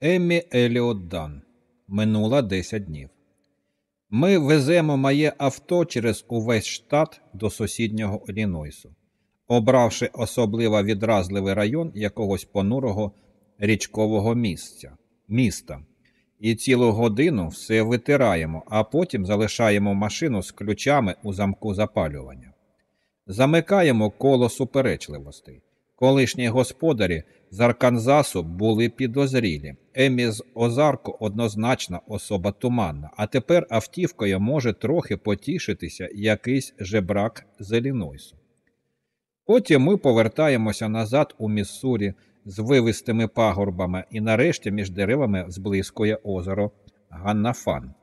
Еммі Еліот Дан. Минуло 10 днів. Ми веземо моє авто через увесь штат до сусіднього Іллінойсу, обравши особливо відразливий район якогось понурого річкового місця, міста. І цілу годину все витираємо, а потім залишаємо машину з ключами у замку запалювання. Замикаємо коло суперечливостей. Колишні господарі з Арканзасу були підозрілі. Емі з Озарку однозначно особа туманна, а тепер автівкою може трохи потішитися якийсь жебрак з Елінойсу. Потім ми повертаємося назад у Міссурі з вивистими пагорбами і нарешті між деревами зблискує озеро Ганнафан.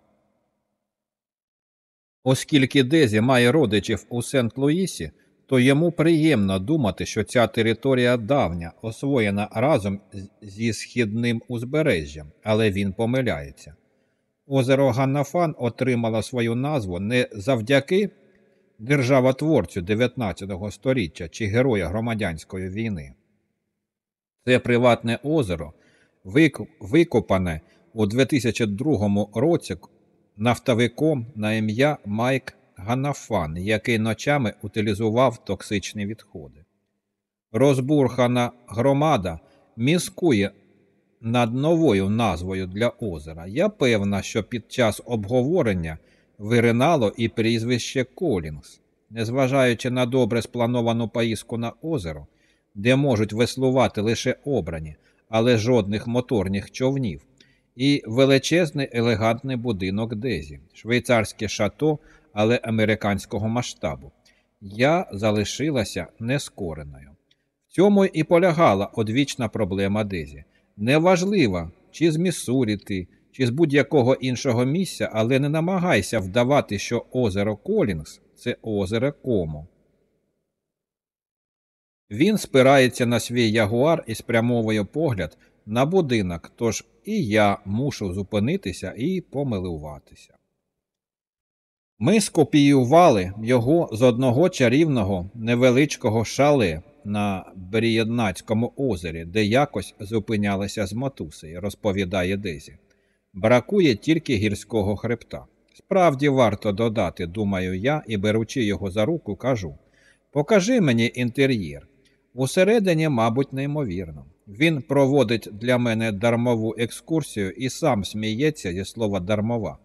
Оскільки Дезі має родичів у Сент-Луїсі, то йому приємно думати, що ця територія давня, освоєна разом зі східним узбережжям, але він помиляється. Озеро Ганнафан отримало свою назву не завдяки державотворцю 19 століття чи героя громадянської війни. Це приватне озеро, викопане у 2002 році нафтовиком на ім'я Майк Ганафан, який ночами утилізував токсичні відходи. Розбурхана громада міскує над новою назвою для озера. Я певна, що під час обговорення виринало і прізвище Колінгс, незважаючи на добре сплановану поїздку на озеро, де можуть веслувати лише обрані, але жодних моторних човнів, і величезний елегантний будинок Дезі, швейцарське шато але американського масштабу. Я залишилася нескореною. В цьому і полягала одвічна проблема Дезі. Неважливо, чи з Міссурі ти, чи з будь-якого іншого місця, але не намагайся вдавати, що озеро Колінгс це озеро Комо. Він спирається на свій ягуар і спрямовує погляд на будинок, тож і я мушу зупинитися і помилуватися. Ми скопіювали його з одного чарівного невеличкого шале на Брієднацькому озері, де якось зупинялися з матусею, розповідає Дезі. Бракує тільки гірського хребта. Справді варто додати, думаю я, і беручи його за руку, кажу Покажи мені інтер'єр. Усередині, мабуть, неймовірно. Він проводить для мене дармову екскурсію і сам сміється зі слова дармова.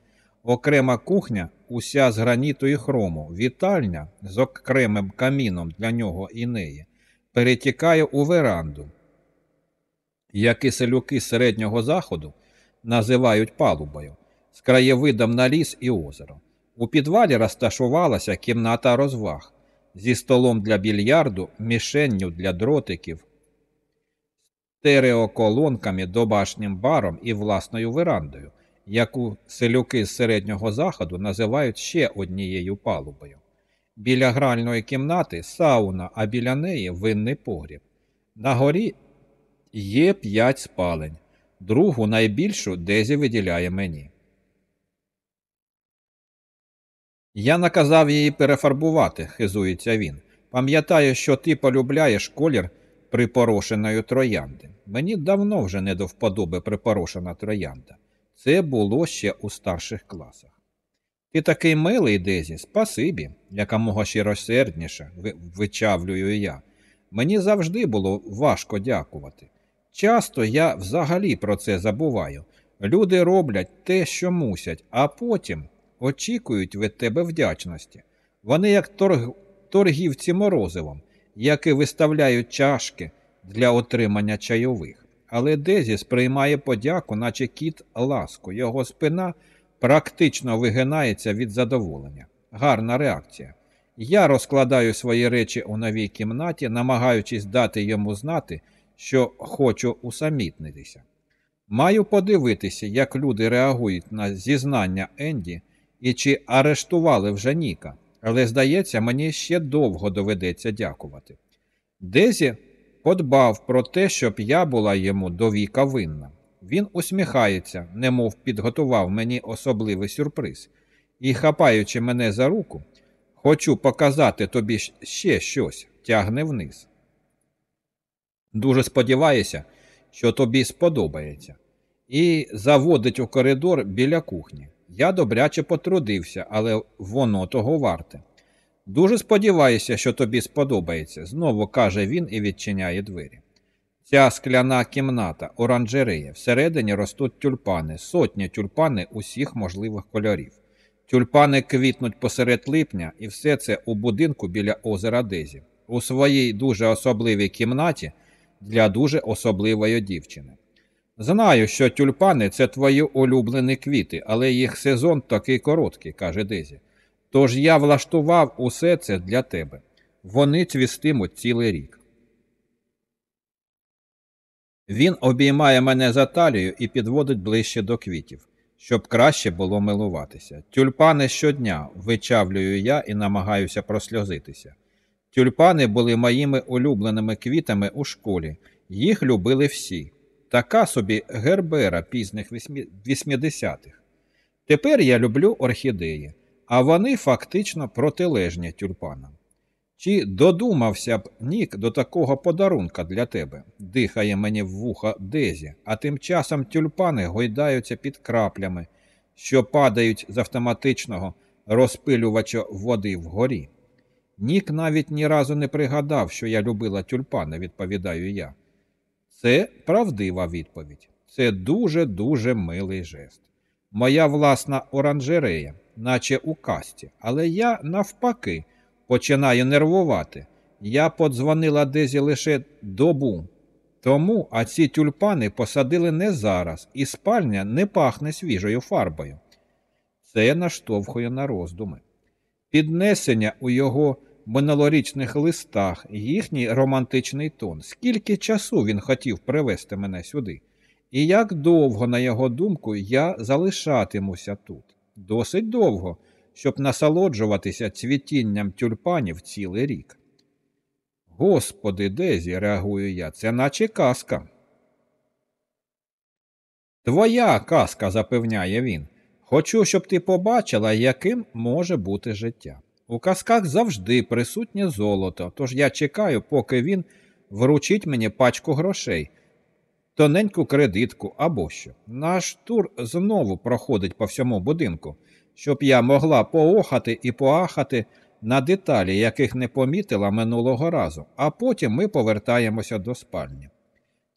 Окрема кухня, уся з граніту і хрому, вітальня з окремим каміном для нього і неї, перетікає у веранду, які селюки середнього заходу називають палубою, з краєвидом на ліс і озеро. У підвалі розташувалася кімната розваг зі столом для більярду, мішенню для дротиків, стереоколонками, добашнім баром і власною верандою яку селюки з середнього заходу називають ще однією палубою. Біля гральної кімнати сауна, а біля неї винний погріб. На горі є п'ять спалень, другу найбільшу Дезі виділяє мені. Я наказав її перефарбувати, хизується він. Пам'ятаю, що ти полюбляєш колір припорошеної троянди. Мені давно вже не до вподоби припорошена троянда. Це було ще у старших класах. Ти такий милий, Дезі, спасибі, якомога щиросердніше, вичавлюю я. Мені завжди було важко дякувати. Часто я взагалі про це забуваю. Люди роблять те, що мусять, а потім очікують від тебе вдячності. Вони, як торг... торгівці морозивом, які виставляють чашки для отримання чайових але Дезі сприймає подяку, наче кіт ласку. Його спина практично вигинається від задоволення. Гарна реакція. Я розкладаю свої речі у новій кімнаті, намагаючись дати йому знати, що хочу усамітнитися. Маю подивитися, як люди реагують на зізнання Енді і чи арештували вже Ніка, але, здається, мені ще довго доведеться дякувати. Дезі подбав про те, щоб я була йому до віка винна. Він усміхається, немов підготував мені особливий сюрприз, і, хапаючи мене за руку, хочу показати тобі ще щось, тягне вниз. Дуже сподіваюся, що тобі сподобається. і заводить у коридор біля кухні. Я добряче потрудився, але воно того варте. Дуже сподіваюся, що тобі сподобається, знову каже він і відчиняє двері. Ця скляна кімната, оранжерея, всередині ростуть тюльпани, сотні тюльпани усіх можливих кольорів. Тюльпани квітнуть посеред липня, і все це у будинку біля озера Дезі, у своїй дуже особливій кімнаті для дуже особливої дівчини. Знаю, що тюльпани це твої улюблені квіти, але їх сезон такий короткий, каже Дезі. Тож я влаштував усе це для тебе. Вони цвістимуть цілий рік. Він обіймає мене за талію і підводить ближче до квітів, щоб краще було милуватися. Тюльпани щодня вичавлюю я і намагаюся просльозитися. Тюльпани були моїми улюбленими квітами у школі, їх любили всі. Така собі гербера пізних 80-х. Тепер я люблю орхідеї, а вони фактично протилежні тюльпанам. Чи додумався б Нік до такого подарунка для тебе, дихає мені в вуха Дезі, а тим часом тюльпани гойдаються під краплями, що падають з автоматичного розпилювача води вгорі. Нік навіть ні разу не пригадав, що я любила тюльпани, відповідаю я. Це правдива відповідь. Це дуже-дуже милий жест. Моя власна оранжерея, наче у касті, але я навпаки починаю нервувати. Я подзвонила Дезі лише добу. Тому, а ці тюльпани посадили не зараз, і спальня не пахне свіжою фарбою. Це наштовхує на роздуми. Піднесення у його минулорічних листах їхній романтичний тон, скільки часу він хотів привезти мене сюди, і як довго, на його думку, я залишатимуся тут. Досить довго, щоб насолоджуватися цвітінням тюльпанів цілий рік. Господи, Дезі, реагую я, це наче казка. Твоя казка, запевняє він. Хочу, щоб ти побачила, яким може бути життя. У казках завжди присутнє золото, тож я чекаю, поки він вручить мені пачку грошей, тоненьку кредитку або що. Наш тур знову проходить по всьому будинку, щоб я могла поохати і поахати на деталі, яких не помітила минулого разу, а потім ми повертаємося до спальні.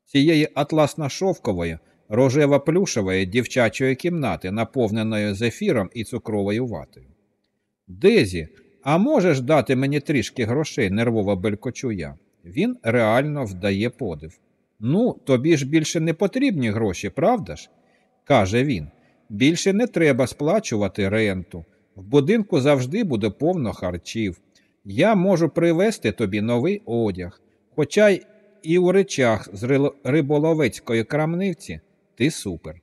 Цієї атласно-шовкової, рожево-плюшевої дівчачої кімнати, наповненої зефіром і цукровою ватою. Дезі, а можеш дати мені трішки грошей, нервово белькочу я. Він реально вдає подив. Ну, тобі ж більше не потрібні гроші, правда ж? каже він. Більше не треба сплачувати ренту. В будинку завжди буде повно харчів. Я можу привезти тобі новий одяг. Хоча і у речах з риболовецької крамниці ти супер.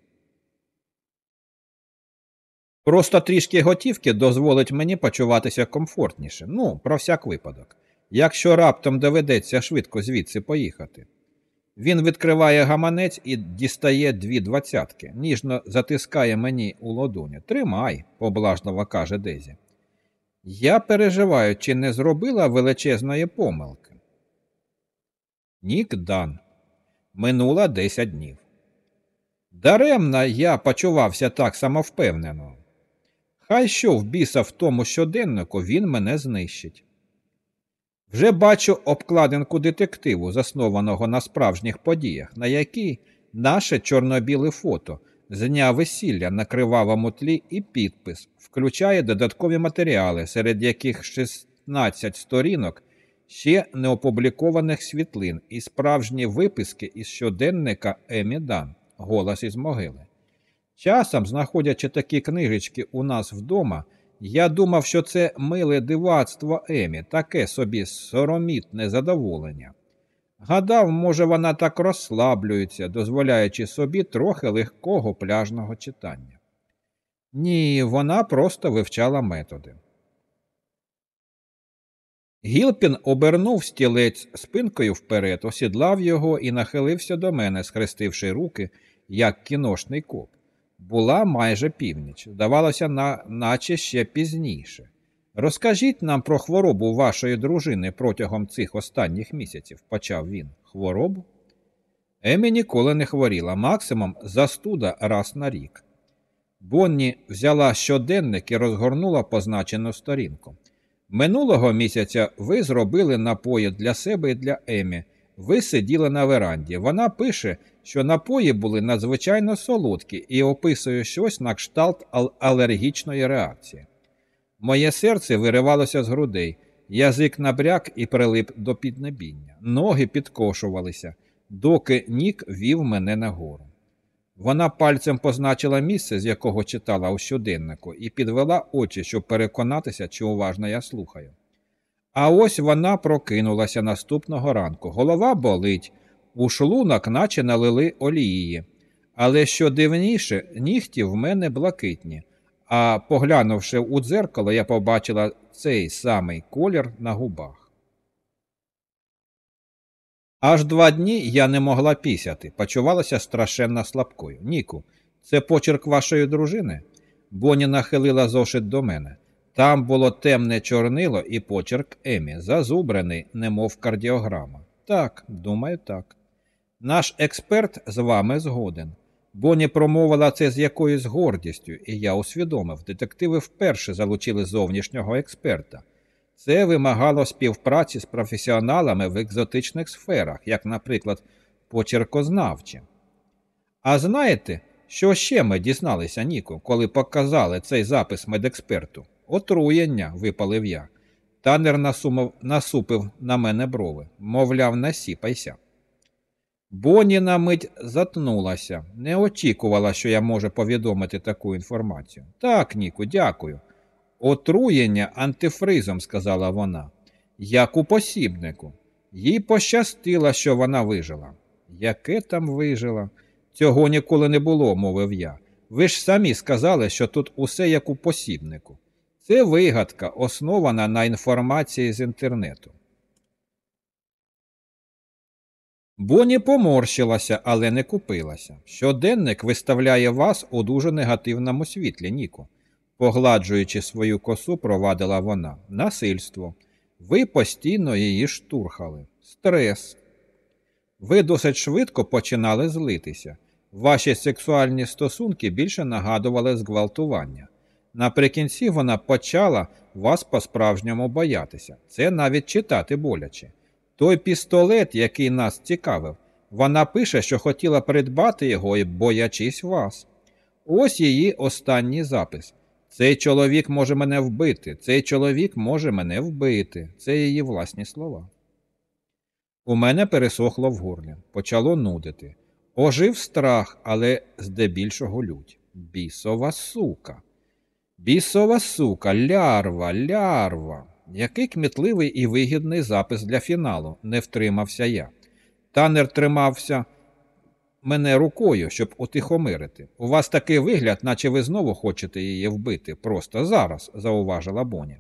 Просто трішки готівки дозволить мені почуватися комфортніше. Ну, про всяк випадок. Якщо раптом доведеться швидко звідси поїхати. Він відкриває гаманець і дістає дві двадцятки, ніжно затискає мені у ладоню. Тримай, поблажливо каже Дезі. Я переживаю, чи не зробила величезної помилки. Нік Дан. Минуло десять днів. Даремно я почувався так самовпевнено. Хай що в біса в тому щоденнику він мене знищить. Вже бачу обкладинку детективу, заснованого на справжніх подіях, на якій наше чорно-біле фото з дня весілля на кривавому тлі і підпис включає додаткові матеріали, серед яких 16 сторінок ще неопублікованих світлин і справжні виписки із щоденника Емі Дан Голос із могили. Часом, знаходячи такі книжечки у нас вдома, я думав, що це миле дивацтво Емі, таке собі соромітне задоволення. Гадав, може, вона так розслаблюється, дозволяючи собі трохи легкого пляжного читання. Ні, вона просто вивчала методи. Гілпін обернув стілець спинкою вперед, осідлав його і нахилився до мене, схрестивши руки, як кіношний коп була майже північ, здавалося, на, наче ще пізніше. Розкажіть нам про хворобу вашої дружини протягом цих останніх місяців, почав він. Хворобу? Емі ніколи не хворіла, максимум застуда раз на рік. Бонні взяла щоденник і розгорнула позначену сторінку. Минулого місяця ви зробили напої для себе і для Емі. Ви сиділи на веранді. Вона пише, що напої були надзвичайно солодкі і описує щось на кшталт ал- алергічної реакції. Моє серце виривалося з грудей, язик набряк і прилип до піднебіння, ноги підкошувалися, доки нік вів мене нагору. Вона пальцем позначила місце, з якого читала у щоденнику, і підвела очі, щоб переконатися, чи уважно я слухаю. А ось вона прокинулася наступного ранку. Голова болить, у шлунок наче налили олії. Але що дивніше, нігті в мене блакитні. А поглянувши у дзеркало, я побачила цей самий колір на губах. Аж два дні я не могла пісяти, почувалася страшенно слабкою. Ніку, це почерк вашої дружини? Боні нахилила зошит до мене. Там було темне чорнило і почерк Емі, зазубрений, немов кардіограма. Так, думаю, так. Наш експерт з вами згоден. Боні промовила це з якоюсь гордістю, і я усвідомив, детективи вперше залучили зовнішнього експерта. Це вимагало співпраці з професіоналами в екзотичних сферах, як, наприклад, почеркознавчі. А знаєте, що ще ми дізналися, Ніку, коли показали цей запис медексперту? Отруєння, випалив я. Танер насумав, насупив на мене брови, мовляв, насіпайся. Боні на мить затнулася, не очікувала, що я можу повідомити таку інформацію. Так, Ніку, дякую. Отруєння антифризом, сказала вона, як у посібнику. Їй пощастило, що вона вижила. Яке там вижила? Цього ніколи не було, мовив я. Ви ж самі сказали, що тут усе як у посібнику. Це вигадка, основана на інформації з інтернету. Боні поморщилася, але не купилася. Щоденник виставляє вас у дуже негативному світлі, Ніку. Погладжуючи свою косу, провадила вона. Насильство. Ви постійно її штурхали. Стрес. Ви досить швидко починали злитися. Ваші сексуальні стосунки більше нагадували зґвалтування. Наприкінці вона почала вас по-справжньому боятися. Це навіть читати боляче. Той пістолет, який нас цікавив, вона пише, що хотіла придбати його і боячись вас. Ось її останній запис. Цей чоловік може мене вбити, цей чоловік може мене вбити. Це її власні слова. У мене пересохло в горлі, почало нудити. Ожив страх, але здебільшого лють. Бісова сука. Бісова сука, лярва, лярва. Який кмітливий і вигідний запис для фіналу, не втримався я. Танер тримався мене рукою, щоб утихомирити. У вас такий вигляд, наче ви знову хочете її вбити, просто зараз, зауважила Боні.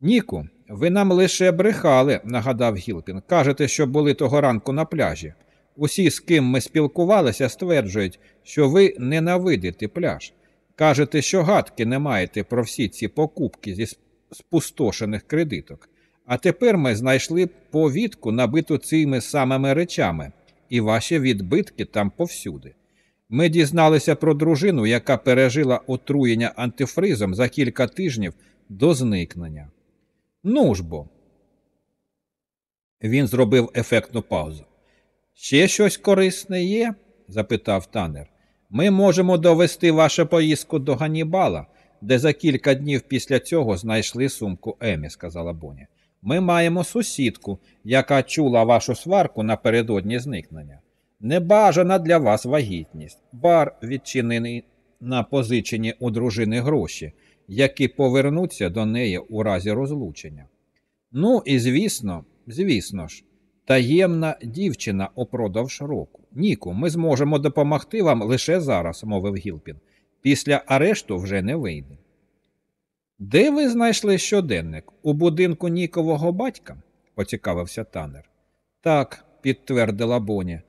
Ніку, ви нам лише брехали, нагадав Гілпін. Кажете, що були того ранку на пляжі. Усі, з ким ми спілкувалися, стверджують, що ви ненавидите пляж. Кажете, що гадки не маєте про всі ці покупки зі спустошених кредиток. А тепер ми знайшли повідку, набиту цими самими речами, і ваші відбитки там повсюди. Ми дізналися про дружину, яка пережила отруєння антифризом за кілька тижнів до зникнення. Ну ж бо. Він зробив ефектну паузу. Ще щось корисне є? запитав танер. Ми можемо довести вашу поїздку до Ганібала, де за кілька днів після цього знайшли сумку Емі, сказала Боні. Ми маємо сусідку, яка чула вашу сварку напередодні зникнення. Небажана для вас вагітність. Бар відчинений на позичені у дружини гроші, які повернуться до неї у разі розлучення. Ну і звісно, звісно ж, таємна дівчина упродовж року. Ніку, ми зможемо допомогти вам лише зараз, мовив Гілпін. Після арешту вже не вийде. Де ви знайшли щоденник? У будинку Нікового батька? поцікавився танер. Так, підтвердила Боні.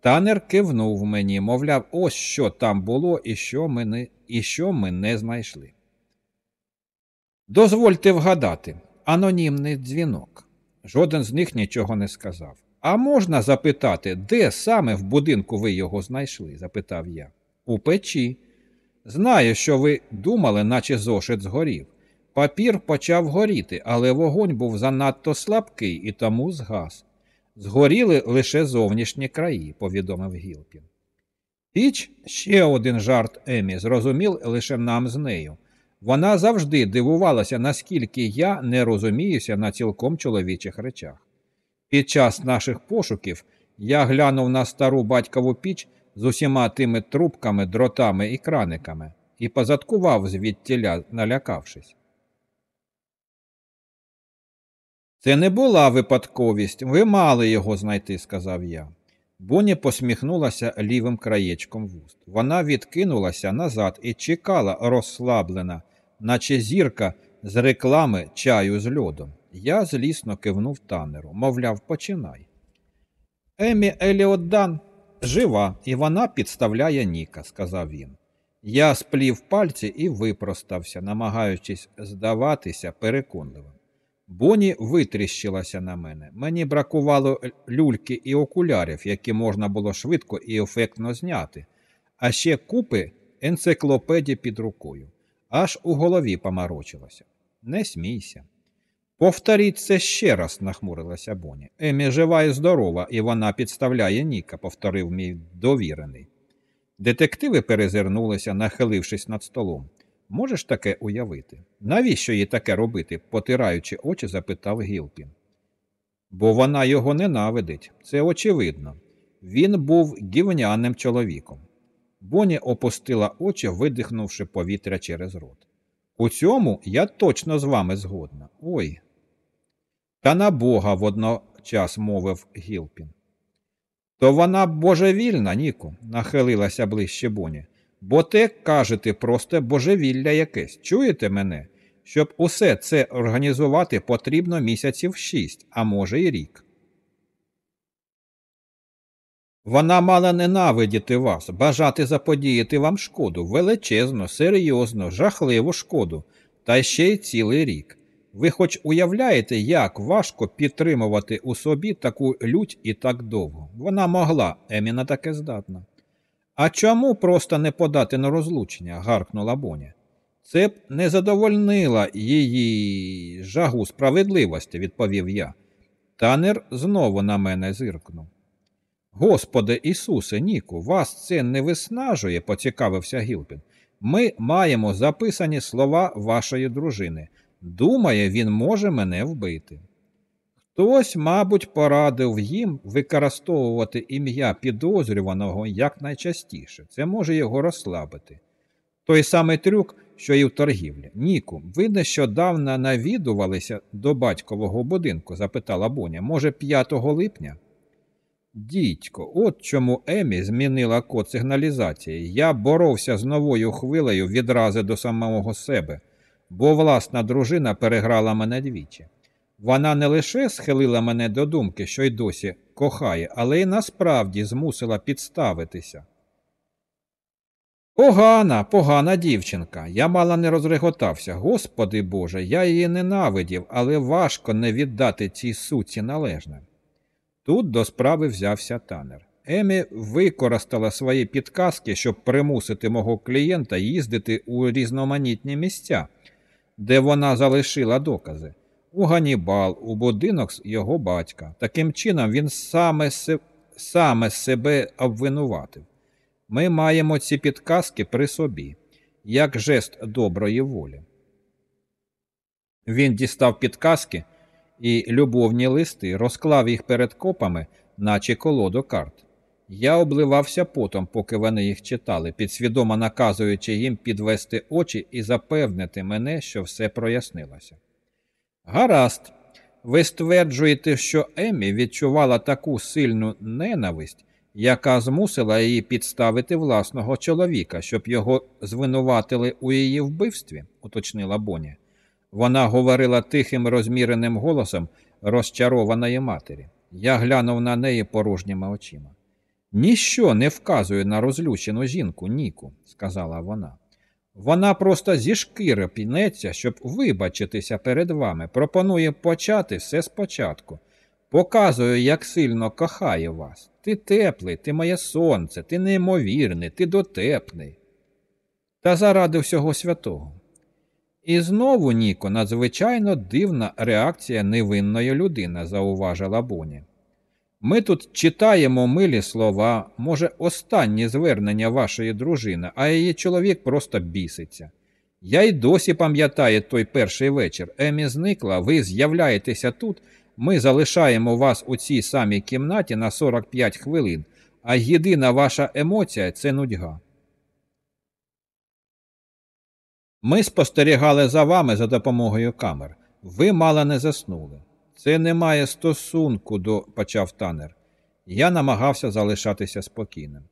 Танер кивнув мені, мовляв, ось що там було і що ми не, і що ми не знайшли. Дозвольте вгадати, анонімний дзвінок. Жоден з них нічого не сказав. А можна запитати, де саме в будинку ви його знайшли? запитав я. У печі. Знаю, що ви думали, наче зошит згорів. Папір почав горіти, але вогонь був занадто слабкий і тому згас. Згоріли лише зовнішні краї, повідомив Гілпін. Піч ще один жарт Емі зрозумів лише нам з нею. Вона завжди дивувалася, наскільки я не розуміюся на цілком чоловічих речах. Під час наших пошуків я глянув на стару батькову піч з усіма тими трубками, дротами і краниками і позадкував звідтіля, налякавшись. Це не була випадковість, ви мали його знайти, сказав я. Боні посміхнулася лівим краєчком вуст. Вона відкинулася назад і чекала розслаблена, наче зірка з реклами чаю з льодом. Я злісно кивнув танеру, мовляв, починай. Емі Еліотдан жива, і вона підставляє Ніка, сказав він. Я сплів пальці і випростався, намагаючись здаватися переконливим. Боні витріщилася на мене. Мені бракувало люльки і окулярів, які можна було швидко і ефектно зняти, а ще купи енциклопедій під рукою. Аж у голові помарочилося. Не смійся. Повторіть це ще раз, нахмурилася Боні. Емі жива і здорова, і вона підставляє Ніка, повторив мій довірений. Детективи перезирнулися, нахилившись над столом. Можеш таке уявити? Навіщо їй таке робити? потираючи очі, запитав Гілпін. Бо вона його ненавидить, це очевидно. Він був гівняним чоловіком. Боні опустила очі, видихнувши повітря через рот. У цьому я точно з вами згодна. Ой. Та на Бога водночас мовив Гілпін. То вона божевільна, Ніку, нахилилася ближче Боні. Бо те, кажете, просто божевілля якесь. Чуєте мене? Щоб усе це організувати, потрібно місяців шість, а може й рік. Вона мала ненавидіти вас, бажати заподіяти вам шкоду, величезну, серйозну, жахливу шкоду, та ще й цілий рік. Ви хоч уявляєте, як важко підтримувати у собі таку лють і так довго? Вона могла, Емі на таке здатна. А чому просто не подати на розлучення? гаркнула Боня. Це б не задовольнила її жагу справедливості, відповів я. Танер знову на мене зиркнув. Господи Ісусе, Ніку, вас це не виснажує, поцікавився Гілпін. Ми маємо записані слова вашої дружини. Думає, він може мене вбити. Хтось, мабуть, порадив їм використовувати ім'я підозрюваного якнайчастіше. Це може його розслабити. Той самий трюк, що і в торгівлі. Ніку, ви нещодавно навідувалися до батькового будинку? запитала Боня. Може, 5 липня? Дідько, от чому Емі змінила код сигналізації. Я боровся з новою хвилею відрази до самого себе, бо власна дружина переграла мене двічі. Вона не лише схилила мене до думки, що й досі кохає, але й насправді змусила підставитися. Погана, погана дівчинка. Я мало не розреготався. Господи Боже, я її ненавидів, але важко не віддати цій суці належне. Тут до справи взявся танер. Емі використала свої підказки, щоб примусити мого клієнта їздити у різноманітні місця, де вона залишила докази у Ганібал, у будинок його батька. Таким чином він саме, саме себе обвинуватив. Ми маємо ці підказки при собі, як жест доброї волі. Він дістав підказки і любовні листи, розклав їх перед копами, наче колоду карт. Я обливався потом, поки вони їх читали, підсвідомо наказуючи їм підвести очі і запевнити мене, що все прояснилося. Гаразд, ви стверджуєте, що Емі відчувала таку сильну ненависть, яка змусила її підставити власного чоловіка, щоб його звинуватили у її вбивстві, уточнила Боні. Вона говорила тихим, розміреним голосом розчарованої матері. Я глянув на неї порожніми очима. Ніщо не вказує на розлючену жінку, Ніку, сказала вона. Вона просто зі шкіри пінеться, щоб вибачитися перед вами. Пропонує почати все спочатку. Показую, як сильно кохаю вас. Ти теплий, ти моє сонце, ти неймовірний, ти дотепний. Та заради всього святого. І знову, Ніко, надзвичайно дивна реакція невинної людини, зауважила Боні. Ми тут читаємо милі слова, може, останні звернення вашої дружини, а її чоловік просто біситься. Я й досі пам'ятаю той перший вечір. Емі зникла, ви з'являєтеся тут, ми залишаємо вас у цій самій кімнаті на 45 хвилин, а єдина ваша емоція це нудьга. Ми спостерігали за вами за допомогою камер. Ви мало не заснули. Це не має стосунку до, почав танер. Я намагався залишатися спокійним.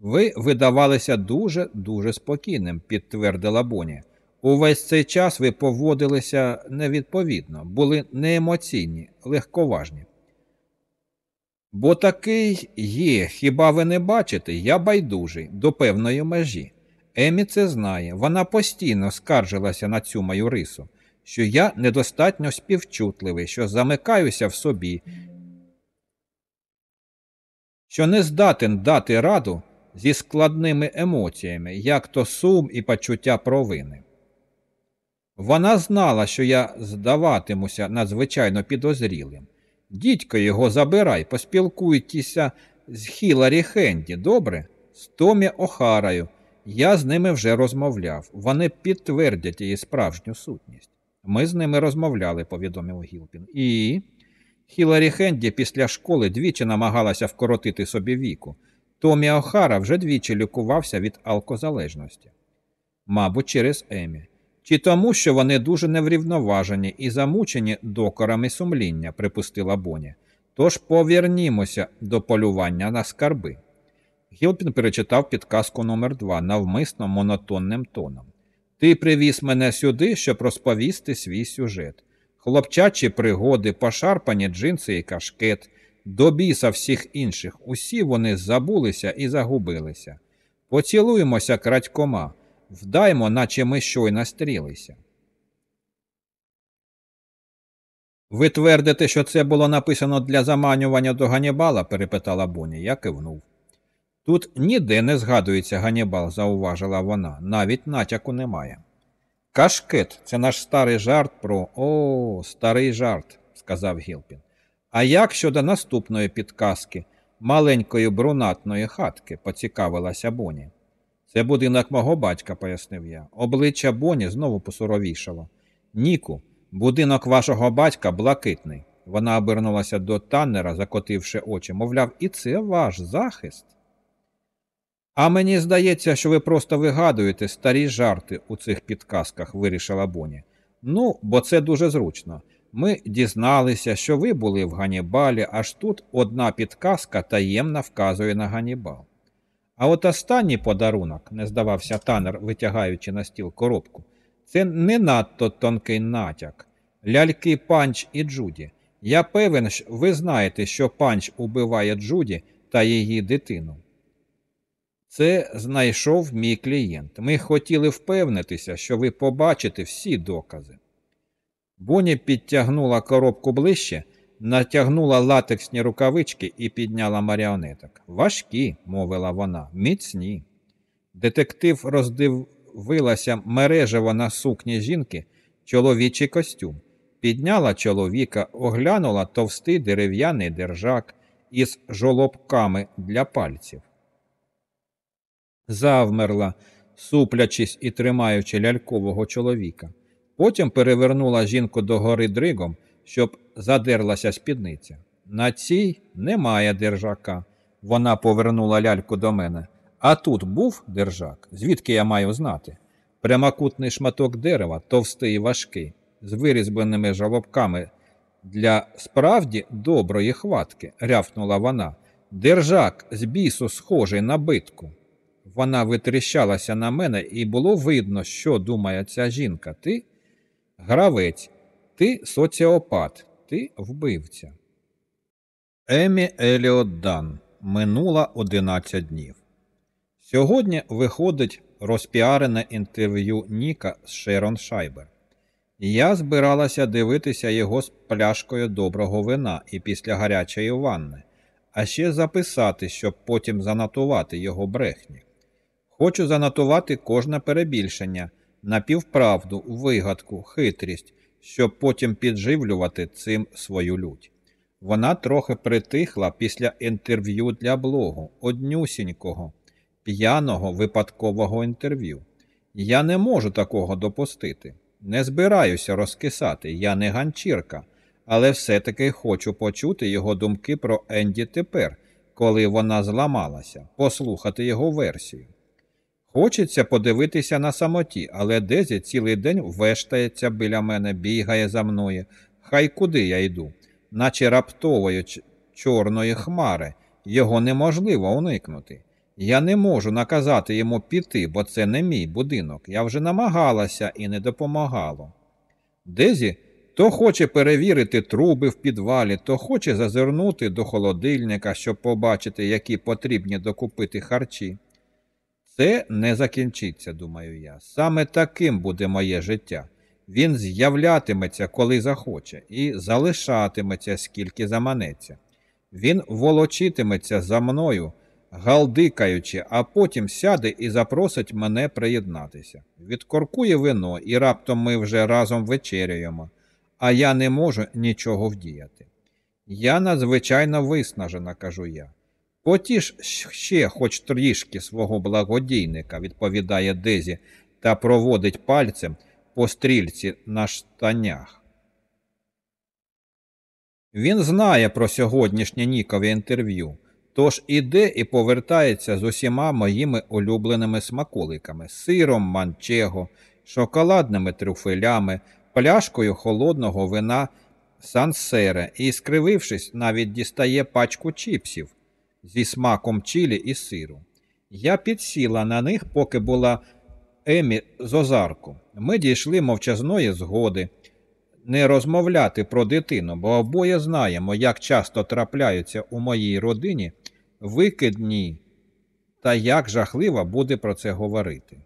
Ви видавалися дуже дуже спокійним, підтвердила Боні. Увесь цей час ви поводилися невідповідно, були неемоційні, легковажні. Бо такий є, хіба ви не бачите, я байдужий до певної межі. Емі це знає, вона постійно скаржилася на цю мою рису, що я недостатньо співчутливий, що замикаюся в собі, що не здатен дати раду зі складними емоціями, як то сум і почуття провини. Вона знала, що я здаватимуся надзвичайно підозрілим. Дідько його забирай, поспілкуйтеся з Хіларі Хенді, добре? З Томі Охарою. Я з ними вже розмовляв. Вони підтвердять її справжню сутність. Ми з ними розмовляли, повідомив Гілпін. І. Хіларі Хенді після школи двічі намагалася вкоротити собі віку. Томі Охара вже двічі лікувався від алкозалежності. Мабуть, через Емі. Чи тому, що вони дуже неврівноважені і замучені докорами сумління, припустила Боні. Тож повернімося до полювання на скарби. Гілпін перечитав підказку номер 2 навмисно монотонним тоном. Ти привіз мене сюди, щоб розповісти свій сюжет. Хлопчачі пригоди, пошарпані джинси і кашкет, до біса всіх інших, усі вони забулися і загубилися. Поцілуємося крадькома, вдаймо, наче ми щойно стрілися. Ви твердите, що це було написано для заманювання до Ганібала? перепитала Боні. Я кивнув. Тут ніде не згадується Ганібал, зауважила вона, навіть натяку немає. Кашкет це наш старий жарт про о, старий жарт, сказав Гілпін. А як щодо наступної підказки, маленької брунатної хатки, поцікавилася Боні. Це будинок мого батька, пояснив я. Обличчя Боні знову посуровішало. Ніку, будинок вашого батька блакитний. Вона обернулася до таннера, закотивши очі, мовляв, і це ваш захист. А мені здається, що ви просто вигадуєте старі жарти у цих підказках, вирішила Боні. Ну, бо це дуже зручно. Ми дізналися, що ви були в Ганібалі, аж тут одна підказка таємно вказує на Ганібал. А от останній подарунок, не здавався танер, витягаючи на стіл коробку, це не надто тонкий натяк. Ляльки панч і Джуді. Я певен, що ви знаєте, що панч убиває Джуді та її дитину. Це знайшов мій клієнт. Ми хотіли впевнитися, що ви побачите всі докази. Боні підтягнула коробку ближче, натягнула латексні рукавички і підняла маріонеток. Важкі, мовила вона, міцні. Детектив роздивилася мережево на сукні жінки чоловічий костюм, підняла чоловіка, оглянула товстий дерев'яний держак із жолобками для пальців завмерла, суплячись і тримаючи лялькового чоловіка. Потім перевернула жінку догори дригом, щоб задерлася спідниця. На цій немає держака. Вона повернула ляльку до мене. А тут був держак, звідки я маю знати? Прямокутний шматок дерева, товстий і важкий, з вирізбленими жалобками для справді доброї хватки, рявкнула вона. Держак з бісу схожий на битку. Вона витріщалася на мене, і було видно, що думає ця жінка. Ти гравець, ти соціопат, ти вбивця. Емі Еліот Дан. Минуло 11 днів. Сьогодні виходить розпіарене інтерв'ю Ніка з Шерон Шайбер. Я збиралася дивитися його з пляшкою доброго вина і після гарячої ванни, а ще записати, щоб потім занотувати його брехні. Хочу занотувати кожне перебільшення, напівправду, вигадку, хитрість, щоб потім підживлювати цим свою лють. Вона трохи притихла після інтерв'ю для блогу, однюсінького, п'яного випадкового інтерв'ю. Я не можу такого допустити. Не збираюся розкисати, я не ганчірка, але все-таки хочу почути його думки про Енді тепер, коли вона зламалася, послухати його версію. Хочеться подивитися на самоті, але Дезі цілий день вештається біля мене, бігає за мною. Хай куди я йду, наче раптової чорної хмари, його неможливо уникнути. Я не можу наказати йому піти, бо це не мій будинок. Я вже намагалася і не допомагало. Дезі то хоче перевірити труби в підвалі, то хоче зазирнути до холодильника, щоб побачити, які потрібні докупити харчі. Це не закінчиться, думаю я. Саме таким буде моє життя. Він з'являтиметься, коли захоче, і залишатиметься, скільки заманеться. Він волочитиметься за мною, галдикаючи, а потім сяде і запросить мене приєднатися. Відкоркує вино, і раптом ми вже разом вечеряємо, а я не можу нічого вдіяти. Я надзвичайно виснажена, кажу я. Потіж ще хоч трішки свого благодійника, відповідає Дезі та проводить пальцем по стрільці на штанях. Він знає про сьогоднішнє Нікове інтерв'ю, тож іде і повертається з усіма моїми улюбленими смаколиками сиром манчего, шоколадними трюфелями, пляшкою холодного вина сансере і, скривившись, навіть дістає пачку чіпсів зі смаком чилі і сиру. Я підсіла на них, поки була Емі з озарку. Ми дійшли мовчазної згоди не розмовляти про дитину, бо обоє знаємо, як часто трапляються у моїй родині викидні, та як жахливо буде про це говорити.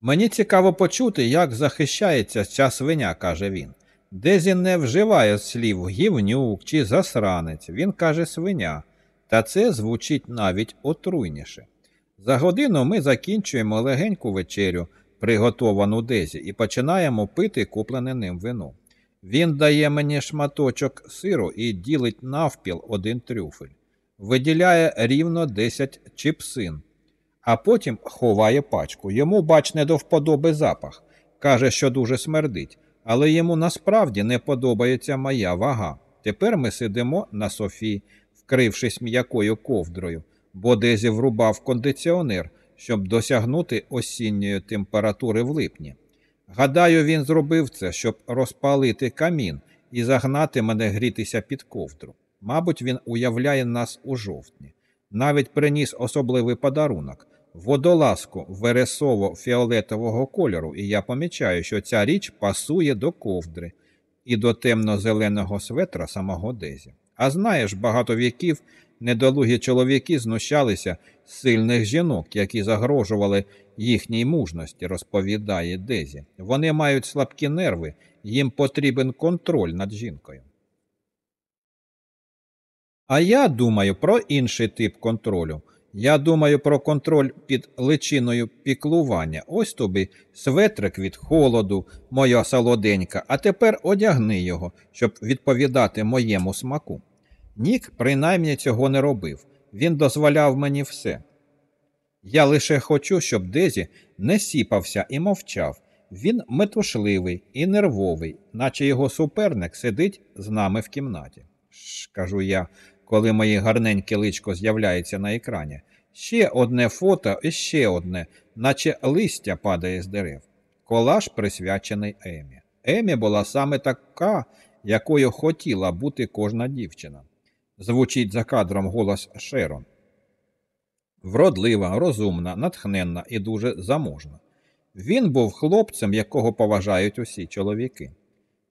Мені цікаво почути, як захищається ця свиня, каже він. Дезі не вживає слів гівнюк чи засранець, він каже свиня, та це звучить навіть отруйніше. За годину ми закінчуємо легеньку вечерю, приготовану Дезі, і починаємо пити куплене ним вино. Він дає мені шматочок сиру і ділить навпіл один трюфель, виділяє рівно 10 чіпсин, а потім ховає пачку. Йому, бач, не до вподоби запах. Каже, що дуже смердить, але йому насправді не подобається моя вага. Тепер ми сидимо на Софі, вкрившись м'якою ковдрою, бо Дезі врубав кондиціонер, щоб досягнути осінньої температури в липні. Гадаю, він зробив це, щоб розпалити камін і загнати мене грітися під ковдру. Мабуть, він уявляє нас у жовтні. Навіть приніс особливий подарунок водолазку вересово фіолетового кольору, і я помічаю, що ця річ пасує до ковдри і до темно-зеленого светра самого Дезі. А знаєш, багато віків недолугі чоловіки знущалися з сильних жінок, які загрожували їхній мужності, розповідає Дезі. Вони мають слабкі нерви, їм потрібен контроль над жінкою. А я думаю про інший тип контролю. Я думаю про контроль під личиною піклування. Ось тобі светрик від холоду, моя солоденька, а тепер одягни його, щоб відповідати моєму смаку. Нік принаймні цього не робив, він дозволяв мені все. Я лише хочу, щоб Дезі не сіпався і мовчав. Він метушливий і нервовий, наче його суперник сидить з нами в кімнаті. Ш, кажу я, коли моє гарненьке личко з'являється на екрані. Ще одне фото і ще одне, наче листя падає з дерев. Колаж присвячений Емі. Емі була саме така, якою хотіла бути кожна дівчина. Звучить за кадром голос Шерон. Вродлива, розумна, натхненна і дуже заможна. Він був хлопцем, якого поважають усі чоловіки.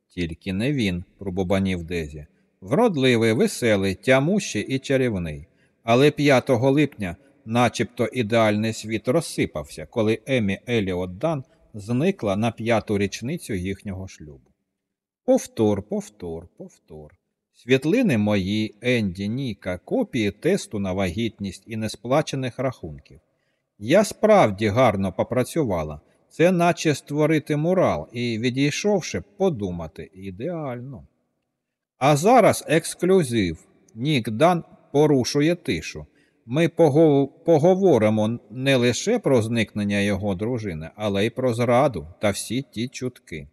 Тільки не він, пробубанів Дезі. Вродливий, веселий, тямущий і чарівний. Але 5 липня, начебто ідеальний світ розсипався, коли Емі Еліот Дан зникла на п'яту річницю їхнього шлюбу. Повтор, повтор, повтор. Світлини мої, Енді, Ніка, копії тесту на вагітність і несплачених рахунків. Я справді гарно попрацювала. Це наче створити мурал і, відійшовши, подумати ідеально. А зараз ексклюзив. Нік Дан порушує тишу. Ми поговоримо не лише про зникнення його дружини, але й про зраду та всі ті чутки.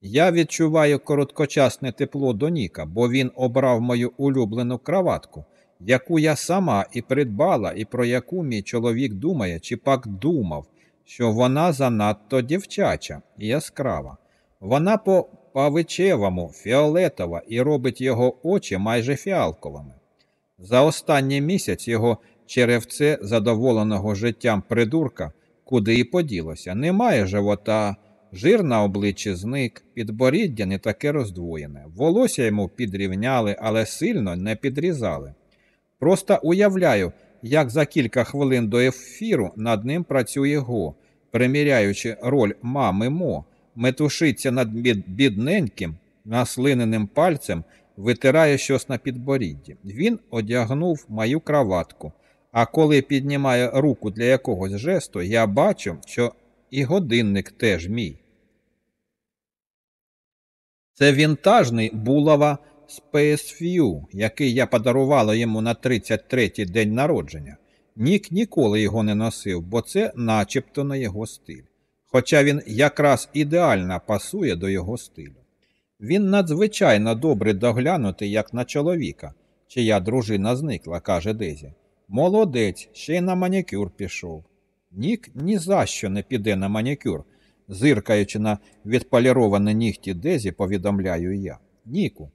Я відчуваю короткочасне тепло до Ніка, бо він обрав мою улюблену краватку, яку я сама і придбала, і про яку мій чоловік думає, чи пак думав, що вона занадто дівчача і яскрава. Вона по павичевому фіолетова і робить його очі майже фіалковими. За останній місяць його черевце задоволеного життям придурка куди і поділося. Немає живота, жир на обличчі зник, підборіддя не таке роздвоєне. Волосся йому підрівняли, але сильно не підрізали. Просто уявляю, як за кілька хвилин до ефіру над ним працює Го, приміряючи роль мами Мо, метушиться над бідненьким, наслиненим пальцем витирає щось на підборідді. Він одягнув мою краватку, а коли піднімає руку для якогось жесту, я бачу, що і годинник теж мій. Це вінтажний булава Space який я подарувала йому на 33-й день народження. Нік ніколи його не носив, бо це начебто на його стиль. Хоча він якраз ідеально пасує до його стилю. Він надзвичайно добре доглянутий, як на чоловіка, чия дружина зникла, каже Дезі. Молодець, ще й на манікюр пішов. Нік ні за що не піде на манікюр, зиркаючи на відполіровані нігті Дезі, повідомляю я. Ніку,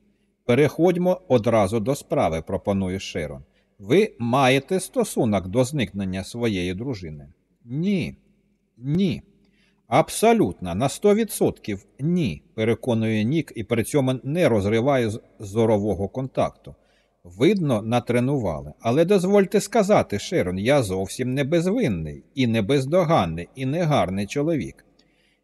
переходьмо одразу до справи, пропонує Шерон. Ви маєте стосунок до зникнення своєї дружини? Ні. Ні. Абсолютно, на 100% ні, переконує Нік і при цьому не розриває зорового контакту. Видно, натренували. Але дозвольте сказати, Шерон, я зовсім не безвинний, і не бездоганний, і не гарний чоловік.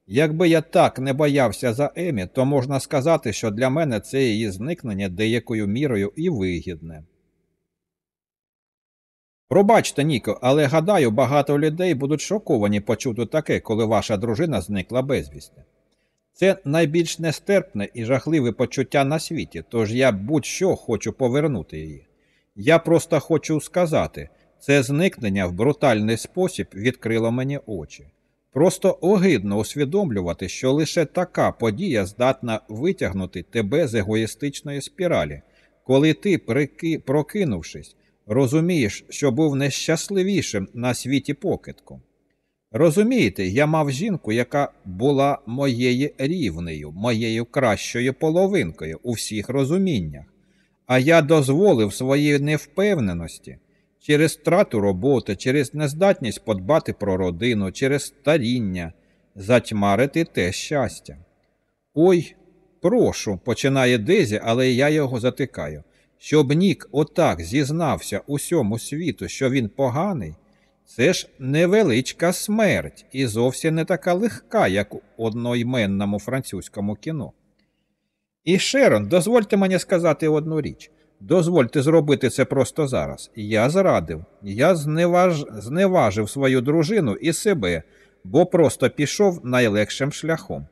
Якби я так не боявся за Емі, то можна сказати, що для мене це її зникнення деякою мірою і вигідне. Пробачте, Ніко, але гадаю, багато людей будуть шоковані почути таке, коли ваша дружина зникла безвісти. Це найбільш нестерпне і жахливе почуття на світі, тож я будь-що хочу повернути її. Я просто хочу сказати, це зникнення в брутальний спосіб відкрило мені очі. Просто огидно усвідомлювати, що лише така подія здатна витягнути тебе з егоїстичної спіралі, коли ти, прокинувшись, розумієш, що був нещасливішим на світі покидком. Розумієте, я мав жінку, яка була моєю рівнею, моєю кращою половинкою у всіх розуміннях, а я дозволив своїй невпевненості через втрату роботи, через нездатність подбати про родину, через старіння, затьмарити те щастя. Ой, прошу, починає Дезі, але я його затикаю. Щоб Нік отак зізнався усьому світу, що він поганий, це ж невеличка смерть і зовсім не така легка, як у одноіменному французькому кіно. І Шерон, дозвольте мені сказати одну річ. Дозвольте зробити це просто зараз. Я зрадив, я зневаж... зневажив свою дружину і себе, бо просто пішов найлегшим шляхом.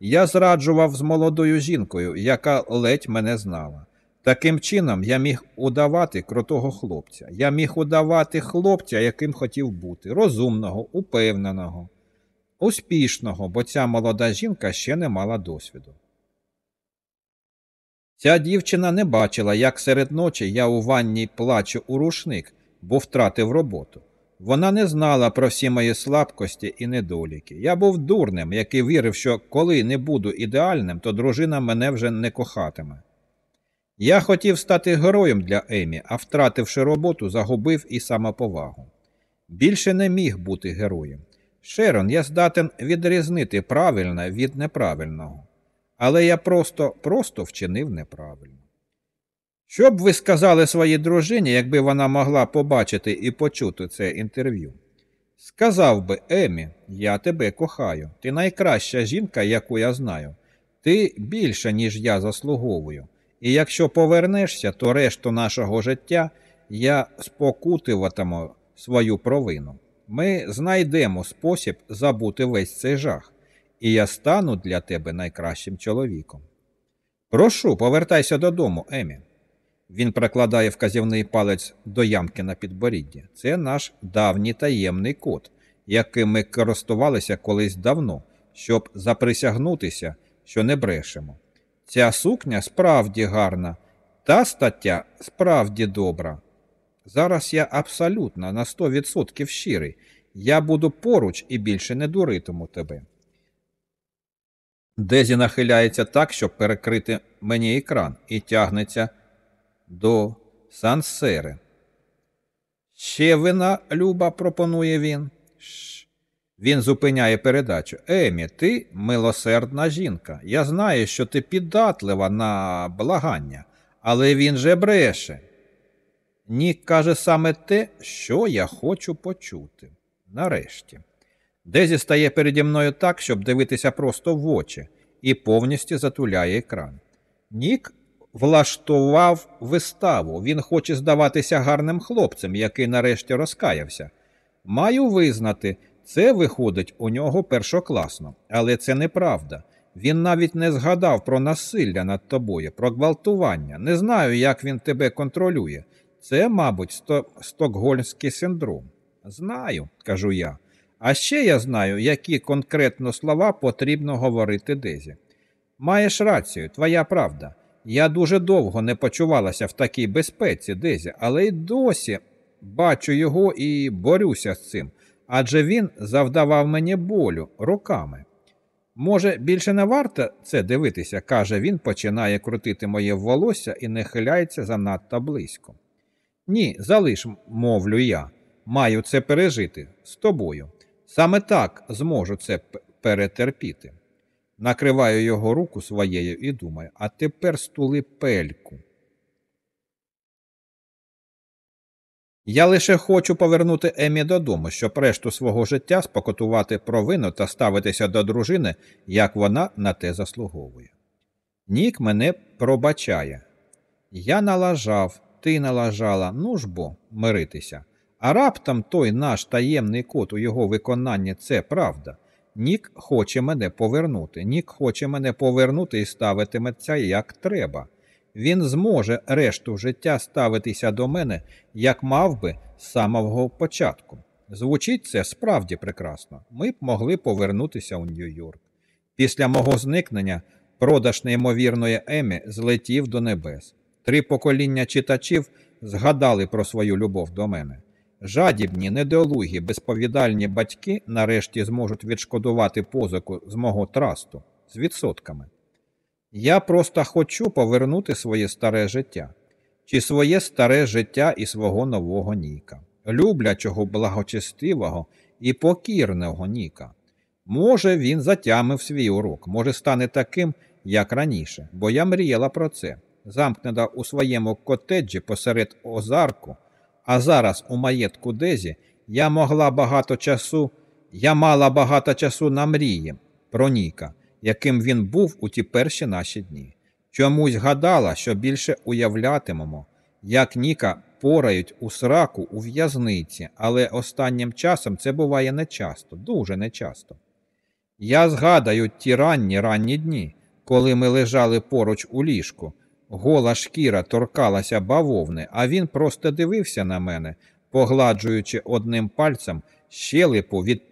Я зраджував з молодою жінкою, яка ледь мене знала. Таким чином, я міг удавати крутого хлопця. Я міг удавати хлопця, яким хотів бути, розумного, упевненого, успішного, бо ця молода жінка ще не мала досвіду. Ця дівчина не бачила, як серед ночі я у ванні плачу у рушник, бо втратив роботу. Вона не знала про всі мої слабкості і недоліки. Я був дурним, який вірив, що коли не буду ідеальним, то дружина мене вже не кохатиме. Я хотів стати героєм для Емі, а втративши роботу, загубив і самоповагу. Більше не міг бути героєм. Шерон, я здатен відрізнити правильне від неправильного. Але я просто просто вчинив неправильно. Що б ви сказали своїй дружині, якби вона могла побачити і почути це інтерв'ю? Сказав би, Емі, я тебе кохаю. Ти найкраща жінка, яку я знаю. Ти більше, ніж я заслуговую. І якщо повернешся, то решту нашого життя я спокутуватиму свою провину. Ми знайдемо спосіб забути весь цей жах, і я стану для тебе найкращим чоловіком. Прошу, повертайся додому, Емі. Він прикладає вказівний палець до ямки на підборідді. Це наш давній таємний код, яким ми користувалися колись давно, щоб заприсягнутися, що не брешемо. Ця сукня справді гарна, та стаття справді добра. Зараз я абсолютно на 100% щирий. Я буду поруч і більше не дуритиму тебе. Дезі нахиляється так, щоб перекрити мені екран, і тягнеться до Сансери. Ще вина, Люба, пропонує він. Він зупиняє передачу. Емі, ти милосердна жінка. Я знаю, що ти піддатлива на благання, але він же бреше. Нік каже саме те, що я хочу почути. Нарешті. Дезі стає переді мною так, щоб дивитися просто в очі, і повністю затуляє екран. Нік влаштував виставу. Він хоче здаватися гарним хлопцем, який нарешті розкаявся. Маю визнати, це виходить у нього першокласно, але це неправда. Він навіть не згадав про насилля над тобою, про гвалтування. Не знаю, як він тебе контролює. Це, мабуть, сто... стокгольмський синдром. Знаю, кажу я. А ще я знаю, які конкретно слова потрібно говорити Дезі. Маєш рацію, твоя правда. Я дуже довго не почувалася в такій безпеці, Дезі, але й досі бачу його і борюся з цим, адже він завдавав мені болю роками. Може, більше не варто це дивитися, каже він, починає крутити моє волосся і не хиляється занадто близько. Ні, залиш, мовлю я, маю це пережити з тобою. Саме так зможу це перетерпіти. Накриваю його руку своєю і думаю, а тепер стули пельку. Я лише хочу повернути Емі додому, щоб решту свого життя спокутувати провину та ставитися до дружини, як вона на те заслуговує. Нік мене пробачає. Я налажав, ти налажала, ну ж бо, миритися. А раптом той наш таємний код у його виконанні це правда. Нік хоче мене повернути. Нік хоче мене повернути і ставитиметься як треба. Він зможе решту життя ставитися до мене, як мав би з самого початку. Звучить це справді прекрасно. Ми б могли повернутися у Нью-Йорк. Після мого зникнення продаж неймовірної Емі злетів до небес. Три покоління читачів згадали про свою любов до мене. Жадібні, недолугі, безповідальні батьки нарешті зможуть відшкодувати позику з мого трасту з відсотками. Я просто хочу повернути своє старе життя, чи своє старе життя і свого нового Ніка, люблячого, благочестивого і покірного Ніка. Може, він затямив свій урок, може, стане таким, як раніше, бо я мріяла про це, замкнена у своєму котеджі посеред озарку. А зараз у маєтку Дезі я могла багато часу, я мала багато часу на мрії про Ніка, яким він був у ті перші наші дні. Чомусь гадала, що більше уявлятимемо, як Ніка порають у сраку у в'язниці, але останнім часом це буває нечасто, дуже нечасто. Я згадаю ті ранні ранні дні, коли ми лежали поруч у ліжку, Гола шкіра торкалася бавовни, а він просто дивився на мене, погладжуючи одним пальцем щелепу від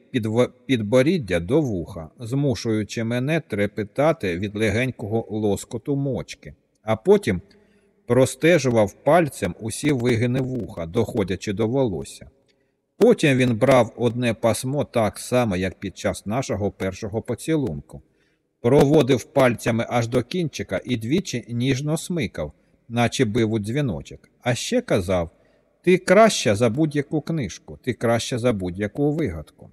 підборіддя до вуха, змушуючи мене трепетати від легенького лоскоту мочки, а потім простежував пальцем усі вигини вуха, доходячи до волосся. Потім він брав одне пасмо так само, як під час нашого першого поцілунку проводив пальцями аж до кінчика і двічі ніжно смикав, наче бив у дзвіночок, а ще казав Ти краща за будь-яку книжку, ти краща за будь-яку вигадку.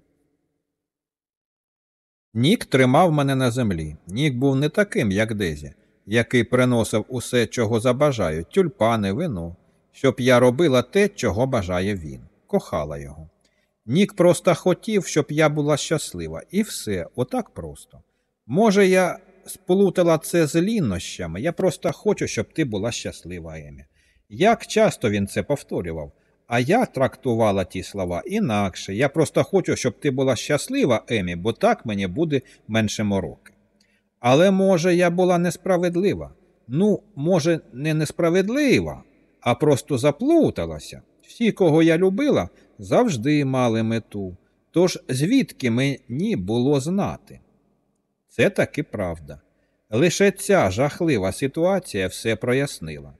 Нік тримав мене на землі. Нік був не таким, як Дезі, який приносив усе, чого забажаю, тюльпани, вино, щоб я робила те, чого бажає він, кохала його. Нік просто хотів, щоб я була щаслива, і все, отак просто. Може, я сплутала це з лінощами, я просто хочу, щоб ти була щаслива, Емі. Як часто він це повторював, а я трактувала ті слова інакше. Я просто хочу, щоб ти була щаслива, Емі, бо так мені буде менше мороки. Але, може, я була несправедлива. Ну, може, не несправедлива, а просто заплуталася. Всі, кого я любила, завжди мали мету. Тож звідки мені було знати? Це таки правда. Лише ця жахлива ситуація все прояснила.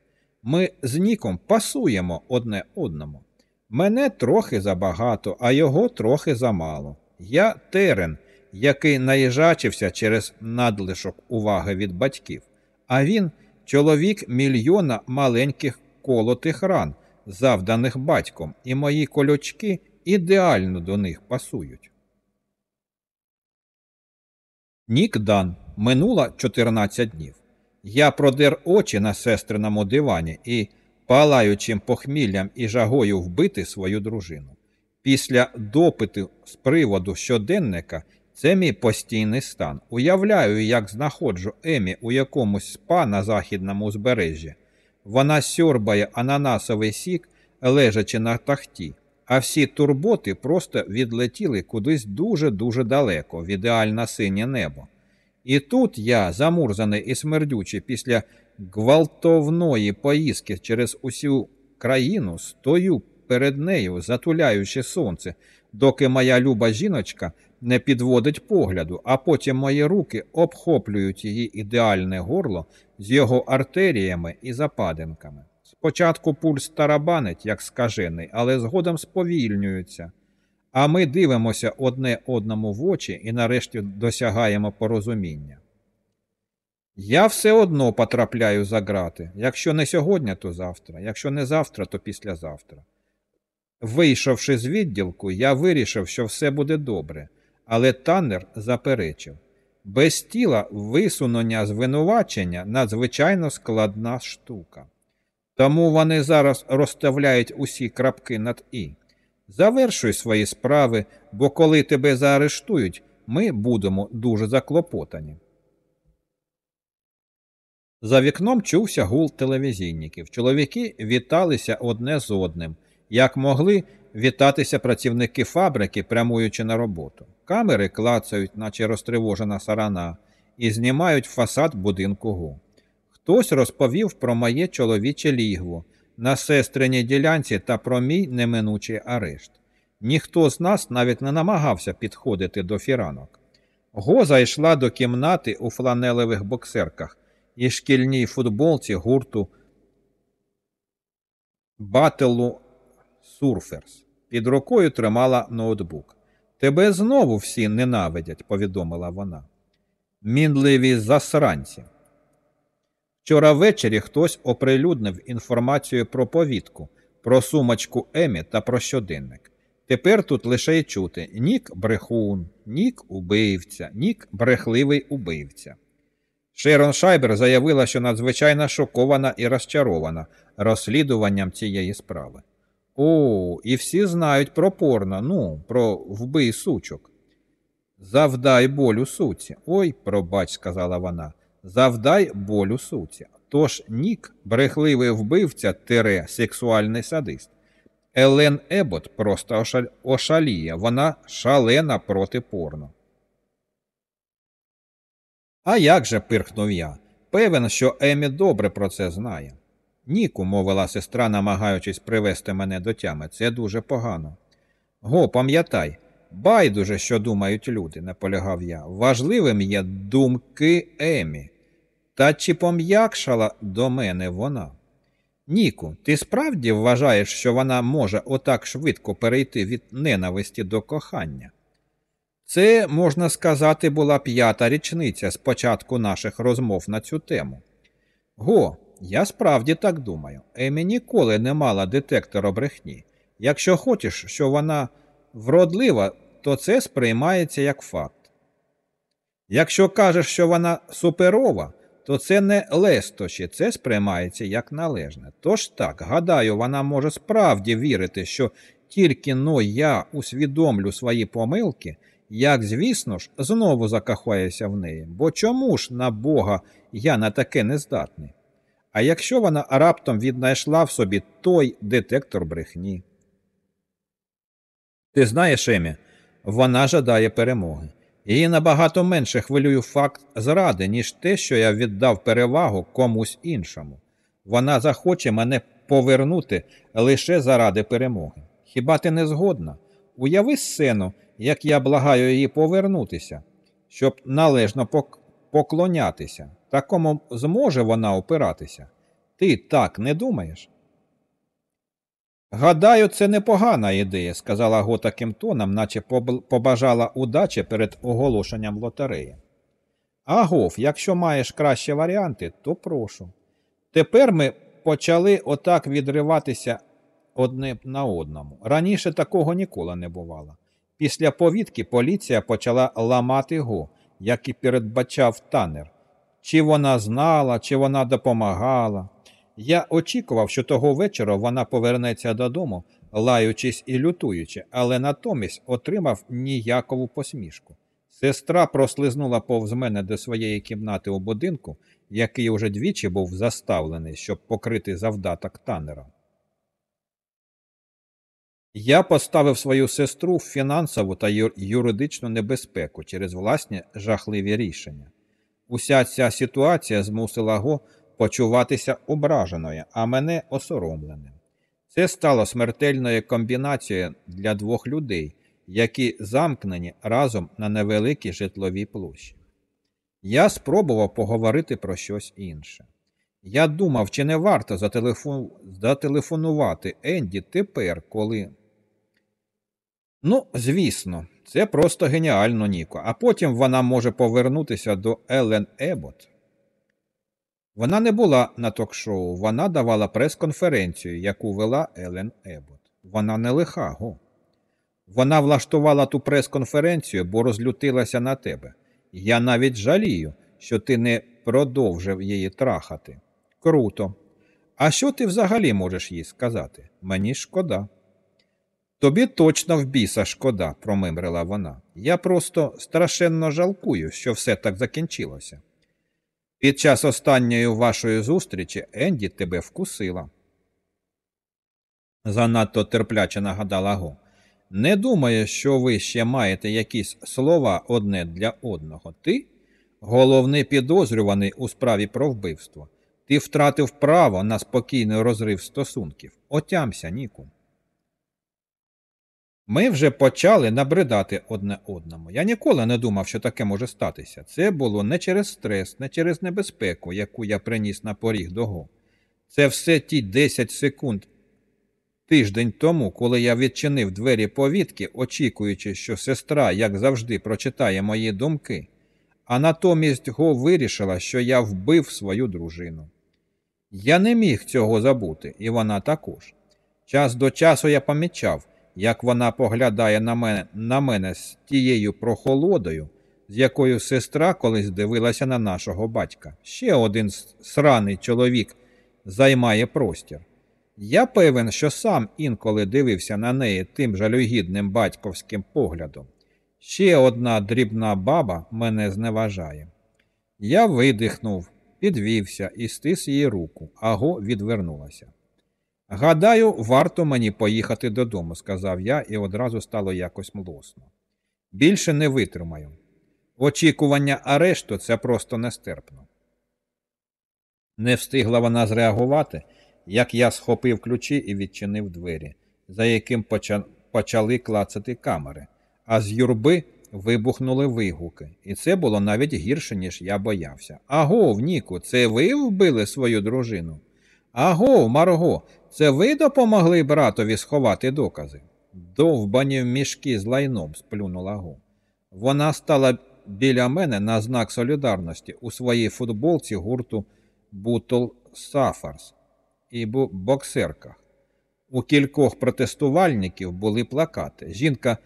Ми з Ніком пасуємо одне одному. Мене трохи забагато, а його трохи замало. Я терен, який наїжачився через надлишок уваги від батьків, а він чоловік мільйона маленьких колотих ран, завданих батьком, і мої колючки ідеально до них пасують. Нік Дан минуло 14 днів. Я продер очі на сестриному дивані і, палаючим похміллям і жагою вбити свою дружину. Після допиту з приводу щоденника це мій постійний стан. Уявляю, як знаходжу Емі у якомусь спа на західному узбережжі. Вона сьорбає ананасовий сік, лежачи на тахті, а всі турботи просто відлетіли кудись дуже-дуже далеко, в ідеальне синє небо. І тут я, замурзаний і смердючий після гвалтовної поїздки через усю країну, стою перед нею, затуляючи сонце, доки моя люба жіночка не підводить погляду, а потім мої руки обхоплюють її ідеальне горло з його артеріями і западинками. Спочатку пульс тарабанить, як скажений, але згодом сповільнюється. А ми дивимося одне одному в очі і нарешті досягаємо порозуміння. Я все одно потрапляю за грати. Якщо не сьогодні, то завтра, якщо не завтра, то післязавтра. Вийшовши з відділку, я вирішив, що все буде добре, але танер заперечив без тіла висунення звинувачення надзвичайно складна штука. Тому вони зараз розставляють усі крапки над І. Завершуй свої справи, бо коли тебе заарештують, ми будемо дуже заклопотані. За вікном чувся гул телевізійників. Чоловіки віталися одне з одним, як могли вітатися працівники фабрики, прямуючи на роботу. Камери клацають, наче розтривожена сарана, і знімають фасад будинку ГУ. Хтось розповів про моє чоловіче лігво на сестриній ділянці та про мій неминучий арешт. Ніхто з нас навіть не намагався підходити до фіранок. Го зайшла до кімнати у фланелевих боксерках і шкільній футболці гурту Бателу Сурферс. Під рукою тримала ноутбук. Тебе знову всі ненавидять, повідомила вона. Мінливі засранці. Вчора ввечері хтось оприлюднив інформацію про повідку, про сумочку Емі та про щоденник. Тепер тут лише й чути нік брехун, нік убивця, нік брехливий убивця. Шерон Шайбер заявила, що надзвичайно шокована і розчарована розслідуванням цієї справи. О, і всі знають про порно, ну, про вбий сучок. Завдай болю суці. Ой, пробач, сказала вона, завдай болю суці. Тож Нік, брехливий вбивця, тире, сексуальний садист. Елен Ебот просто ошаліє, вона шалена проти порно. А як же, пирхнув я. Певен, що Емі добре про це знає. Ніку, мовила сестра, намагаючись привести мене до тями, це дуже погано. Го, пам'ятай, байдуже, що думають люди, наполягав я. Важливим є думки Емі. Та чи пом'якшала до мене вона? Ніку, ти справді вважаєш, що вона може отак швидко перейти від ненависті до кохання? Це, можна сказати, була п'ята річниця з початку наших розмов на цю тему. Го, я справді так думаю. Емі ніколи не мала детектора брехні. Якщо хочеш, що вона вродлива, то це сприймається як факт. Якщо кажеш, що вона суперова, то це не лестощі, це сприймається як належне. Тож так, гадаю, вона може справді вірити, що тільки но я усвідомлю свої помилки, як, звісно ж, знову закохаюся в неї. Бо чому ж на Бога я на таке не здатний? А якщо вона раптом віднайшла в собі той детектор брехні? Ти знаєш, Емі, вона жадає перемоги. Її набагато менше хвилює факт зради, ніж те, що я віддав перевагу комусь іншому. Вона захоче мене повернути лише заради перемоги. Хіба ти не згодна? Уяви сцену, як я благаю її повернутися, щоб належно поклонятися. Такому зможе вона опиратися. Ти так не думаєш? Гадаю, це непогана ідея, сказала Го таким тоном, наче побажала удачі перед оголошенням лотереї. Агов, якщо маєш кращі варіанти, то прошу. Тепер ми почали отак відриватися одне на одному. Раніше такого ніколи не бувало. Після повідки поліція почала ламати го, як і передбачав танер. Чи вона знала, чи вона допомагала. Я очікував, що того вечора вона повернеться додому, лаючись і лютуючи, але натомість отримав ніякову посмішку. Сестра прослизнула повз мене до своєї кімнати у будинку, який уже двічі був заставлений, щоб покрити завдаток танера. Я поставив свою сестру в фінансову та юридичну небезпеку через власні жахливі рішення. Уся ця ситуація змусила го почуватися ображеною, а мене осоромленим. Це стало смертельною комбінацією для двох людей, які замкнені разом на невеликій житловій площі. Я спробував поговорити про щось інше. Я думав, чи не варто зателефон... зателефонувати Енді тепер, коли. Ну, звісно, це просто геніально, Ніко, а потім вона може повернутися до Елен Ебот. Вона не була на ток-шоу, вона давала прес-конференцію, яку вела Елен Ебот. Вона не лиха, го. Вона влаштувала ту прес-конференцію, бо розлютилася на тебе. Я навіть жалію, що ти не продовжив її трахати. Круто. А що ти взагалі можеш їй сказати? Мені шкода. Тобі точно в біса шкода, промимрила вона. Я просто страшенно жалкую, що все так закінчилося. Під час останньої вашої зустрічі Енді тебе вкусила. Занадто терпляче нагадала Го. Не думаю, що ви ще маєте якісь слова одне для одного. Ти головний підозрюваний у справі про вбивство. Ти втратив право на спокійний розрив стосунків. Отямся, Ніку. Ми вже почали набридати одне одному. Я ніколи не думав, що таке може статися. Це було не через стрес, не через небезпеку, яку я приніс на поріг дого. Це все ті 10 секунд тиждень тому, коли я відчинив двері повітки, очікуючи, що сестра, як завжди, прочитає мої думки, а натомість Го вирішила, що я вбив свою дружину. Я не міг цього забути, і вона також. Час до часу я помічав як вона поглядає на мене на мене з тією прохолодою, з якою сестра колись дивилася на нашого батька. Ще один сраний чоловік займає простір. Я певен, що сам інколи дивився на неї тим жалюгідним батьковським поглядом. Ще одна дрібна баба мене зневажає. Я видихнув, підвівся і стис її руку, аго відвернулася. Гадаю, варто мені поїхати додому, сказав я, і одразу стало якось млосно. Більше не витримаю. Очікування арешту це просто нестерпно. Не встигла вона зреагувати, як я схопив ключі і відчинив двері, за яким почали клацати камери, а з юрби вибухнули вигуки, і це було навіть гірше, ніж я боявся. Аго, Ніку, це ви вбили свою дружину? Аго, Марго, це ви допомогли братові сховати докази? Довбані в мішки з лайном, сплюнула Го. Вона стала біля мене на знак солідарності у своїй футболці гурту Бутл Сафарс і боксерках. У кількох протестувальників були плакати. Жінка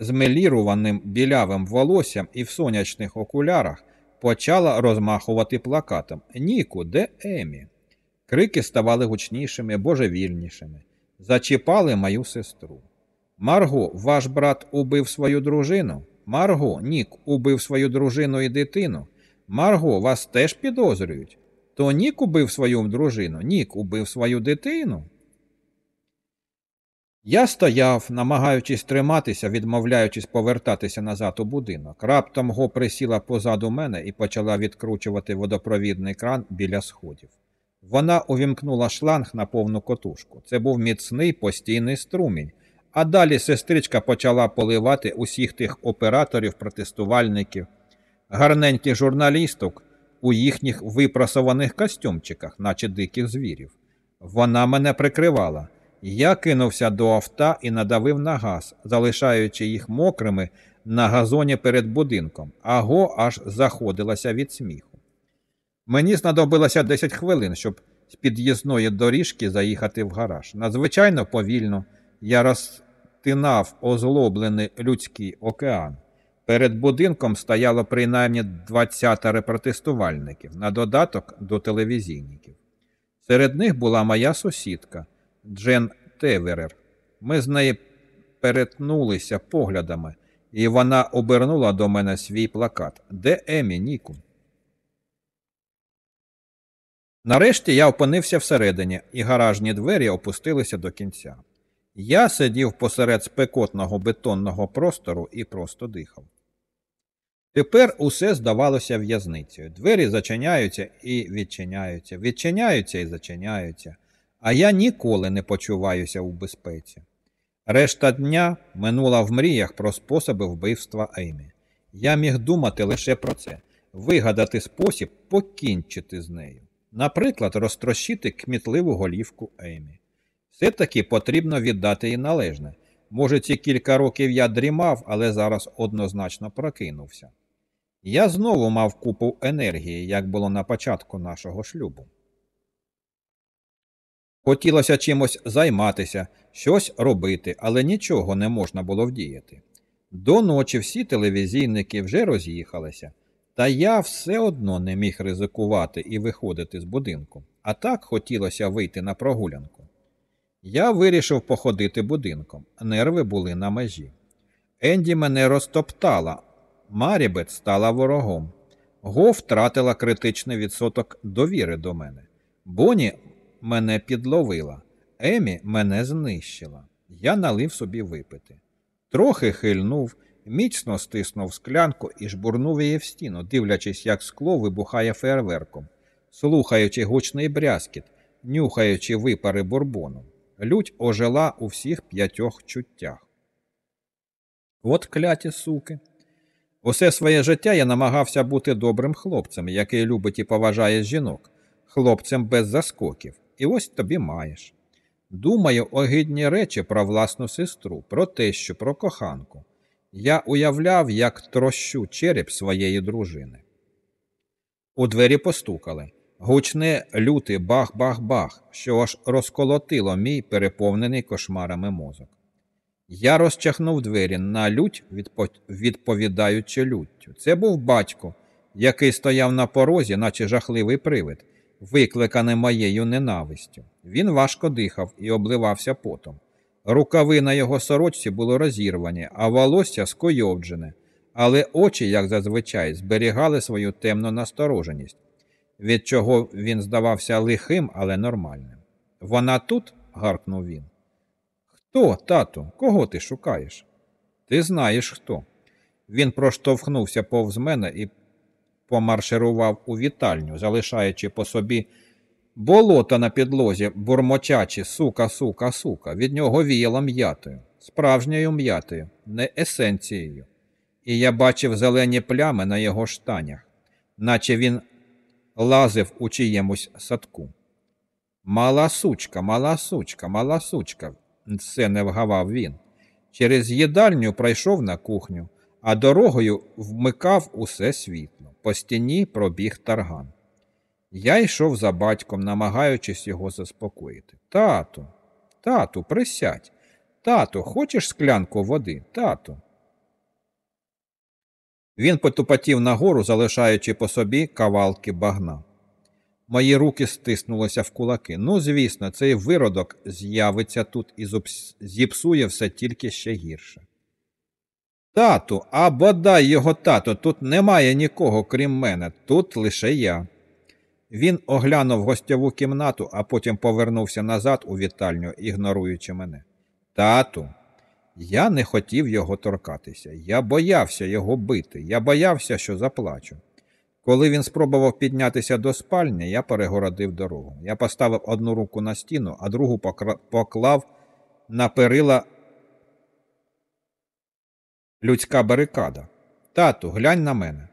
з меліруваним білявим волоссям і в сонячних окулярах почала розмахувати плакатом Ніку, де Емі? Крики ставали гучнішими, божевільнішими. Зачіпали мою сестру. Марго, ваш брат убив свою дружину. Марго, Нік убив свою дружину і дитину. Марго, вас теж підозрюють. То Нік убив свою дружину, Нік убив свою дитину. Я стояв, намагаючись триматися, відмовляючись повертатися назад у будинок. Раптом го присіла позаду мене і почала відкручувати водопровідний кран біля сходів. Вона увімкнула шланг на повну котушку. Це був міцний постійний струмінь. А далі сестричка почала поливати усіх тих операторів, протестувальників, гарненьких журналісток у їхніх випрасованих костюмчиках, наче диких звірів. Вона мене прикривала. Я кинувся до авто і надавив на газ, залишаючи їх мокрими на газоні перед будинком, а го аж заходилася від сміху. Мені знадобилося 10 хвилин, щоб з під'їзної доріжки заїхати в гараж. Надзвичайно повільно я розтинав озлоблений людський океан. Перед будинком стояло принаймні 20 протестувальників на додаток до телевізійників. Серед них була моя сусідка Джен Теверер. Ми з нею перетнулися поглядами, і вона обернула до мене свій плакат. Де Емі, Ніку? Нарешті я опинився всередині, і гаражні двері опустилися до кінця. Я сидів посеред спекотного бетонного простору і просто дихав. Тепер усе здавалося в'язницею. Двері зачиняються і відчиняються, відчиняються і зачиняються, а я ніколи не почуваюся у безпеці. Решта дня минула в мріях про способи вбивства Еймі. Я міг думати лише про це, вигадати спосіб покінчити з нею. Наприклад, розтрощити кмітливу голівку Еймі. Все таки потрібно віддати їй належне. Може, ці кілька років я дрімав, але зараз однозначно прокинувся. Я знову мав купу енергії, як було на початку нашого шлюбу. Хотілося чимось займатися, щось робити, але нічого не можна було вдіяти. До ночі всі телевізійники вже роз'їхалися, та я все одно не міг ризикувати і виходити з будинку, а так хотілося вийти на прогулянку. Я вирішив походити будинком, нерви були на межі. Енді мене розтоптала, Марібет стала ворогом. Го втратила критичний відсоток довіри до мене. Боні мене підловила, Емі мене знищила. Я налив собі випити. Трохи хильнув, міцно стиснув склянку і жбурнув її в стіну, дивлячись, як скло вибухає фейерверком, слухаючи гучний брязкіт, нюхаючи випари бурбону. Лють ожила у всіх п'ятьох чуттях. От кляті суки. Усе своє життя я намагався бути добрим хлопцем, який любить і поважає жінок, хлопцем без заскоків. І ось тобі маєш. Думаю огидні речі про власну сестру, про тещу, про коханку. Я уявляв, як трощу череп своєї дружини. У двері постукали. Гучне лютий бах-бах-бах, що аж розколотило мій переповнений кошмарами мозок. Я розчахнув двері на лють, відповідаючи люттю. Це був батько, який стояв на порозі, наче жахливий привид, викликаний моєю ненавистю. Він важко дихав і обливався потом. Рукави на його сорочці були розірвані, а волосся скойовджене, але очі, як зазвичай, зберігали свою темну настороженість, від чого він здавався лихим, але нормальним. Вона тут? гаркнув він. Хто, тату, кого ти шукаєш? Ти знаєш хто. Він проштовхнувся повз мене і помарширував у вітальню, залишаючи по собі болото на підлозі, бурмочачі сука, сука, сука, від нього віяло м'ятою, справжньою м'ятою, не есенцією. І я бачив зелені плями на його штанях, наче він лазив у чиємусь садку. Мала сучка, мала сучка, мала сучка це не вгавав він. Через їдальню пройшов на кухню, а дорогою вмикав усе світло. По стіні пробіг тарган. Я йшов за батьком, намагаючись його заспокоїти. Тату, тату, присядь. Тату, хочеш склянку води? Тату. Він потупотів нагору, залишаючи по собі кавалки багна. Мої руки стиснулися в кулаки. Ну, звісно, цей виродок з'явиться тут і зіпсує все тільки ще гірше. Тату, а бодай його тато, тут немає нікого, крім мене, тут лише я. Він оглянув гостьову кімнату, а потім повернувся назад у вітальню, ігноруючи мене. Тату, я не хотів його торкатися. Я боявся його бити, я боявся, що заплачу. Коли він спробував піднятися до спальні, я перегородив дорогу. Я поставив одну руку на стіну, а другу поклав на перила людська барикада. Тату, глянь на мене.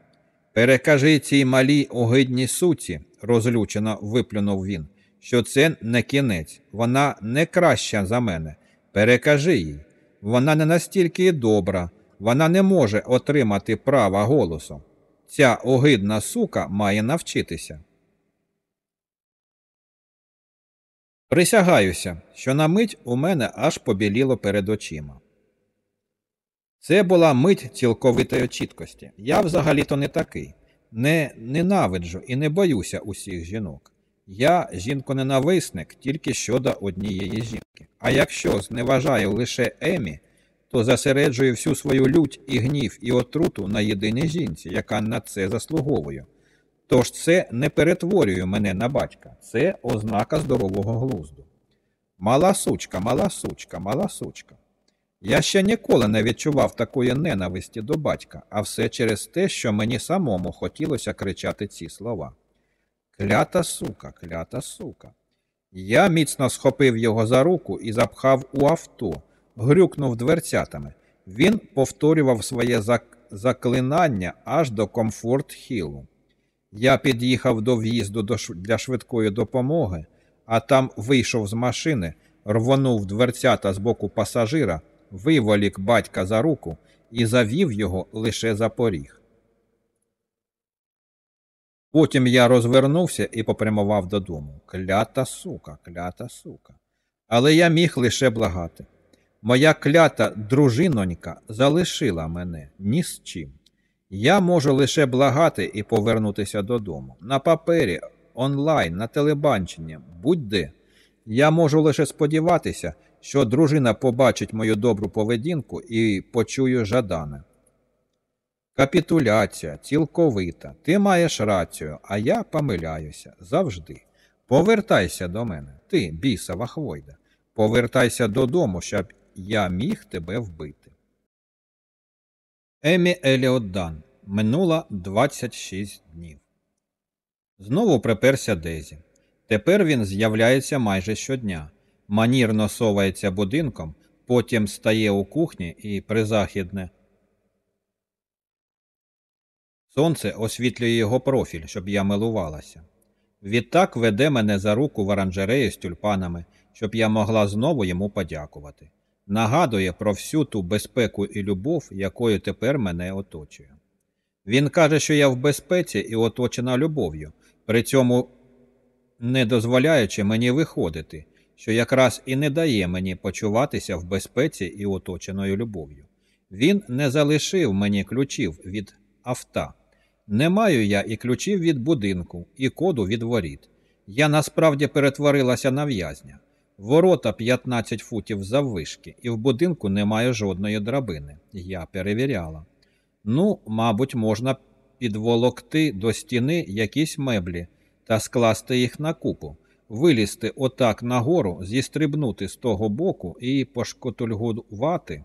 Перекажи цій малій огидній суці, розлючено виплюнув він, що це не кінець, вона не краща за мене. Перекажи їй. Вона не настільки добра, вона не може отримати права голосу. Ця огидна сука має навчитися. Присягаюся, що на мить у мене аж побіліло перед очима. Це була мить цілковитої чіткості. Я взагалі-то не такий. Не ненавиджу і не боюся усіх жінок. Я жінко-ненависник тільки щодо однієї жінки. А якщо зневажаю лише Емі, то засереджую всю свою лють і гнів і отруту на єдиній жінці, яка на це заслуговує. Тож це не перетворює мене на батька, це ознака здорового глузду. Мала сучка, мала сучка, мала сучка. Я ще ніколи не відчував такої ненависті до батька, а все через те, що мені самому хотілося кричати ці слова. Клята сука, клята сука. Я міцно схопив його за руку і запхав у авто, грюкнув дверцятами. Він повторював своє заклинання аж до комфорт хілу. Я під'їхав до в'їзду для швидкої допомоги, а там вийшов з машини, рвонув дверцята з боку пасажира виволік батька за руку і завів його лише за поріг. Потім я розвернувся і попрямував додому. Клята сука, клята сука. Але я міг лише благати. Моя клята дружинонька залишила мене ні з чим. Я можу лише благати і повернутися додому. На папері, онлайн, на телебаченні, будь-де. Я можу лише сподіватися, що дружина побачить мою добру поведінку і почує жадане. Капітуляція цілковита. Ти маєш рацію, а я помиляюся завжди. Повертайся до мене, ти, бісова хвойда. Повертайся додому, щоб я міг тебе вбити. Емі Еліот Дан. Минуло 26 днів. Знову приперся Дезі. Тепер він з'являється майже щодня манірно совається будинком, потім стає у кухні і призахідне. Сонце освітлює його профіль, щоб я милувалася. Відтак веде мене за руку в оранжерею з тюльпанами, щоб я могла знову йому подякувати. Нагадує про всю ту безпеку і любов, якою тепер мене оточує. Він каже, що я в безпеці і оточена любов'ю, при цьому не дозволяючи мені виходити, що якраз і не дає мені почуватися в безпеці і оточеною любов'ю. Він не залишив мені ключів від авто. Не маю я і ключів від будинку, і коду від воріт. Я насправді перетворилася на в'язня. Ворота 15 футів заввишки, і в будинку немає жодної драбини. Я перевіряла. Ну, мабуть, можна підволокти до стіни якісь меблі та скласти їх на купу вилізти отак нагору, зістрибнути з того боку і пошкотульгувати.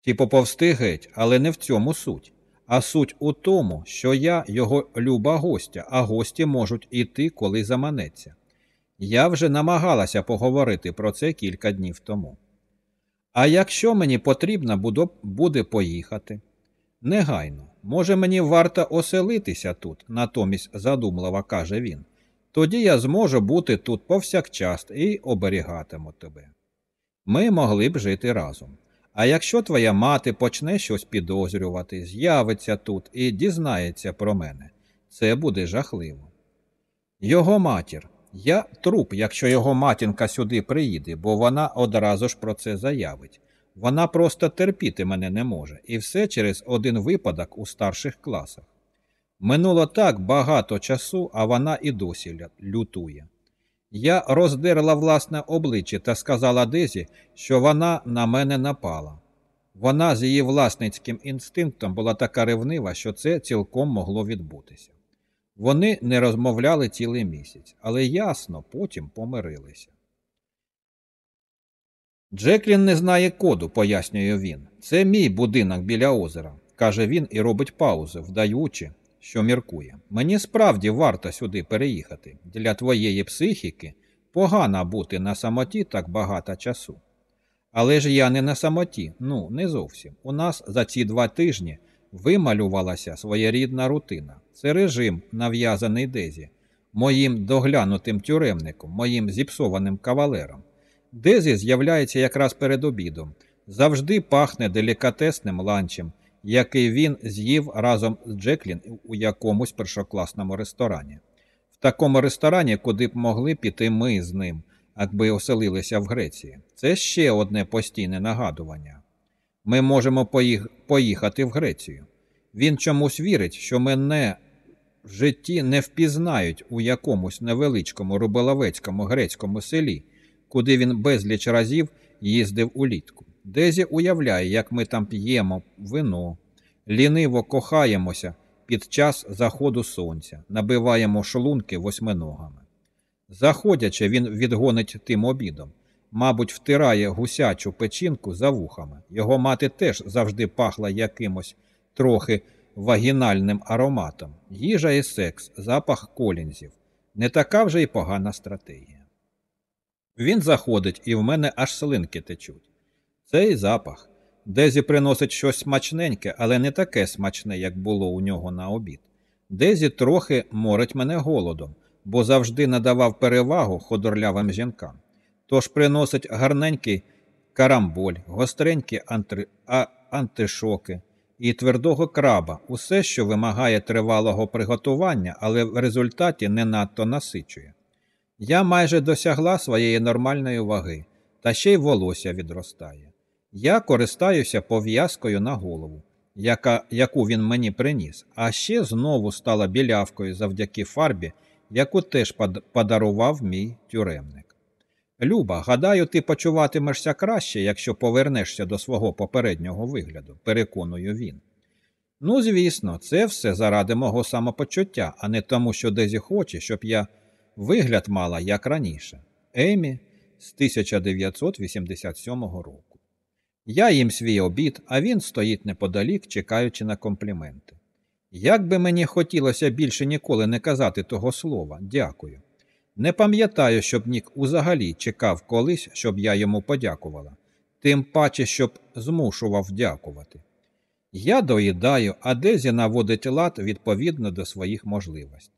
Ті поповсти геть, але не в цьому суть. А суть у тому, що я його люба гостя, а гості можуть іти, коли заманеться. Я вже намагалася поговорити про це кілька днів тому. А якщо мені потрібно буде поїхати? Негайно. Може, мені варто оселитися тут, натомість задумливо каже він. Тоді я зможу бути тут повсякчас і оберігатиму тебе. Ми могли б жити разом. А якщо твоя мати почне щось підозрювати, з'явиться тут і дізнається про мене, це буде жахливо. Його матір. Я труп, якщо його матінка сюди приїде, бо вона одразу ж про це заявить. Вона просто терпіти мене не може, і все через один випадок у старших класах. Минуло так багато часу, а вона і досі лютує. Я роздерла власне обличчя та сказала Дезі, що вона на мене напала. Вона з її власницьким інстинктом була така ревнива, що це цілком могло відбутися. Вони не розмовляли цілий місяць, але ясно потім помирилися. Джеклін не знає коду, пояснює він. Це мій будинок біля озера, каже він і робить паузу, вдаючи, що міркує. Мені справді варто сюди переїхати. Для твоєї психіки погано бути на самоті так багато часу. Але ж я не на самоті, ну, не зовсім. У нас за ці два тижні вималювалася своєрідна рутина. Це режим, нав'язаний Дезі, моїм доглянутим тюремником, моїм зіпсованим кавалером. Дезі з'являється якраз перед обідом. Завжди пахне делікатесним ланчем, який він з'їв разом з Джеклін у якомусь першокласному ресторані. В такому ресторані, куди б могли піти ми з ним, якби оселилися в Греції. Це ще одне постійне нагадування. Ми можемо поїх- поїхати в Грецію. Він чомусь вірить, що мене в житті не впізнають у якомусь невеличкому рубеловецькому грецькому селі, куди він безліч разів їздив улітку. Дезі уявляє, як ми там п'ємо вино, ліниво кохаємося під час заходу сонця, набиваємо шлунки восьминогами. Заходячи, він відгонить тим обідом. Мабуть, втирає гусячу печінку за вухами. Його мати теж завжди пахла якимось трохи вагінальним ароматом. Їжа і секс, запах колінзів. Не така вже й погана стратегія. Він заходить, і в мене аж слинки течуть. Цей запах. Дезі приносить щось смачненьке, але не таке смачне, як було у нього на обід. Дезі трохи морить мене голодом, бо завжди надавав перевагу ходорлявим жінкам. Тож приносить гарненький карамболь, гостренькі антри... а... антишоки і твердого краба, усе, що вимагає тривалого приготування, але в результаті не надто насичує. Я майже досягла своєї нормальної ваги, та ще й волосся відростає. Я користаюся пов'язкою на голову, яка, яку він мені приніс, а ще знову стала білявкою завдяки фарбі, яку теж под- подарував мій тюремник. Люба, гадаю, ти почуватимешся краще, якщо повернешся до свого попереднього вигляду, переконую він. Ну, звісно, це все заради мого самопочуття, а не тому, що Дезі хоче, щоб я вигляд мала як раніше. Емі з 1987 року. Я їм свій обід, а він стоїть неподалік, чекаючи на компліменти. Як би мені хотілося більше ніколи не казати того слова, дякую. Не пам'ятаю, щоб Нік узагалі чекав колись, щоб я йому подякувала, тим паче, щоб змушував дякувати. Я доїдаю, а Дезі наводить лад відповідно до своїх можливостей.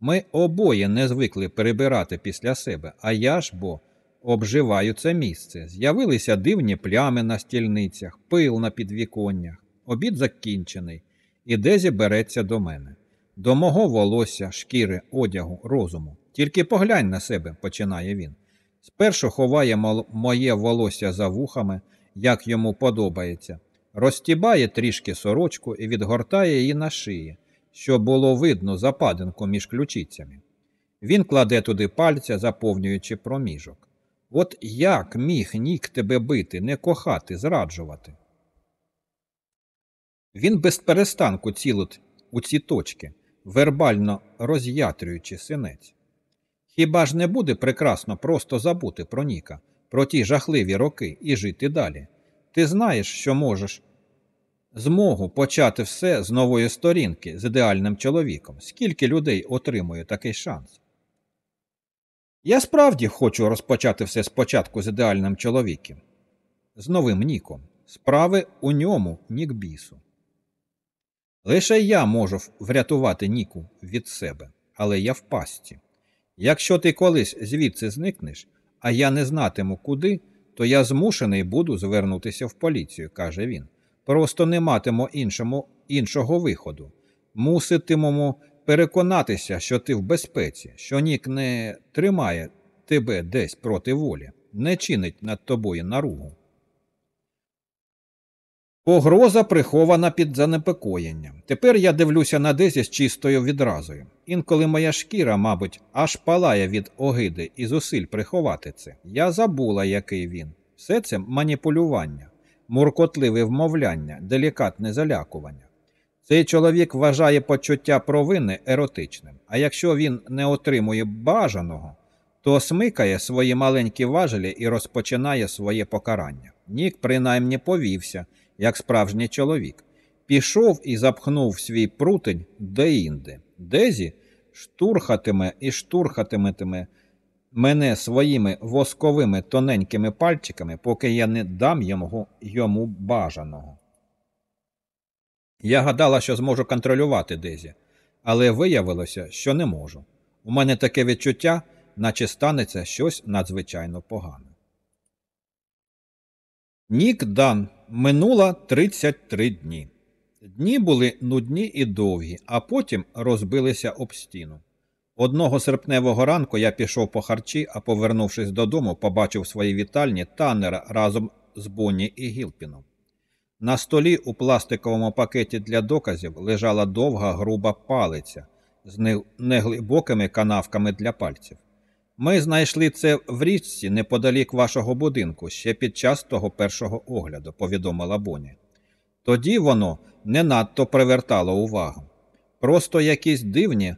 Ми обоє не звикли перебирати після себе, а я ж бо обживаю це місце. З'явилися дивні плями на стільницях, пил на підвіконнях. Обід закінчений, і Дезі береться до мене. До мого волосся, шкіри, одягу, розуму. Тільки поглянь на себе, починає він. Спершу ховає моє волосся за вухами, як йому подобається, розтібає трішки сорочку і відгортає її на шиї, щоб було видно западинку між ключицями. Він кладе туди пальця, заповнюючи проміжок. От як міг нік тебе бити, не кохати, зраджувати? Він без перестанку цілить у ці точки, вербально роз'ятрюючи синець. Хіба ж не буде прекрасно просто забути про Ніка, про ті жахливі роки і жити далі? Ти знаєш, що можеш змогу почати все з нової сторінки з ідеальним чоловіком. Скільки людей отримує такий шанс? Я справді хочу розпочати все спочатку з ідеальним чоловіком, з новим Ніком. Справи у ньому, Нік бісу. Лише я можу врятувати Ніку від себе, але я в пастці. Якщо ти колись звідси зникнеш, а я не знатиму куди, то я змушений буду звернутися в поліцію, каже він. Просто не матиму іншому, іншого виходу. Муситимемо переконатися, що ти в безпеці, що Нік не тримає тебе десь проти волі, не чинить над тобою наругу. Погроза прихована під занепокоєнням. Тепер я дивлюся на Дезі з чистою відразою. Інколи моя шкіра, мабуть, аж палає від огиди і зусиль приховати це. Я забула, який він. Все це маніпулювання, муркотливе вмовляння, делікатне залякування. Цей чоловік вважає почуття провини еротичним, а якщо він не отримує бажаного, то смикає свої маленькі важелі і розпочинає своє покарання. Нік принаймні повівся, як справжній чоловік, пішов і запхнув свій прутень деінде. Дезі штурхатиме і штурхатиметиме мене своїми восковими тоненькими пальчиками, поки я не дам йому, йому бажаного. Я гадала, що зможу контролювати Дезі, але виявилося, що не можу. У мене таке відчуття, наче станеться щось надзвичайно погане. Нік Дан минуло 33 дні. Дні були нудні і довгі, а потім розбилися об стіну. Одного серпневого ранку я пішов по харчі, а повернувшись додому, побачив в своїй вітальні танера разом з Бонні і Гілпіном. На столі у пластиковому пакеті для доказів лежала довга груба палиця з неглибокими канавками для пальців. Ми знайшли це в річці неподалік вашого будинку ще під час того першого огляду, повідомила Боні. Тоді воно не надто привертало увагу. Просто якісь дивні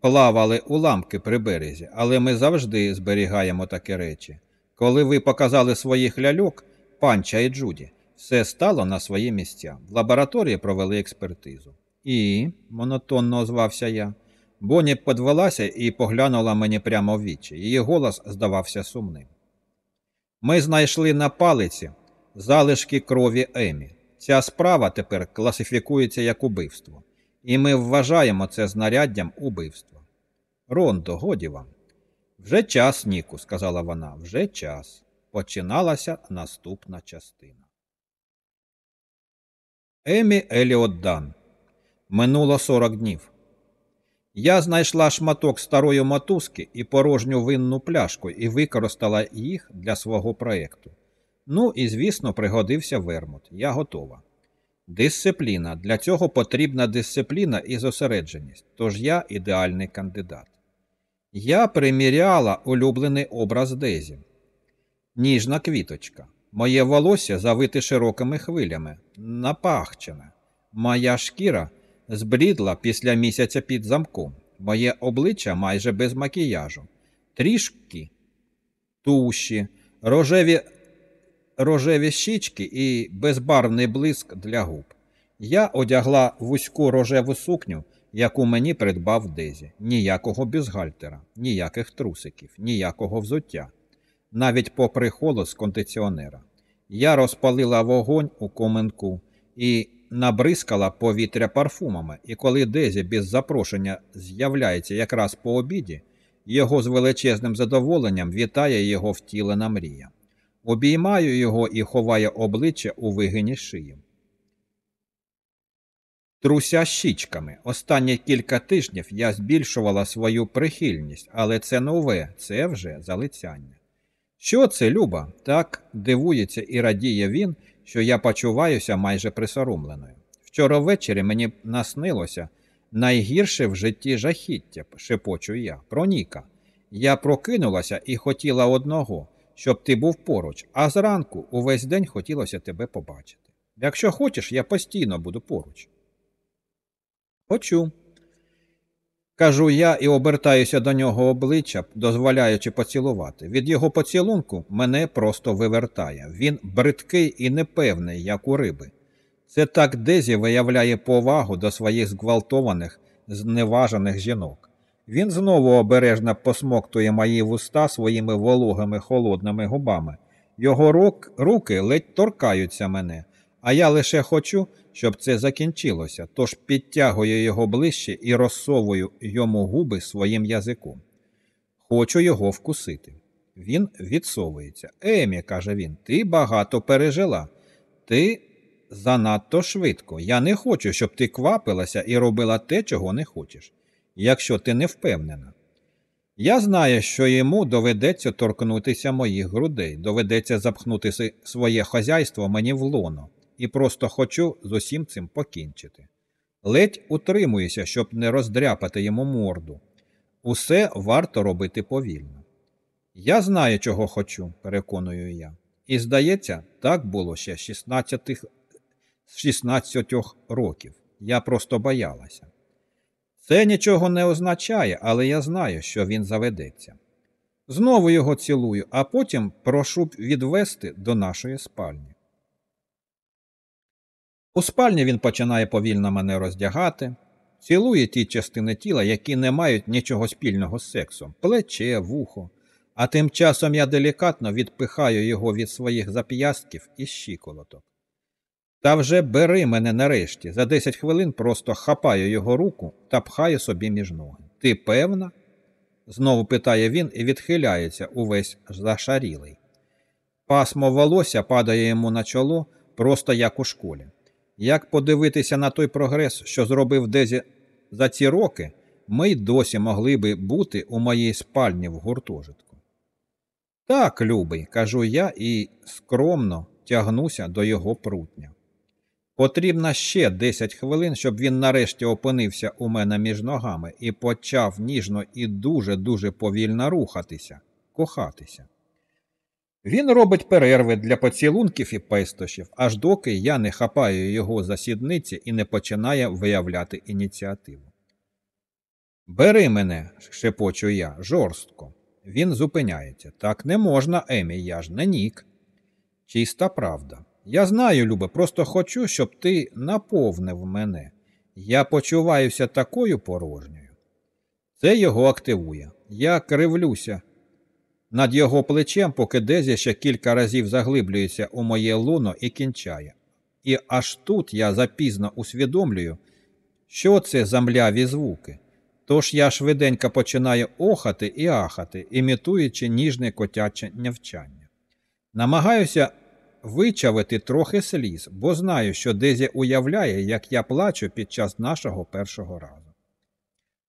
плавали уламки при березі, але ми завжди зберігаємо такі речі. Коли ви показали своїх ляльок, панча і Джуді, все стало на свої місця. В лабораторії провели експертизу. І, монотонно озвався я. Боні подвелася і поглянула мені прямо в вічі. Її голос здавався сумним. Ми знайшли на палиці залишки крові Емі. Ця справа тепер класифікується як убивство, і ми вважаємо це знаряддям убивства. Рондо, годі вам. Вже час, Ніку, сказала вона, вже час. Починалася наступна частина. Емі Еліот Дан. Минуло 40 днів. Я знайшла шматок старої мотузки і порожню винну пляшку і використала їх для свого проєкту. Ну і, звісно, пригодився вермут. Я готова. Дисципліна. Для цього потрібна дисципліна і зосередженість, тож я ідеальний кандидат. Я приміряла улюблений образ Дезі. Ніжна квіточка. Моє волосся завите широкими хвилями, напахчене. Моя шкіра Зблідла після місяця під замком, моє обличчя майже без макіяжу, трішки туші, рожеві рожеві щічки і безбарвний блиск для губ. Я одягла вузьку рожеву сукню, яку мені придбав Дезі. Ніякого бюзгальтера, ніяких трусиків, ніякого взуття, навіть попри холод з кондиціонера. Я розпалила вогонь у коменку і набризкала повітря парфумами, і коли Дезі без запрошення з'являється якраз по обіді, його з величезним задоволенням вітає його втілена мрія. Обіймаю його і ховає обличчя у вигині шиї. Труся щічками. Останні кілька тижнів я збільшувала свою прихильність, але це нове, це вже залицяння. Що це, Люба? Так дивується і радіє він, що я почуваюся майже присоромленою. Вчора ввечері мені наснилося найгірше в житті жахіття, шепочу я, про Ніка. Я прокинулася і хотіла одного, щоб ти був поруч, а зранку увесь день хотілося тебе побачити. Якщо хочеш, я постійно буду поруч. Хочу. Кажу я і обертаюся до нього обличчя, дозволяючи поцілувати. Від його поцілунку мене просто вивертає. Він бридкий і непевний, як у риби. Це так Дезі виявляє повагу до своїх зґвалтованих, зневажених жінок. Він знову обережно посмоктує мої вуста своїми вологими холодними губами. Його рук, руки ледь торкаються мене, а я лише хочу, щоб це закінчилося, тож підтягую його ближче і розсовую йому губи своїм язиком. Хочу його вкусити. Він відсовується. Емі, каже він, ти багато пережила. Ти занадто швидко. Я не хочу, щоб ти квапилася і робила те, чого не хочеш, якщо ти не впевнена. Я знаю, що йому доведеться торкнутися моїх грудей, доведеться запхнути своє хазяйство мені в лоно і просто хочу з усім цим покінчити. Ледь утримуюся, щоб не роздряпати йому морду. Усе варто робити повільно. Я знаю, чого хочу, переконую я. І, здається, так було ще з 16, 16 років. Я просто боялася. Це нічого не означає, але я знаю, що він заведеться. Знову його цілую, а потім прошу відвести до нашої спальні. У спальні він починає повільно мене роздягати, цілує ті частини тіла, які не мають нічого спільного з сексом плече, вухо, а тим часом я делікатно відпихаю його від своїх зап'ястків і щиколоток. Та вже бери мене нарешті. За 10 хвилин просто хапаю його руку та пхаю собі між ноги. Ти певна? знову питає він і відхиляється увесь зашарілий. Пасмо волосся падає йому на чоло, просто як у школі. Як подивитися на той прогрес, що зробив Дезі за ці роки, ми й досі могли би бути у моїй спальні в гуртожитку. Так, любий, кажу я і скромно тягнуся до його прутня. Потрібно ще 10 хвилин, щоб він нарешті опинився у мене між ногами і почав ніжно і дуже-дуже повільно рухатися, кохатися. Він робить перерви для поцілунків і пестощів, аж доки я не хапаю його за сідниці і не починає виявляти ініціативу. Бери мене, шепочу я, жорстко. Він зупиняється. Так не можна, Емі, я ж не нік. Чиста правда. Я знаю, Любе, просто хочу, щоб ти наповнив мене. Я почуваюся такою порожньою. Це його активує. Я кривлюся над його плечем, поки Дезі ще кілька разів заглиблюється у моє луно і кінчає. І аж тут я запізно усвідомлюю, що це за мляві звуки. Тож я швиденько починаю охати і ахати, імітуючи ніжне котяче нявчання. Намагаюся вичавити трохи сліз, бо знаю, що Дезі уявляє, як я плачу під час нашого першого разу.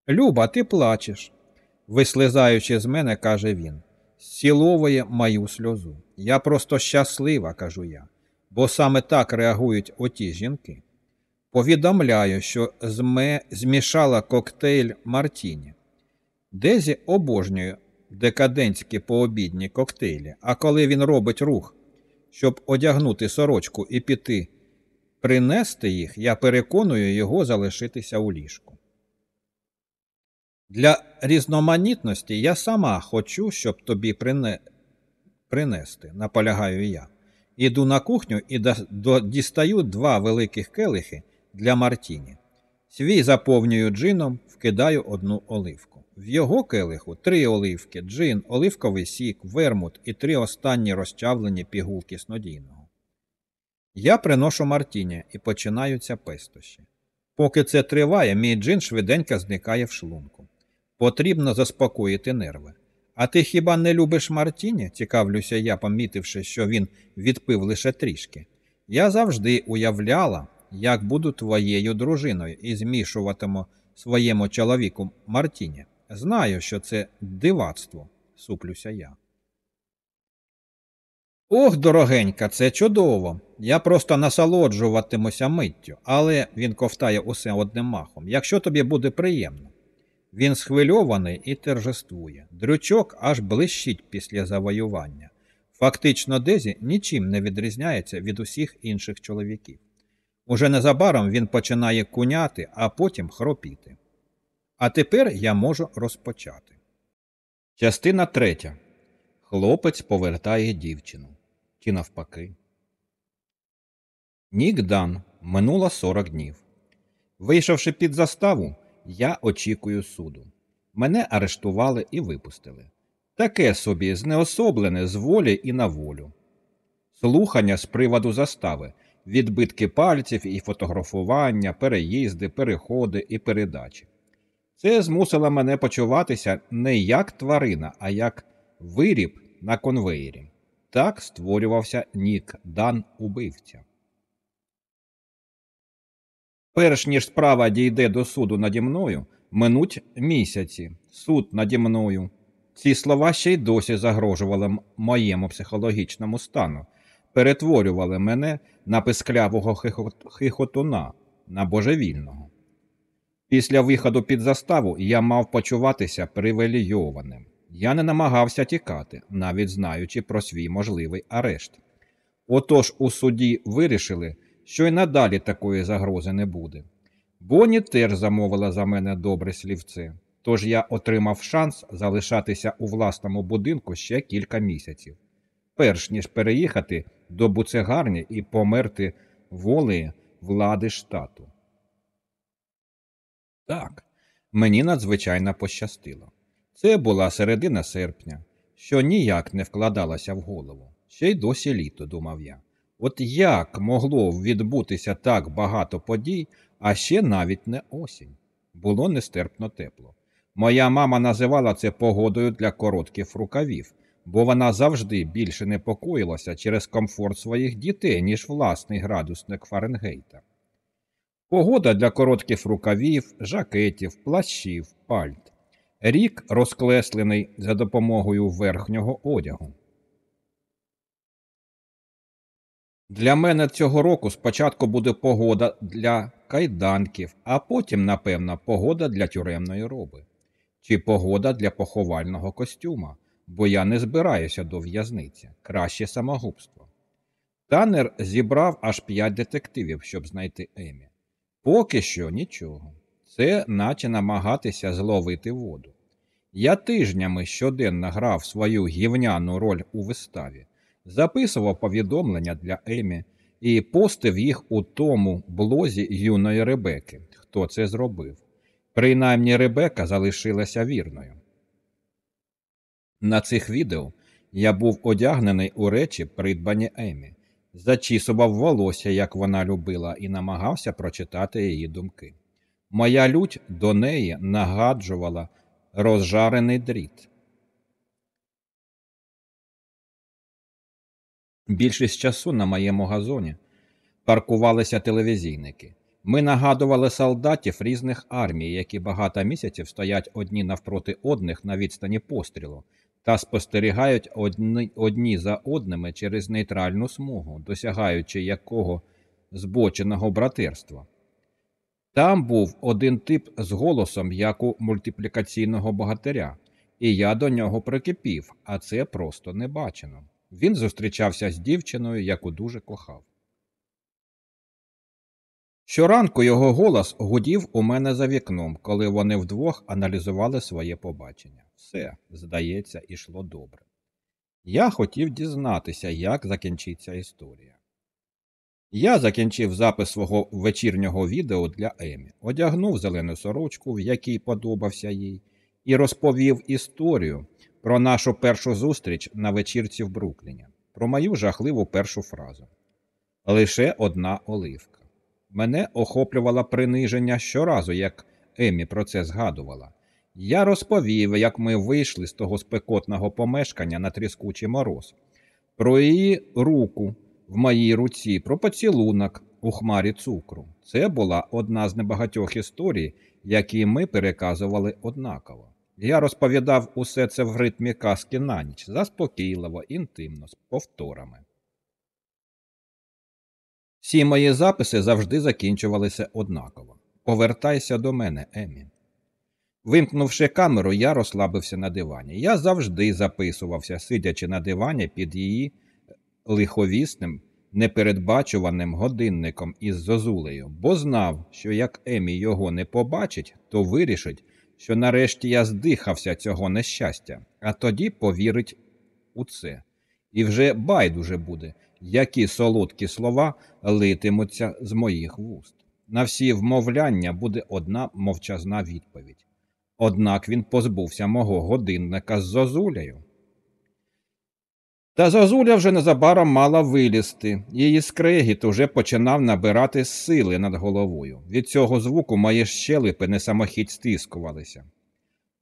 Люба, ти плачеш, вислизаючи з мене, каже він, сіловує мою сльозу. Я просто щаслива, кажу я, бо саме так реагують оті жінки. Повідомляю, що зме... змішала коктейль Мартіні. Дезі обожнює декадентські пообідні коктейлі, а коли він робить рух щоб одягнути сорочку і піти, принести їх, я переконую його залишитися у ліжку. Для різноманітності я сама хочу, щоб тобі прине... принести, наполягаю я. Іду на кухню і дістаю два великих келихи для Мартіні. Свій заповнюю джином, вкидаю одну оливку. В його келиху три оливки, джин, оливковий сік, вермут і три останні розчавлені пігулки снодійного. Я приношу Мартіні і починаються пестощі. Поки це триває, мій джин швиденько зникає в шлунку. Потрібно заспокоїти нерви. А ти хіба не любиш Мартіні? цікавлюся я, помітивши, що він відпив лише трішки. Я завжди уявляла, як буду твоєю дружиною і змішуватиму своєму чоловіку Мартіні. Знаю, що це дивацтво, суплюся я. Ох, дорогенька, це чудово. Я просто насолоджуватимуся миттю, але він ковтає усе одним махом, якщо тобі буде приємно. Він схвильований і торжествує. Дрючок аж блищить після завоювання. Фактично, Дезі нічим не відрізняється від усіх інших чоловіків. Уже незабаром він починає куняти, а потім хропіти. А тепер я можу розпочати. Частина третя. Хлопець повертає дівчину. Чи навпаки. Нік Дан. Минуло 40 днів. Вийшовши під заставу, я очікую суду. Мене арештували і випустили. Таке собі знеособлене з волі і на волю. Слухання з приводу застави, відбитки пальців і фотографування, переїзди, переходи і передачі. Це змусило мене почуватися не як тварина, а як виріб на конвеєрі. Так створювався нік Дан убивця. Перш ніж справа дійде до суду наді мною, минуть місяці, суд наді мною. Ці слова ще й досі загрожували моєму психологічному стану, перетворювали мене на писклявого хихот- хихотуна, на божевільного. Після виходу під заставу я мав почуватися привілейованим. Я не намагався тікати, навіть знаючи про свій можливий арешт. Отож у суді вирішили, що й надалі такої загрози не буде. Бонні теж замовила за мене добре слівце, тож я отримав шанс залишатися у власному будинку ще кілька місяців, перш ніж переїхати до буцегарні і померти волею влади штату. Так, мені надзвичайно пощастило. Це була середина серпня, що ніяк не вкладалося в голову. Ще й досі літо, думав я. От як могло відбутися так багато подій, а ще навіть не осінь? Було нестерпно тепло. Моя мама називала це погодою для коротких рукавів, бо вона завжди більше непокоїлася через комфорт своїх дітей, ніж власний градусник Фаренгейта. Погода для коротких рукавів, жакетів, плащів, пальт. Рік розклеслений за допомогою верхнього одягу. Для мене цього року спочатку буде погода для кайданків, а потім, напевно, погода для тюремної роби. Чи погода для поховального костюма, бо я не збираюся до в'язниці. Краще самогубство. Танер зібрав аж п'ять детективів, щоб знайти Емі. Поки що нічого. Це наче намагатися зловити воду. Я тижнями щоденно грав свою гівняну роль у виставі, записував повідомлення для Емі і постив їх у тому блозі юної Ребеки. Хто це зробив? Принаймні Ребека залишилася вірною. На цих відео я був одягнений у речі, придбані Емі, зачісував волосся, як вона любила, і намагався прочитати її думки. Моя лють до неї нагаджувала розжарений дріт. Більшість часу на моєму газоні паркувалися телевізійники. Ми нагадували солдатів різних армій, які багато місяців стоять одні навпроти одних на відстані пострілу та спостерігають одні, одні за одними через нейтральну смугу, досягаючи якого збоченого братерства. Там був один тип з голосом, як у мультиплікаційного богатиря, і я до нього прикипів, а це просто не бачено. Він зустрічався з дівчиною, яку дуже кохав. Щоранку його голос гудів у мене за вікном, коли вони вдвох аналізували своє побачення. Все, здається, ішло добре. Я хотів дізнатися, як закінчиться історія. Я закінчив запис свого вечірнього відео для Емі, одягнув зелену сорочку, в якій подобався їй, і розповів історію про нашу першу зустріч на вечірці в Брукліні, про мою жахливу першу фразу. Лише одна оливка. Мене охоплювало приниження щоразу, як Емі про це згадувала. Я розповів, як ми вийшли з того спекотного помешкання на тріскучий мороз, про її руку в моїй руці, про поцілунок у хмарі цукру. Це була одна з небагатьох історій, які ми переказували однаково. Я розповідав усе це в ритмі казки на ніч, заспокійливо, інтимно, з повторами. Всі мої записи завжди закінчувалися однаково. Повертайся до мене, Емі. Вимкнувши камеру, я розслабився на дивані. Я завжди записувався, сидячи на дивані під її лиховісним, непередбачуваним годинником із зозулею, бо знав, що як Емі його не побачить, то вирішить, що нарешті я здихався цього нещастя, а тоді повірить у це. І вже байдуже буде, які солодкі слова литимуться з моїх вуст. На всі вмовляння буде одна мовчазна відповідь. Однак він позбувся мого годинника з зозулею. Та зозуля вже незабаром мала вилізти, її скрегіт уже починав набирати сили над головою. Від цього звуку мої щелепи не самохідь стискувалися.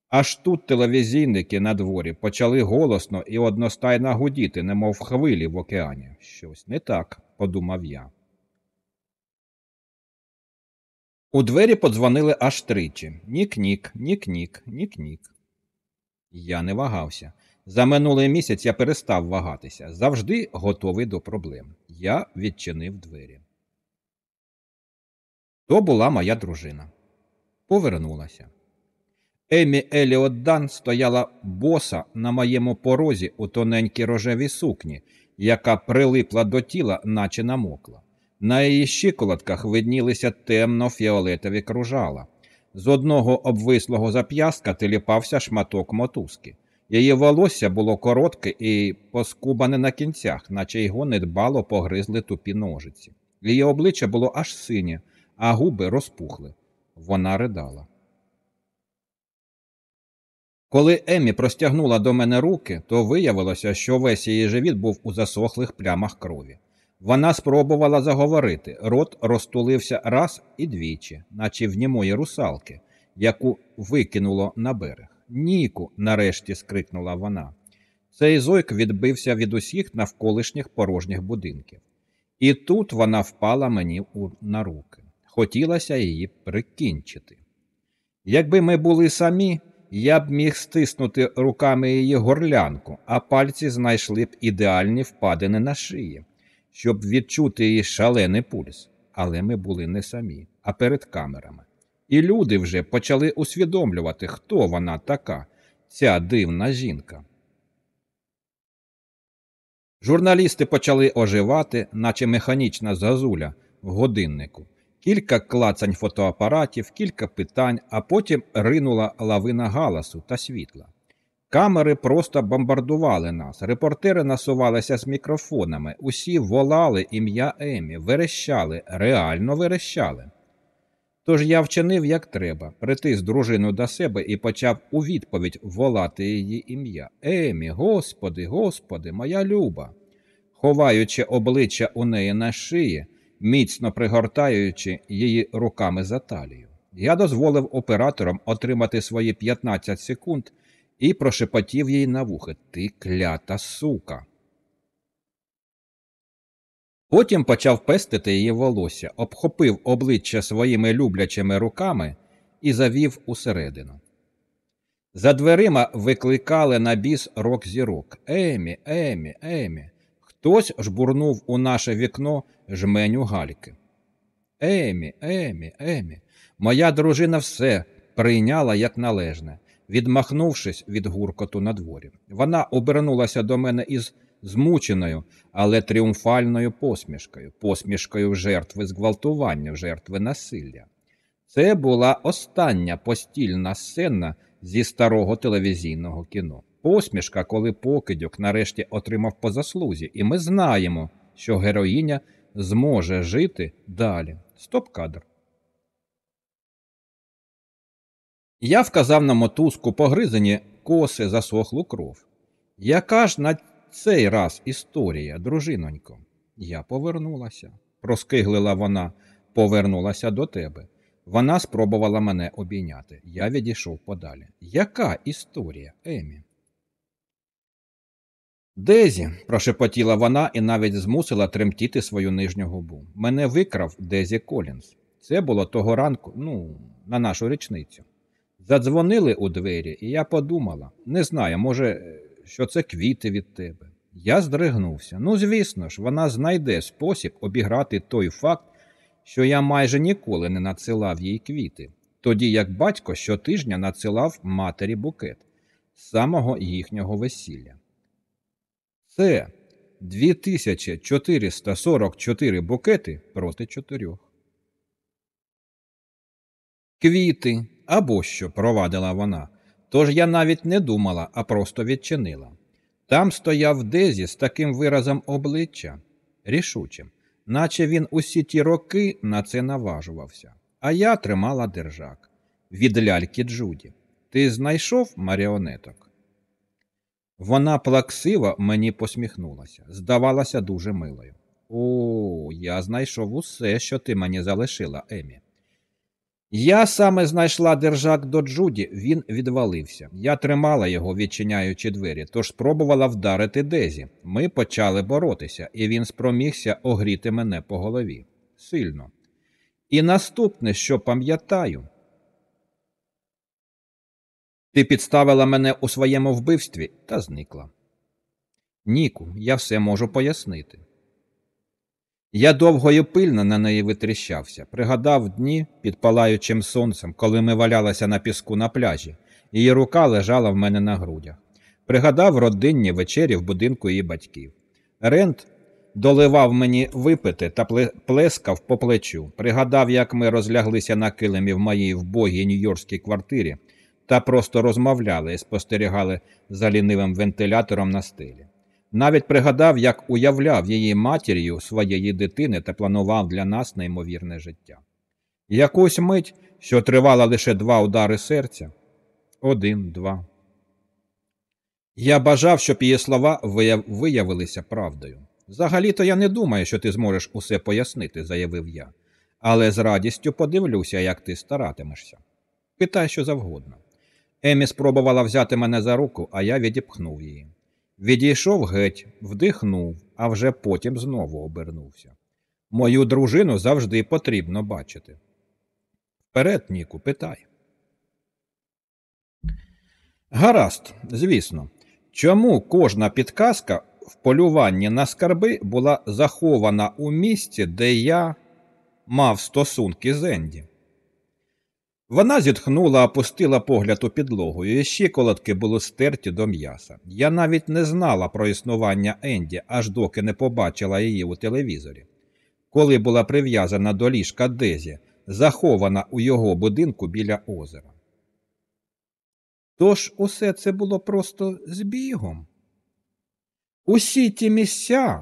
Аж тут телевізійники на дворі почали голосно і одностайно гудіти, немов хвилі в океані. Щось не так, подумав я. У двері подзвонили аж тричі. Нік-нік, нік-нік, нік-нік. Я не вагався. За минулий місяць я перестав вагатися, завжди готовий до проблем. Я відчинив двері. То була моя дружина. Повернулася. Емі Еліот Дан стояла боса на моєму порозі у тоненькій рожевій сукні, яка прилипла до тіла, наче намокла. На її щиколотках виднілися темно-фіолетові кружала. З одного обвислого зап'ястка теліпався шматок мотузки. Її волосся було коротке і поскубане на кінцях, наче його недбало погризли тупі ножиці. Її обличчя було аж синє, а губи розпухли. Вона ридала. Коли Емі простягнула до мене руки, то виявилося, що весь її живіт був у засохлих плямах крові. Вона спробувала заговорити, рот розтулився раз і двічі, наче в німої русалки, яку викинуло на берег. Ніку, нарешті скрикнула вона. Цей зойк відбився від усіх навколишніх порожніх будинків. І тут вона впала мені на руки. Хотілося її прикінчити. Якби ми були самі, я б міг стиснути руками її горлянку, а пальці знайшли б ідеальні впадини на шиї, щоб відчути її шалений пульс. Але ми були не самі, а перед камерами. І люди вже почали усвідомлювати, хто вона така, ця дивна жінка. Журналісти почали оживати, наче механічна зазуля в годиннику. Кілька клацань фотоапаратів, кілька питань, а потім ринула лавина галасу та світла. Камери просто бомбардували нас, репортери насувалися з мікрофонами, усі волали ім'я Емі, верещали, реально верещали. Тож я вчинив як треба, притис дружину до себе і почав у відповідь волати її ім'я. Емі, господи, господи, моя люба. Ховаючи обличчя у неї на шиї, міцно пригортаючи її руками за талію. Я дозволив операторам отримати свої 15 секунд і прошепотів їй на вухи Ти клята сука. Потім почав пестити її волосся, обхопив обличчя своїми люблячими руками і завів усередину. За дверима викликали на біс рок зірок Емі, Емі, Емі. Хтось жбурнув у наше вікно жменю гальки. Емі, Емі, Емі. Моя дружина все прийняла як належне, відмахнувшись від гуркоту на дворі. Вона обернулася до мене із змученою, але тріумфальною посмішкою, посмішкою жертви зґвалтування, жертви насилля. Це була остання постільна сцена зі старого телевізійного кіно. Посмішка, коли покидьок нарешті отримав по заслузі, і ми знаємо, що героїня зможе жити далі. Стоп кадр. Я вказав на мотузку погризані коси засохлу кров. Яка ж на цей раз історія, дружинонько? Я повернулася, проскиглила вона, повернулася до тебе. Вона спробувала мене обійняти. Я відійшов подалі. Яка історія, Емі? Дезі, прошепотіла вона і навіть змусила тремтіти свою нижню губу. Мене викрав Дезі Колінс. Це було того ранку, ну, на нашу річницю. Задзвонили у двері, і я подумала не знаю, може, що це квіти від тебе. Я здригнувся. Ну, звісно ж, вона знайде спосіб обіграти той факт, що я майже ніколи не надсилав їй квіти, тоді як батько щотижня надсилав матері букет з самого їхнього весілля. Це 2444 букети проти чотирьох. Квіти або що провадила вона. Тож я навіть не думала, а просто відчинила. Там стояв Дезі з таким виразом обличчя, рішучим, наче він усі ті роки на це наважувався. А я тримала держак від ляльки Джуді. Ти знайшов маріонеток? Вона плаксиво мені посміхнулася, здавалася дуже милою. О, я знайшов усе, що ти мені залишила, Емі. Я саме знайшла держак до Джуді, він відвалився. Я тримала його, відчиняючи двері, тож спробувала вдарити Дезі. Ми почали боротися, і він спромігся огріти мене по голові. Сильно. І наступне, що пам'ятаю, Ти підставила мене у своєму вбивстві та зникла. Ніку, я все можу пояснити. Я довго і пильно на неї витріщався, пригадав дні під палаючим сонцем, коли ми валялися на піску на пляжі, її рука лежала в мене на грудях. Пригадав родинні вечері в будинку її батьків. Рент доливав мені випити та плескав по плечу. Пригадав, як ми розляглися на килимі в моїй вбогій нью-йоркській квартирі та просто розмовляли і спостерігали за лінивим вентилятором на стелі. Навіть пригадав, як уявляв її матір'ю своєї дитини та планував для нас неймовірне життя. Якусь мить, що тривала лише два удари серця один, два. Я бажав, щоб її слова виявилися правдою. Взагалі-то я не думаю, що ти зможеш усе пояснити, заявив я, але з радістю подивлюся, як ти старатимешся. Питай що завгодно. Емі спробувала взяти мене за руку, а я відіпхнув її. Відійшов геть, вдихнув, а вже потім знову обернувся. Мою дружину завжди потрібно бачити. Вперед, Ніку, питай. Гаразд, звісно, чому кожна підказка в полюванні на скарби була захована у місці, де я мав стосунки з Енді? Вона зітхнула, опустила погляд у підлогу, і щиколотки були стерті до м'яса. Я навіть не знала про існування Енді, аж доки не побачила її у телевізорі. Коли була прив'язана до ліжка Дезі, захована у його будинку біля озера. Тож усе це було просто збігом. Усі ті місця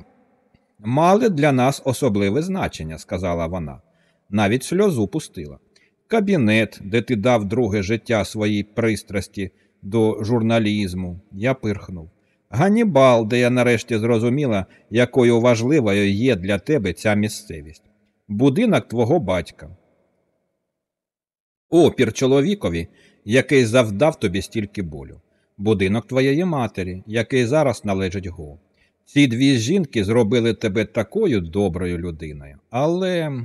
мали для нас особливе значення, сказала вона, навіть сльозу пустила кабінет, де ти дав друге життя своїй пристрасті до журналізму, я пирхнув. Ганібал, де я нарешті зрозуміла, якою важливою є для тебе ця місцевість. Будинок твого батька. Опір чоловікові, який завдав тобі стільки болю. Будинок твоєї матері, який зараз належить Го. Ці дві жінки зробили тебе такою доброю людиною, але.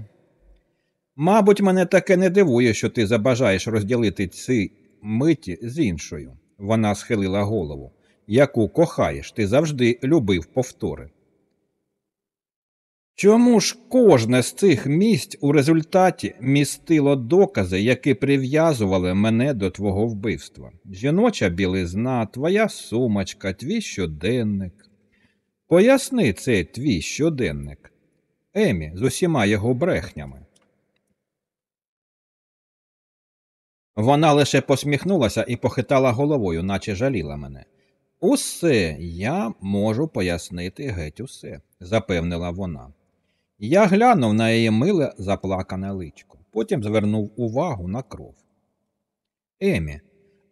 Мабуть, мене таке не дивує, що ти забажаєш розділити ці миті з іншою. Вона схилила голову. Яку кохаєш, ти завжди любив повтори. Чому ж кожне з цих місць у результаті містило докази, які прив'язували мене до твого вбивства? Жіноча білизна, твоя сумочка, твій щоденник. Поясни цей твій щоденник, Емі, з усіма його брехнями. Вона лише посміхнулася і похитала головою, наче жаліла мене. Усе я можу пояснити геть усе, запевнила вона. Я глянув на її миле заплакане личко, потім звернув увагу на кров. Емі,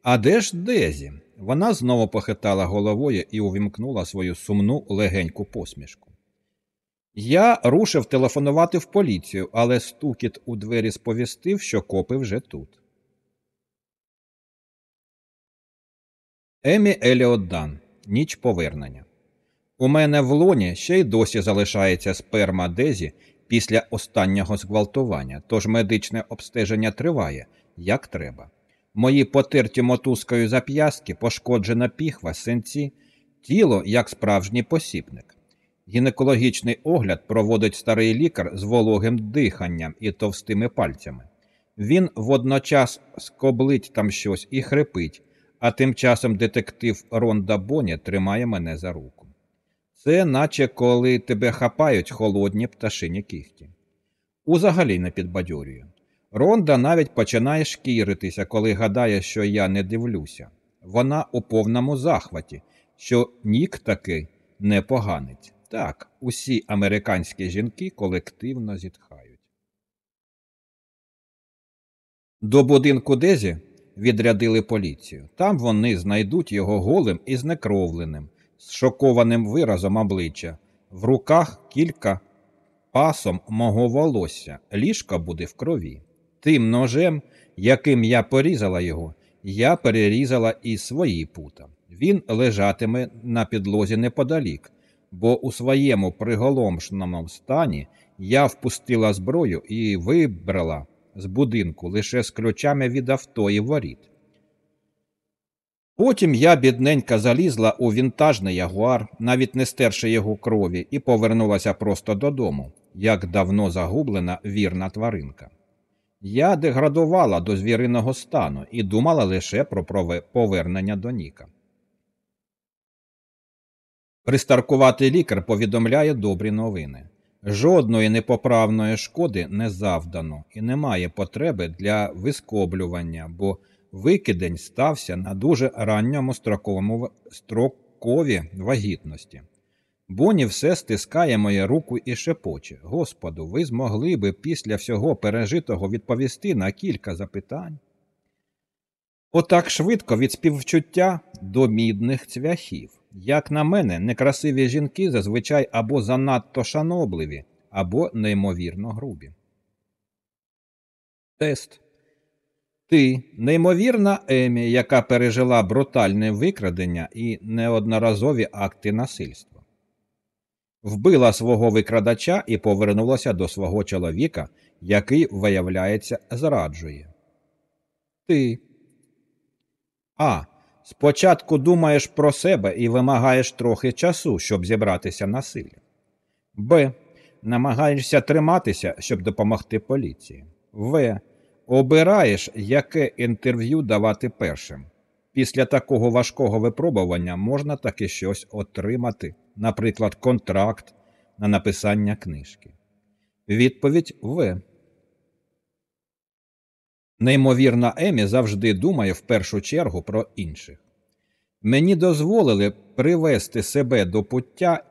а де ж Дезі? Вона знову похитала головою і увімкнула свою сумну легеньку посмішку. Я рушив телефонувати в поліцію, але стукіт у двері сповістив, що копи вже тут. Емі Еліот Дан. Ніч повернення. У мене в лоні ще й досі залишається сперма Дезі після останнього зґвалтування, тож медичне обстеження триває, як треба. Мої потерті мотузкою зап'ястки, пошкоджена піхва, синці, тіло як справжній посібник. Гінекологічний огляд проводить старий лікар з вологим диханням і товстими пальцями. Він водночас скоблить там щось і хрипить, а тим часом детектив Ронда Боні тримає мене за руку. Це наче коли тебе хапають холодні пташині кіхті. Узагалі не підбадьорюю. Ронда навіть починає шкіритися, коли гадає, що я не дивлюся. Вона у повному захваті, що нік таки не поганець. Так, усі американські жінки колективно зітхають. До будинку Дезі відрядили поліцію. Там вони знайдуть його голим і знекровленим, з шокованим виразом обличчя, в руках кілька пасом мого волосся, ліжка буде в крові. Тим ножем, яким я порізала його, я перерізала і свої пута. Він лежатиме на підлозі неподалік, бо у своєму приголомшеному стані я впустила зброю і вибрала з будинку лише з ключами від авто і воріт. Потім я, бідненька, залізла у вінтажний ягуар, навіть не стерши його крові, і повернулася просто додому, як давно загублена вірна тваринка. Я деградувала до звіриного стану і думала лише про повернення до Ніка. Пристаркуватий лікар повідомляє добрі новини. Жодної непоправної шкоди не завдано і немає потреби для вискоблювання, бо викидень стався на дуже ранньому строковому строкові вагітності. Боні все стискає моє руку і шепоче. Господу, ви змогли би після всього пережитого відповісти на кілька запитань. Отак швидко від співчуття до мідних цвяхів. Як на мене, некрасиві жінки зазвичай або занадто шанобливі, або неймовірно грубі. Тест. Ти неймовірна Емі, яка пережила брутальне викрадення і неодноразові акти насильства. Вбила свого викрадача і повернулася до свого чоловіка, який, виявляється, зраджує. Ти. А. Спочатку думаєш про себе і вимагаєш трохи часу, щоб зібратися на силі. Б. Намагаєшся триматися, щоб допомогти поліції. В. Обираєш, яке інтерв'ю давати першим. Після такого важкого випробування можна таки щось отримати, наприклад, контракт на написання книжки. Відповідь В. Неймовірна Емі завжди думає в першу чергу про інших. Мені дозволили привести себе до пуття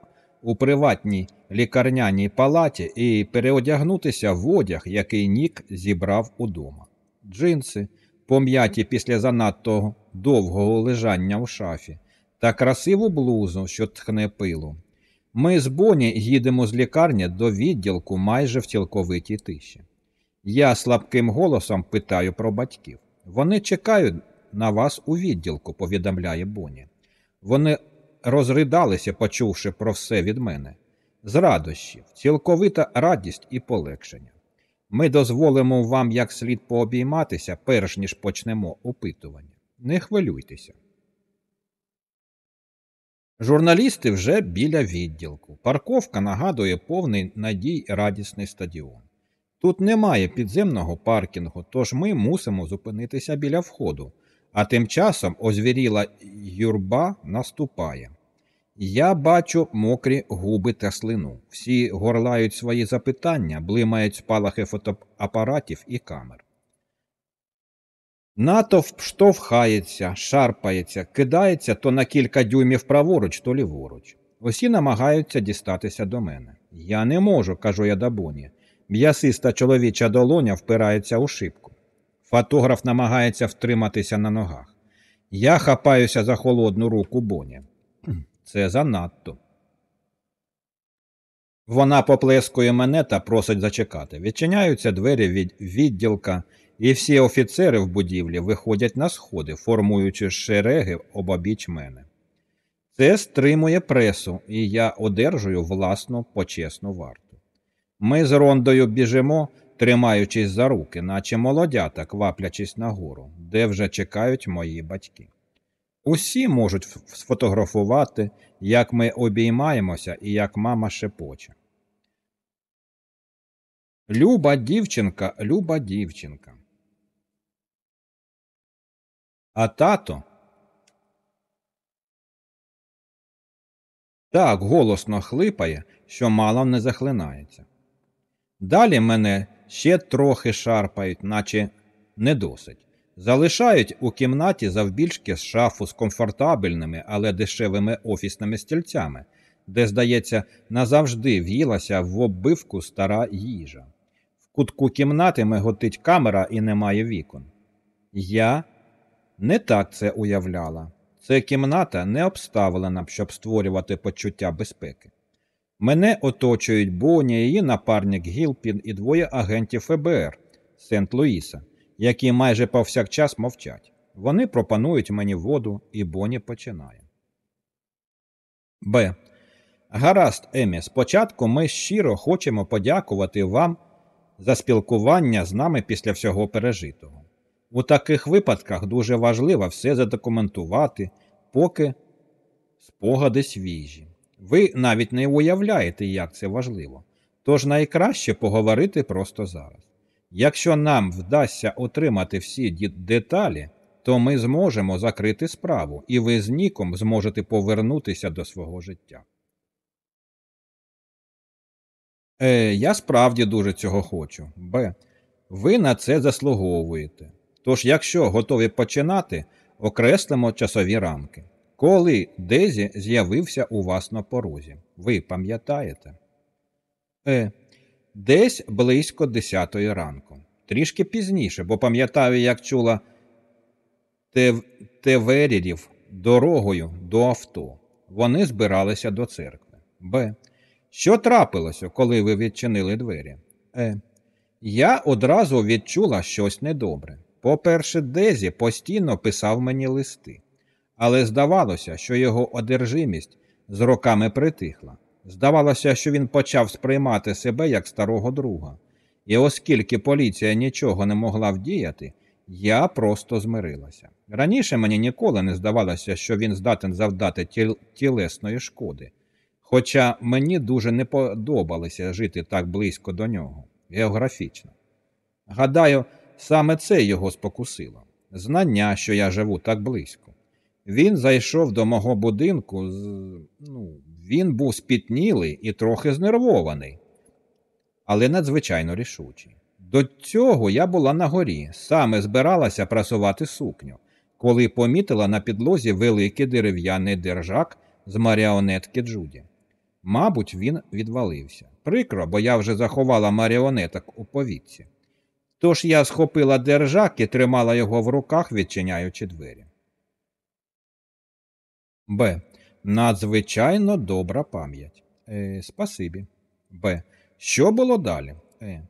у приватній лікарняній палаті і переодягнутися в одяг, який Нік зібрав удома. Джинси, пом'яті після занадто довгого лежання в шафі, та красиву блузу, що тхне пилу. Ми з Боні їдемо з лікарні до відділку майже в цілковитій тиші. Я слабким голосом питаю про батьків. Вони чекають на вас у відділку, повідомляє Боні. Вони розридалися, почувши про все від мене. З радощів, цілковита радість і полегшення. Ми дозволимо вам як слід пообійматися, перш ніж почнемо опитування. Не хвилюйтеся. Журналісти вже біля відділку. Парковка нагадує повний надій радісний стадіон. Тут немає підземного паркінгу, тож ми мусимо зупинитися біля входу, а тим часом озвіріла юрба наступає. Я бачу мокрі губи та слину. Всі горлають свої запитання, блимають спалахи фотоапаратів і камер. Натовп штовхається, шарпається, кидається то на кілька дюймів праворуч, то ліворуч. Усі намагаються дістатися до мене. Я не можу, кажу я Дабоні. М'ясиста чоловіча долоня впирається у шибку. Фотограф намагається втриматися на ногах. Я хапаюся за холодну руку Боні. Це занадто. Вона поплескує мене та просить зачекати. Відчиняються двері від відділка, і всі офіцери в будівлі виходять на сходи, формуючи шереги обабіч мене. Це стримує пресу, і я одержую власну почесну варту. Ми з Рондою біжимо, тримаючись за руки, наче молодята, кваплячись нагору, де вже чекають мої батьки. Усі можуть сфотографувати, як ми обіймаємося і як мама шепоче. Люба дівчинка, люба дівчинка. А тато так голосно хлипає, що мало не захлинається. Далі мене ще трохи шарпають, наче не досить. Залишають у кімнаті завбільшки з шафу з комфортабельними, але дешевими офісними стільцями, де, здається, назавжди в'їлася в оббивку стара їжа. В кутку кімнати миготить камера і немає вікон. Я не так це уявляла. Це кімната не обставлена, щоб створювати почуття безпеки. Мене оточують Боні, її напарник Гілпін і двоє агентів ФБР Сент-Луїса які майже повсякчас мовчать. Вони пропонують мені воду, і Боні починає. Б. Гаразд, Емі, спочатку ми щиро хочемо подякувати вам за спілкування з нами після всього пережитого. У таких випадках дуже важливо все задокументувати, поки спогади свіжі. Ви навіть не уявляєте, як це важливо. Тож найкраще поговорити просто зараз. Якщо нам вдасться отримати всі деталі, то ми зможемо закрити справу, і ви з Ніком зможете повернутися до свого життя. Е, я справді дуже цього хочу. Б. Ви на це заслуговуєте. Тож, якщо готові починати, окреслимо часові рамки. Коли Дезі з'явився у вас на порозі, ви пам'ятаєте? Е. Десь близько 10 ранку. Трішки пізніше, бо пам'ятаю, як чула Тев... Теверірів дорогою до авто. Вони збиралися до церкви. Б. Що трапилося, коли ви відчинили двері? Е. Я одразу відчула щось недобре. По-перше, Дезі постійно писав мені листи, але здавалося, що його одержимість з роками притихла. Здавалося, що він почав сприймати себе як старого друга. І оскільки поліція нічого не могла вдіяти, я просто змирилася. Раніше мені ніколи не здавалося, що він здатен завдати тіл- тілесної шкоди, хоча мені дуже не подобалося жити так близько до нього, географічно. Гадаю, саме це його спокусило знання, що я живу так близько. Він зайшов до мого будинку, з... ну, він був спітнілий і трохи знервований, але надзвичайно рішучий. До цього я була на горі, саме збиралася прасувати сукню, коли помітила на підлозі великий дерев'яний держак з маріонетки Джуді. Мабуть, він відвалився. Прикро, бо я вже заховала маріонеток у повітці. Тож я схопила держак і тримала його в руках, відчиняючи двері. Б. Надзвичайно добра пам'ять. Е, спасибі. Б. Що було далі? Е.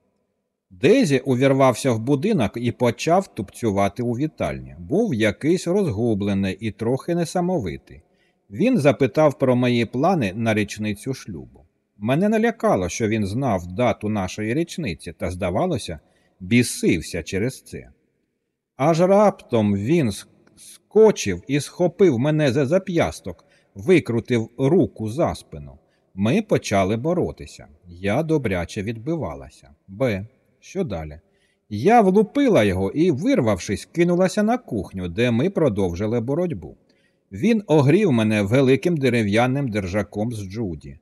Дезі увірвався в будинок і почав тупцювати у вітальні. Був якийсь розгублений і трохи несамовитий. Він запитав про мої плани на річницю шлюбу. Мене налякало, що він знав дату нашої річниці та, здавалося, бісився через це. Аж раптом він ск- скочив і схопив мене за зап'ясток, викрутив руку за спину. Ми почали боротися. Я добряче відбивалася. Б. Що далі? Я влупила його і, вирвавшись, кинулася на кухню, де ми продовжили боротьбу. Він огрів мене великим дерев'яним держаком з Джуді.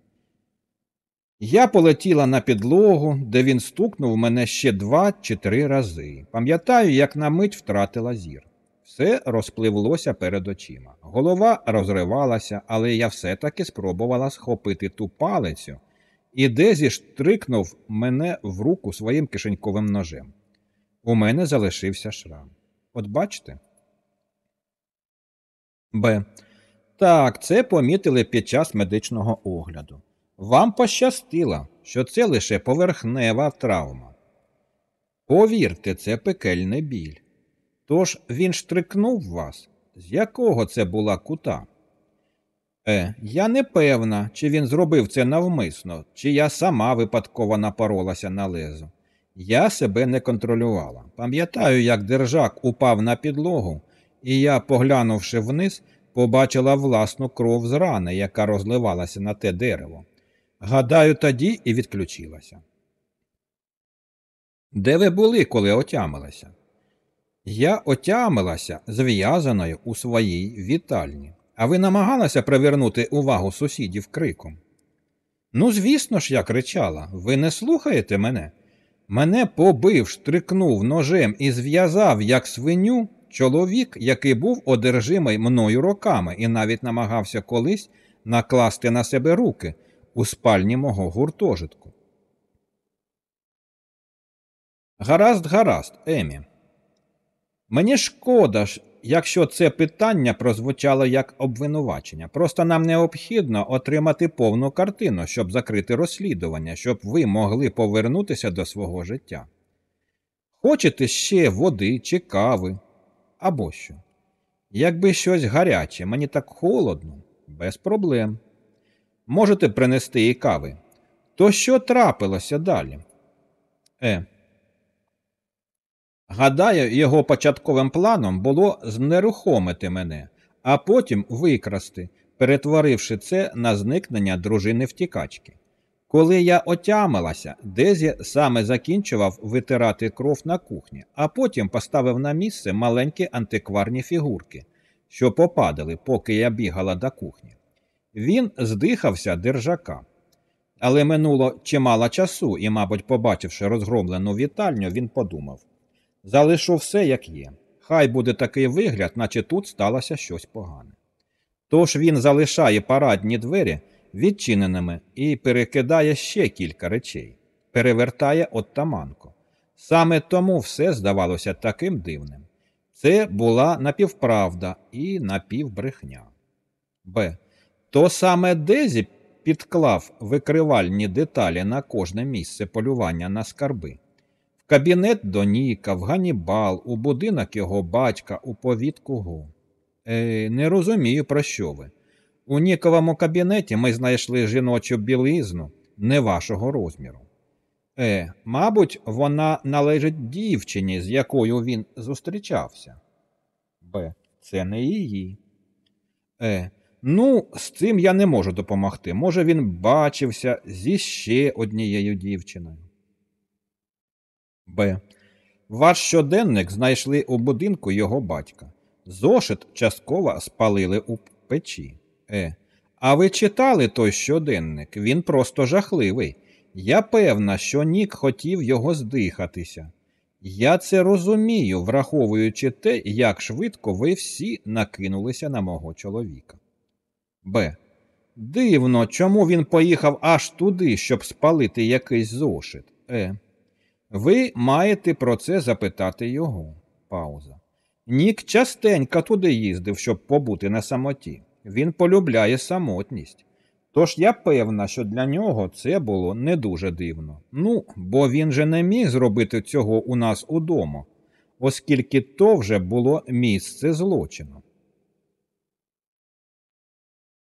Я полетіла на підлогу, де він стукнув мене ще два чи три рази. Пам'ятаю, як на мить втратила зір. Все розпливлося перед очима. Голова розривалася, але я все-таки спробувала схопити ту палицю, і Дезі штрикнув мене в руку своїм кишеньковим ножем. У мене залишився шрам. От бачите? Б. Так, це помітили під час медичного огляду. Вам пощастило, що це лише поверхнева травма. Повірте, це пекельний біль. Тож він штрикнув вас, з якого це була кута? Е, я не певна, чи він зробив це навмисно, чи я сама випадково напоролася на лезо. Я себе не контролювала. Пам'ятаю, як держак упав на підлогу, і я, поглянувши вниз, побачила власну кров з рани, яка розливалася на те дерево. Гадаю, тоді і відключилася. Де ви були, коли отямилася? Я отямилася зв'язаною у своїй вітальні. А ви намагалася привернути увагу сусідів криком? Ну, звісно ж, я кричала. Ви не слухаєте мене? Мене побив, штрикнув ножем і зв'язав, як свиню, чоловік, який був одержимий мною роками і навіть намагався колись накласти на себе руки у спальні мого гуртожитку. Гаразд, гаразд, Емі. Мені шкода, якщо це питання прозвучало як обвинувачення. Просто нам необхідно отримати повну картину, щоб закрити розслідування, щоб ви могли повернутися до свого життя. Хочете ще води чи кави або що? Якби щось гаряче, мені так холодно, без проблем. Можете принести і кави. То що трапилося далі? Е, Гадаю, його початковим планом було знерухомити мене, а потім викрасти, перетворивши це на зникнення дружини втікачки. Коли я отямилася, Дезі саме закінчував витирати кров на кухні, а потім поставив на місце маленькі антикварні фігурки, що попадали, поки я бігала до кухні. Він здихався держака. Але минуло чимало часу, і, мабуть, побачивши розгромлену вітальню, він подумав залишу все, як є. Хай буде такий вигляд, наче тут сталося щось погане. Тож він залишає парадні двері відчиненими і перекидає ще кілька речей, перевертає оттаманку. Саме тому все здавалося таким дивним. Це була напівправда і напівбрехня. Б. То саме Дезі підклав викривальні деталі на кожне місце полювання на скарби. Кабінет до Ніка, в Ганібал, у будинок його батька, у повітку Гу. Е, Не розумію, про що ви. У Ніковому кабінеті ми знайшли жіночу білизну не вашого розміру. Е, мабуть, вона належить дівчині, з якою він зустрічався. Б. Це не її. Е. Ну, з цим я не можу допомогти. Може, він бачився зі ще однією дівчиною. Б. Ваш щоденник знайшли у будинку його батька. Зошит частково спалили у печі. Е. А ви читали той щоденник? Він просто жахливий. Я певна, що Нік хотів його здихатися. Я це розумію, враховуючи те, як швидко ви всі накинулися на мого чоловіка. Б. Дивно, чому він поїхав аж туди, щоб спалити якийсь зошит. Е. Ви маєте про це запитати його. Пауза. Нік частенько туди їздив, щоб побути на самоті. Він полюбляє самотність. Тож я певна, що для нього це було не дуже дивно. Ну, бо він же не міг зробити цього у нас удома, оскільки то вже було місце злочину.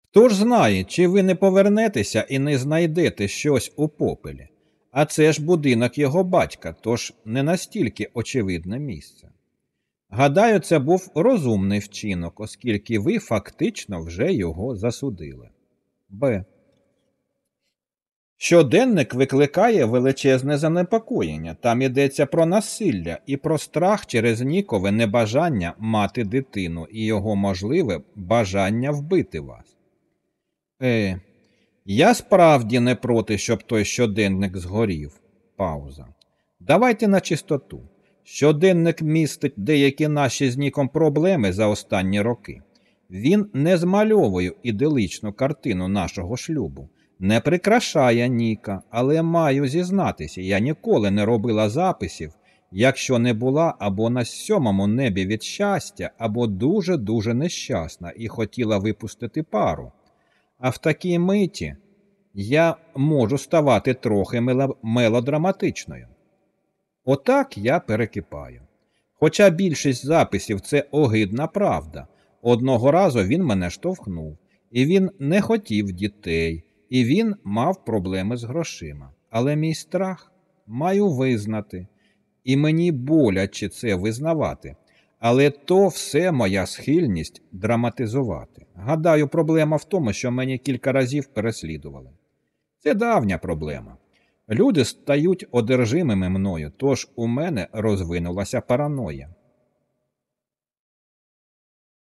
Хто ж знає, чи ви не повернетеся і не знайдете щось у попелі, а це ж будинок його батька, тож не настільки очевидне місце. Гадаю, це був розумний вчинок, оскільки ви фактично вже його засудили. Б. Щоденник викликає величезне занепокоєння. Там йдеться про насилля і про страх через нікове небажання мати дитину і його можливе бажання вбити вас. Е, я справді не проти, щоб той щоденник згорів. Пауза. Давайте на чистоту. Щоденник містить деякі наші з Ніком проблеми за останні роки. Він не змальовує іделичну картину нашого шлюбу, не прикрашає Ніка, але маю зізнатися, я ніколи не робила записів, якщо не була або на сьомому небі від щастя, або дуже-дуже нещасна і хотіла випустити пару. А в такій миті я можу ставати трохи мелодраматичною. Отак я перекипаю. Хоча більшість записів це огидна правда. Одного разу він мене штовхнув, і він не хотів дітей, і він мав проблеми з грошима. Але мій страх маю визнати, і мені боляче це визнавати. Але то все моя схильність драматизувати. Гадаю, проблема в тому, що мені кілька разів переслідували. Це давня проблема. Люди стають одержимими мною, тож у мене розвинулася параноя.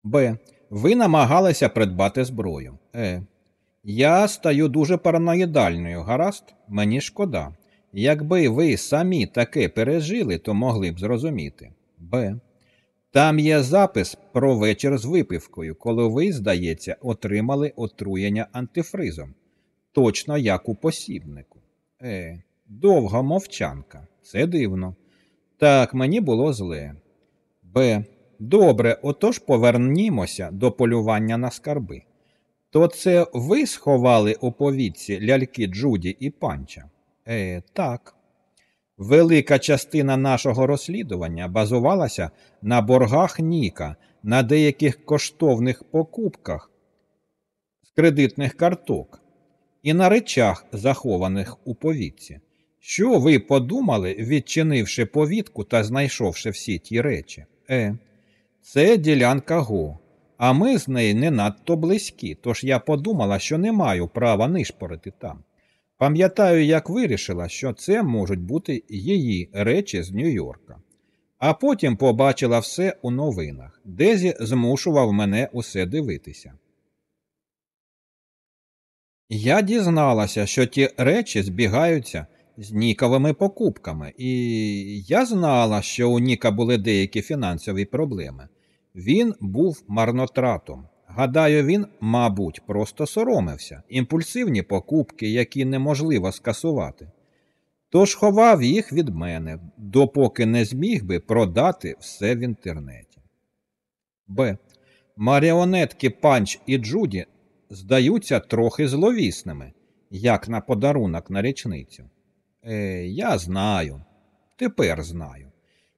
Б. Ви намагалися придбати зброю. Е. Я стаю дуже параноїдальною, гаразд, мені шкода. Якби ви самі таке пережили, то могли б зрозуміти. Б. Там є запис про вечір з випивкою, коли ви, здається, отримали отруєння антифризом, точно як у посібнику. Е, довга мовчанка. Це дивно. Так, мені було зле. Б. Добре, отож повернімося до полювання на скарби. То це ви сховали у повітці ляльки Джуді і панча? Е, так. Велика частина нашого розслідування базувалася на боргах Ніка, на деяких коштовних покупках з кредитних карток і на речах, захованих у повітці. Що ви подумали, відчинивши повітку та знайшовши всі ті речі? Е, це ділянка Го, а ми з нею не надто близькі, тож я подумала, що не маю права нишпорити там. Пам'ятаю, як вирішила, що це можуть бути її речі з Нью-Йорка. А потім побачила все у новинах, Дезі змушував мене усе дивитися. Я дізналася, що ті речі збігаються з Ніковими покупками, і я знала, що у Ніка були деякі фінансові проблеми. Він був марнотратом. Гадаю, він, мабуть, просто соромився, імпульсивні покупки, які неможливо скасувати. Тож ховав їх від мене, допоки не зміг би продати все в інтернеті. Б. Маріонетки Панч і Джуді здаються трохи зловісними, як на подарунок на річницю. Е, Я знаю, тепер знаю.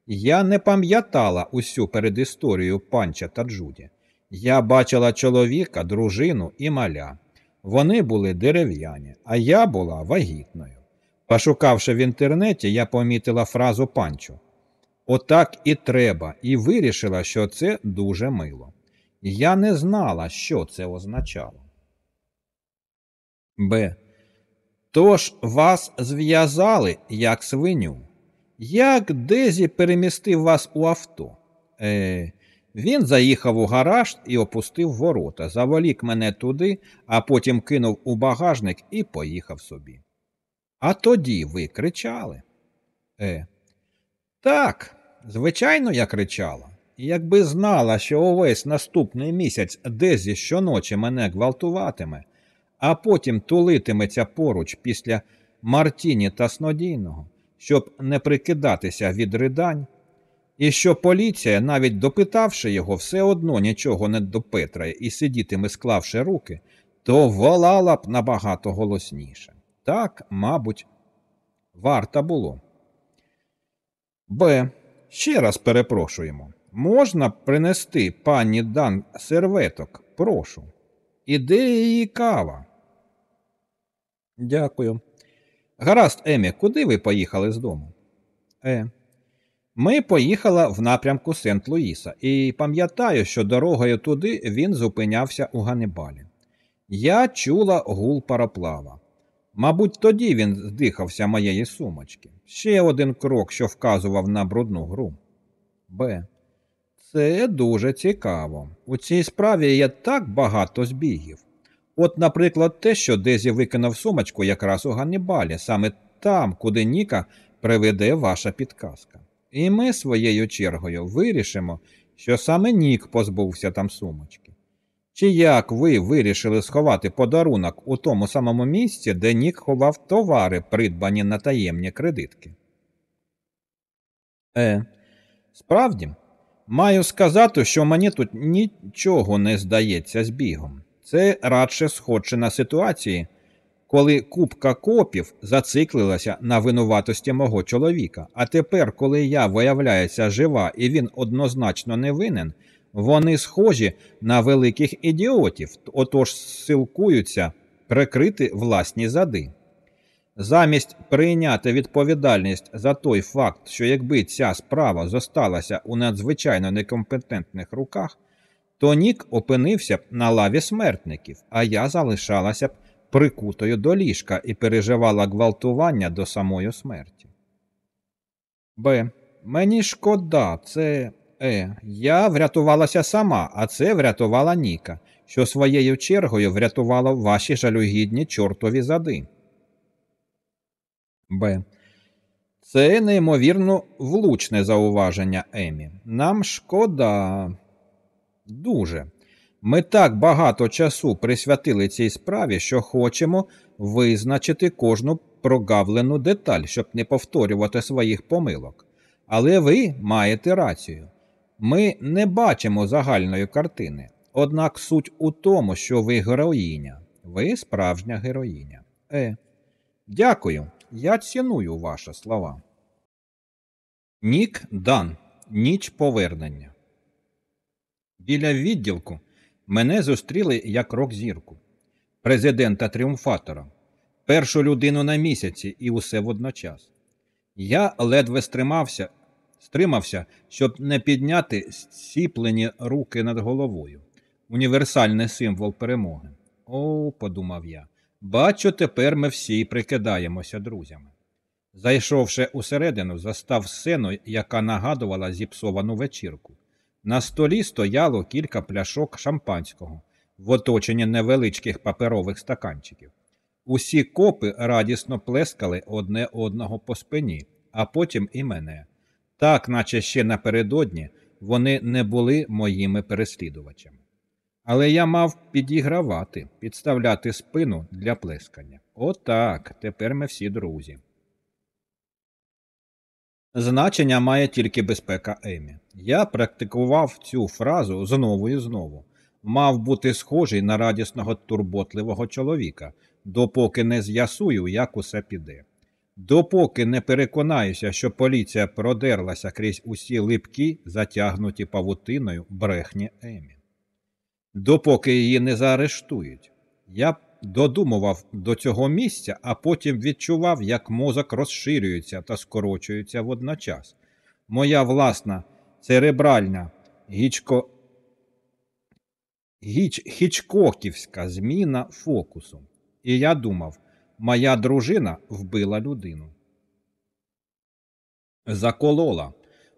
Я не пам'ятала усю передісторію панча та Джуді. Я бачила чоловіка, дружину і маля. Вони були дерев'яні, а я була вагітною. Пошукавши в інтернеті, я помітила фразу панчу. Отак і треба, і вирішила, що це дуже мило. Я не знала, що це означало. Б. Тож вас зв'язали, як свиню. Як Дезі перемістив вас у авто? Е, Він заїхав у гараж і опустив ворота, заволік мене туди, а потім кинув у багажник і поїхав собі. А тоді ви кричали? Е. Так, звичайно, я кричала. Якби знала, що увесь наступний місяць Дезі щоночі мене гвалтуватиме, а потім тулитиметься поруч після Мартіні та Снодійного, щоб не прикидатися від ридань, і що поліція, навіть допитавши його, все одно нічого не допетрає і сидітиме, склавши руки, то волала б набагато голосніше. Так, мабуть, варто було. Б. Ще раз перепрошуємо. Можна принести пані Дан серветок? Прошу. І де її кава? Дякую. Гаразд, Емі, куди ви поїхали з дому? Е. Ми поїхали в напрямку Сент-Луїса, і пам'ятаю, що дорогою туди він зупинявся у Ганнибалі. Я чула гул пароплава. Мабуть, тоді він здихався моєї сумочки. Ще один крок, що вказував на брудну гру. Б. Це дуже цікаво. У цій справі є так багато збігів. От, наприклад, те, що Дезі викинув сумочку якраз у Ганнібалі, саме там, куди Ніка приведе ваша підказка. І ми своєю чергою вирішимо, що саме Нік позбувся там сумочки. Чи як ви вирішили сховати подарунок у тому самому місці, де Нік ховав товари, придбані на таємні кредитки? Е, справді, маю сказати, що мені тут нічого не здається збігом. Це радше схоже на ситуації, коли купка копів зациклилася на винуватості мого чоловіка, а тепер, коли я виявляюся жива і він однозначно не винен, вони схожі на великих ідіотів, отож силкуються прикрити власні зади. Замість прийняти відповідальність за той факт, що якби ця справа зосталася у надзвичайно некомпетентних руках, то Нік опинився б на лаві смертників, а я залишалася б прикутою до ліжка і переживала гвалтування до самої смерті. Б. Мені шкода, це Е. Я врятувалася сама, а це врятувала Ніка, що своєю чергою врятувало ваші жалюгідні чортові зади. Б. Це неймовірно влучне зауваження Емі. Нам шкода. Дуже. Ми так багато часу присвятили цій справі, що хочемо визначити кожну прогавлену деталь, щоб не повторювати своїх помилок. Але ви маєте рацію. Ми не бачимо загальної картини. Однак суть у тому, що ви героїня, ви справжня героїня. Е, дякую. Я ціную ваші слова. Нік Дан. Ніч повернення. Біля відділку мене зустріли як рок-зірку, президента тріумфатора. першу людину на місяці і усе водночас. Я ледве стримався, стримався, щоб не підняти сіплені руки над головою. Універсальний символ перемоги. О, подумав я, бачу, тепер ми всі прикидаємося друзями. Зайшовши усередину, застав сцену, яка нагадувала зіпсовану вечірку. На столі стояло кілька пляшок шампанського в оточенні невеличких паперових стаканчиків. Усі копи радісно плескали одне одного по спині, а потім і мене. Так, наче ще напередодні вони не були моїми переслідувачами. Але я мав підігравати, підставляти спину для плескання. Отак, тепер ми всі друзі. Значення має тільки безпека Емі. Я практикував цю фразу знову і знову. Мав бути схожий на радісного турботливого чоловіка, допоки не з'ясую, як усе піде. Допоки не переконаюся, що поліція продерлася крізь усі липкі, затягнуті павутиною брехні Емі. Допоки її не заарештують. Я додумував до цього місця, а потім відчував, як мозок розширюється та скорочується водночас. Моя власна церебральна гічко... гіч... хічкоківська зміна фокусу. І я думав, моя дружина вбила людину. Заколола,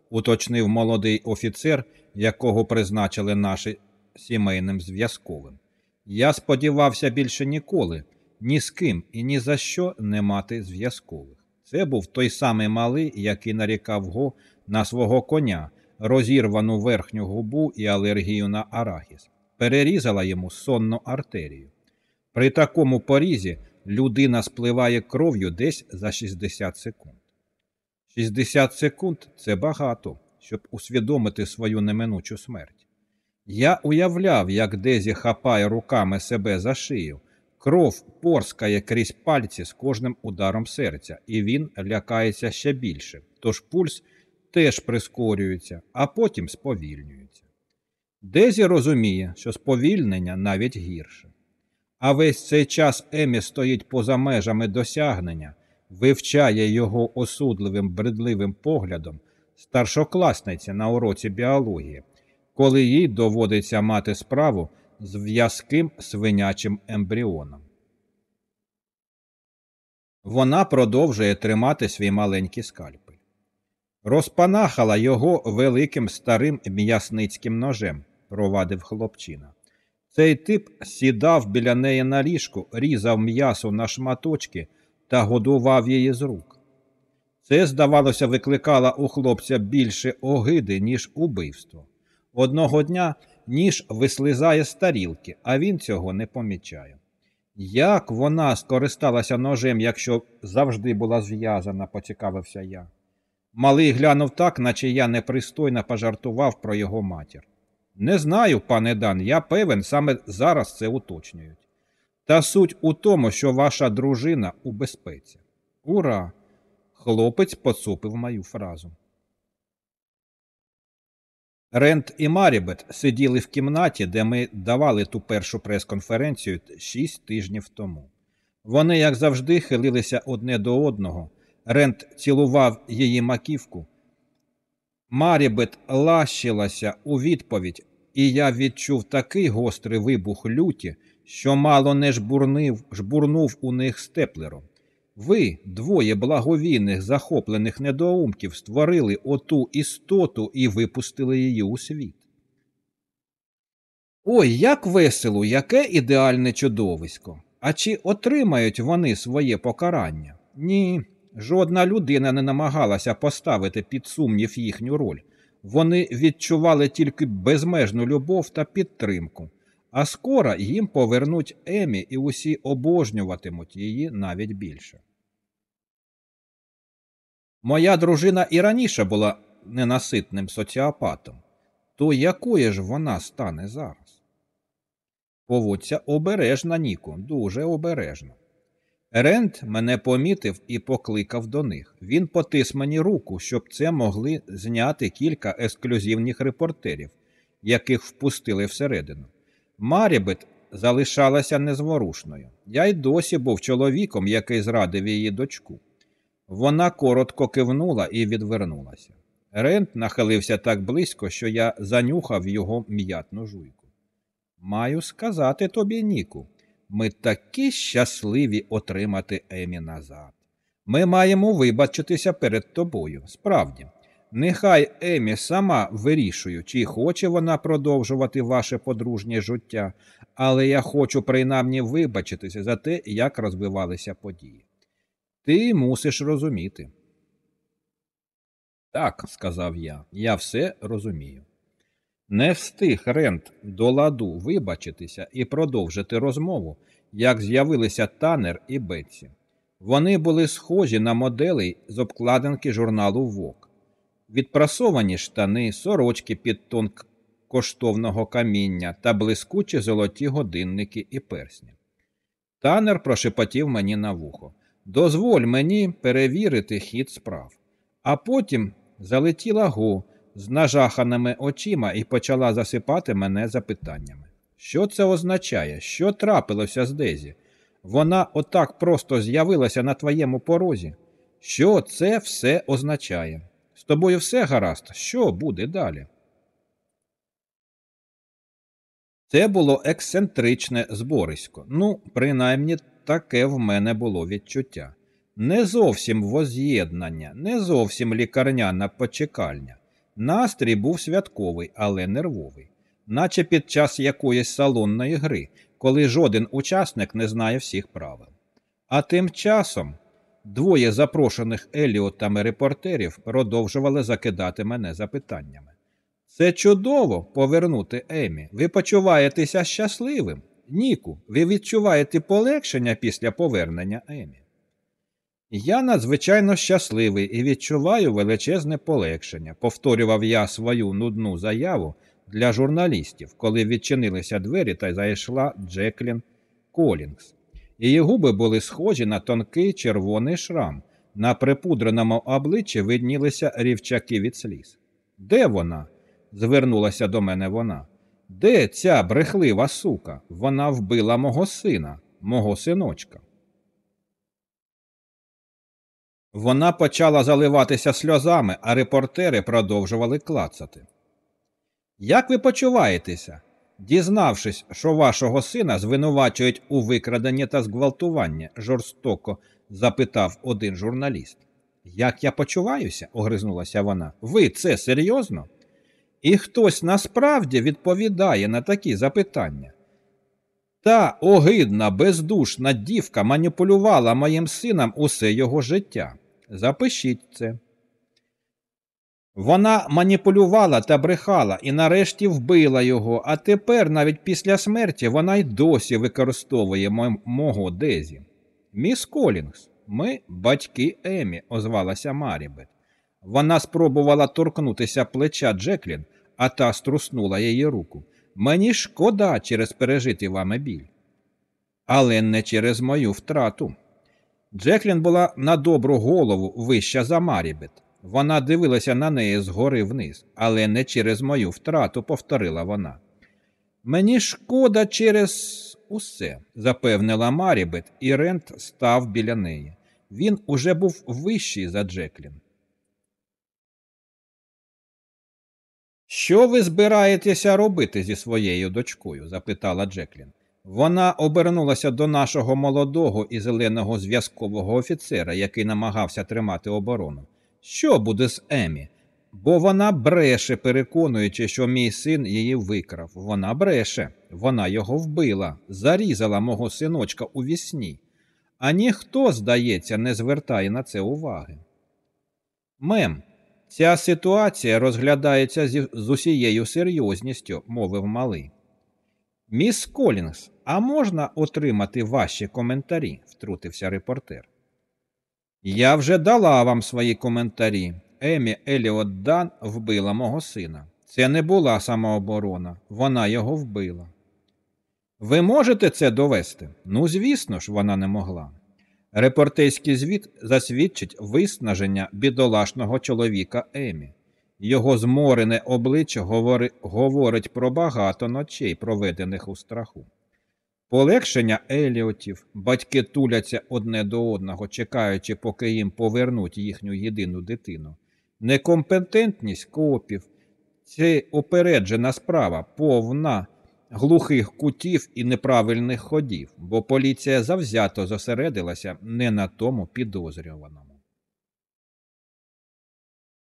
уточнив молодий офіцер, якого призначили наші сімейним зв'язковим. Я сподівався більше ніколи, ні з ким і ні за що не мати зв'язкових. Це був той самий малий, який нарікав го на свого коня, розірвану верхню губу і алергію на арахіс, перерізала йому сонну артерію. При такому порізі людина спливає кров'ю десь за 60 секунд. 60 секунд це багато, щоб усвідомити свою неминучу смерть. Я уявляв, як Дезі хапає руками себе за шию, кров порскає крізь пальці з кожним ударом серця, і він лякається ще більше, тож пульс теж прискорюється, а потім сповільнюється. Дезі розуміє, що сповільнення навіть гірше. А весь цей час Емі стоїть поза межами досягнення, вивчає його осудливим бредливим поглядом старшокласниця на уроці біології коли їй доводиться мати справу з в'язким свинячим ембріоном. Вона продовжує тримати свій маленький скальпель. Розпанахала його великим старим м'ясницьким ножем, провадив хлопчина. Цей тип сідав біля неї на ліжку, різав м'ясо на шматочки та годував її з рук. Це, здавалося, викликало у хлопця більше огиди, ніж убивство. Одного дня ніж вислизає з тарілки, а він цього не помічає. Як вона скористалася ножем, якщо завжди була зв'язана, поцікавився я. Малий глянув так, наче я непристойно пожартував про його матір. Не знаю, пане Дан, я певен, саме зараз це уточнюють. Та суть у тому, що ваша дружина у безпеці. Ура! Хлопець поцупив мою фразу. Рент і Марібет сиділи в кімнаті, де ми давали ту першу прес-конференцію шість тижнів тому. Вони, як завжди, хилилися одне до одного. Рент цілував її маківку. Марібет лащилася у відповідь, і я відчув такий гострий вибух люті, що мало не жбурнив, жбурнув у них степлером. Ви, двоє благовійних, захоплених недоумків, створили оту істоту і випустили її у світ. Ой, як весело, яке ідеальне чудовисько. А чи отримають вони своє покарання? Ні, жодна людина не намагалася поставити під сумнів їхню роль. Вони відчували тільки безмежну любов та підтримку, а скоро їм повернуть Емі і усі обожнюватимуть її навіть більше. Моя дружина і раніше була ненаситним соціопатом, то якою ж вона стане зараз? Поводься обережно, Ніку, дуже обережно. Рент мене помітив і покликав до них. Він потис мені руку, щоб це могли зняти кілька ексклюзивних репортерів, яких впустили всередину. Марібет залишалася незворушною. Я й досі був чоловіком, який зрадив її дочку. Вона коротко кивнула і відвернулася. Рент нахилився так близько, що я занюхав його м'ятну жуйку. Маю сказати тобі, Ніку, ми такі щасливі отримати Емі назад. Ми маємо вибачитися перед тобою. Справді, нехай Емі сама вирішує, чи хоче вона продовжувати ваше подружнє життя, але я хочу принаймні вибачитися за те, як розвивалися події. Ти мусиш розуміти. Так, сказав я, я все розумію. Не встиг Рент до ладу вибачитися і продовжити розмову, як з'явилися Танер і Бетсі. Вони були схожі на моделей з обкладинки журналу Вок. Відпрасовані штани, сорочки під тон коштовного каміння та блискучі золоті годинники і персні. Танер прошепотів мені на вухо. Дозволь мені перевірити хід справ. А потім залетіла Го з нажаханими очима і почала засипати мене запитаннями. Що це означає? Що трапилося з Дезі? Вона отак просто з'явилася на твоєму порозі. Що це все означає? З тобою все гаразд, що буде далі? Це було ексцентричне зборисько. Ну, принаймні, таке в мене було відчуття. Не зовсім воз'єднання, не зовсім лікарняна почекальня. Настрій був святковий, але нервовий, наче під час якоїсь салонної гри, коли жоден учасник не знає всіх правил. А тим часом двоє запрошених еліотами репортерів продовжували закидати мене запитаннями. Це чудово повернути Емі. Ви почуваєтеся щасливим. Ніку, ви відчуваєте полегшення після повернення Емі. Я надзвичайно щасливий і відчуваю величезне полегшення, повторював я свою нудну заяву для журналістів, коли відчинилися двері та зайшла Джеклін Колінгс. Її губи були схожі на тонкий червоний шрам. На припудреному обличчі виднілися рівчаки від сліз. Де вона? звернулася до мене вона. Де ця брехлива сука? Вона вбила мого сина, мого синочка. Вона почала заливатися сльозами, а репортери продовжували клацати. Як ви почуваєтеся, дізнавшись, що вашого сина звинувачують у викраденні та зґвалтуванні? жорстоко запитав один журналіст. Як я почуваюся? огризнулася вона. Ви це серйозно? І хтось насправді відповідає на такі запитання. Та огидна, бездушна дівка маніпулювала моїм сином усе його життя. Запишіть це. Вона маніпулювала та брехала і нарешті вбила його, а тепер, навіть після смерті, вона й досі використовує мого Дезі. Міс Колінгс, ми батьки Емі, озвалася Марібет. Вона спробувала торкнутися плеча Джеклін, а та струснула її руку. Мені шкода через пережитий вами біль. Але не через мою втрату. Джеклін була на добру голову вища за Марібет. Вона дивилася на неї згори вниз, але не через мою втрату, повторила вона. Мені шкода через усе, запевнила Марібет, і Рент став біля неї. Він уже був вищий за Джеклін. Що ви збираєтеся робити зі своєю дочкою? запитала Джеклін. Вона обернулася до нашого молодого і зеленого зв'язкового офіцера, який намагався тримати оборону. Що буде з Емі? Бо вона бреше, переконуючи, що мій син її викрав. Вона бреше, вона його вбила, зарізала мого синочка у вісні. А ніхто, здається, не звертає на це уваги. Мем, ця ситуація розглядається з усією серйозністю, мовив малий. Міс Колінгс, а можна отримати ваші коментарі? втрутився репортер. Я вже дала вам свої коментарі. Емі Еліот Дан вбила мого сина. Це не була самооборона, вона його вбила. Ви можете це довести? Ну, звісно ж, вона не могла. Репортерський звіт засвідчить виснаження бідолашного чоловіка Емі. Його зморене обличчя говорить про багато ночей, проведених у страху. Полегшення Еліотів, батьки туляться одне до одного, чекаючи, поки їм повернуть їхню єдину дитину. Некомпетентність копів це опереджена справа, повна глухих кутів і неправильних ходів, бо поліція завзято зосередилася не на тому підозрюваному.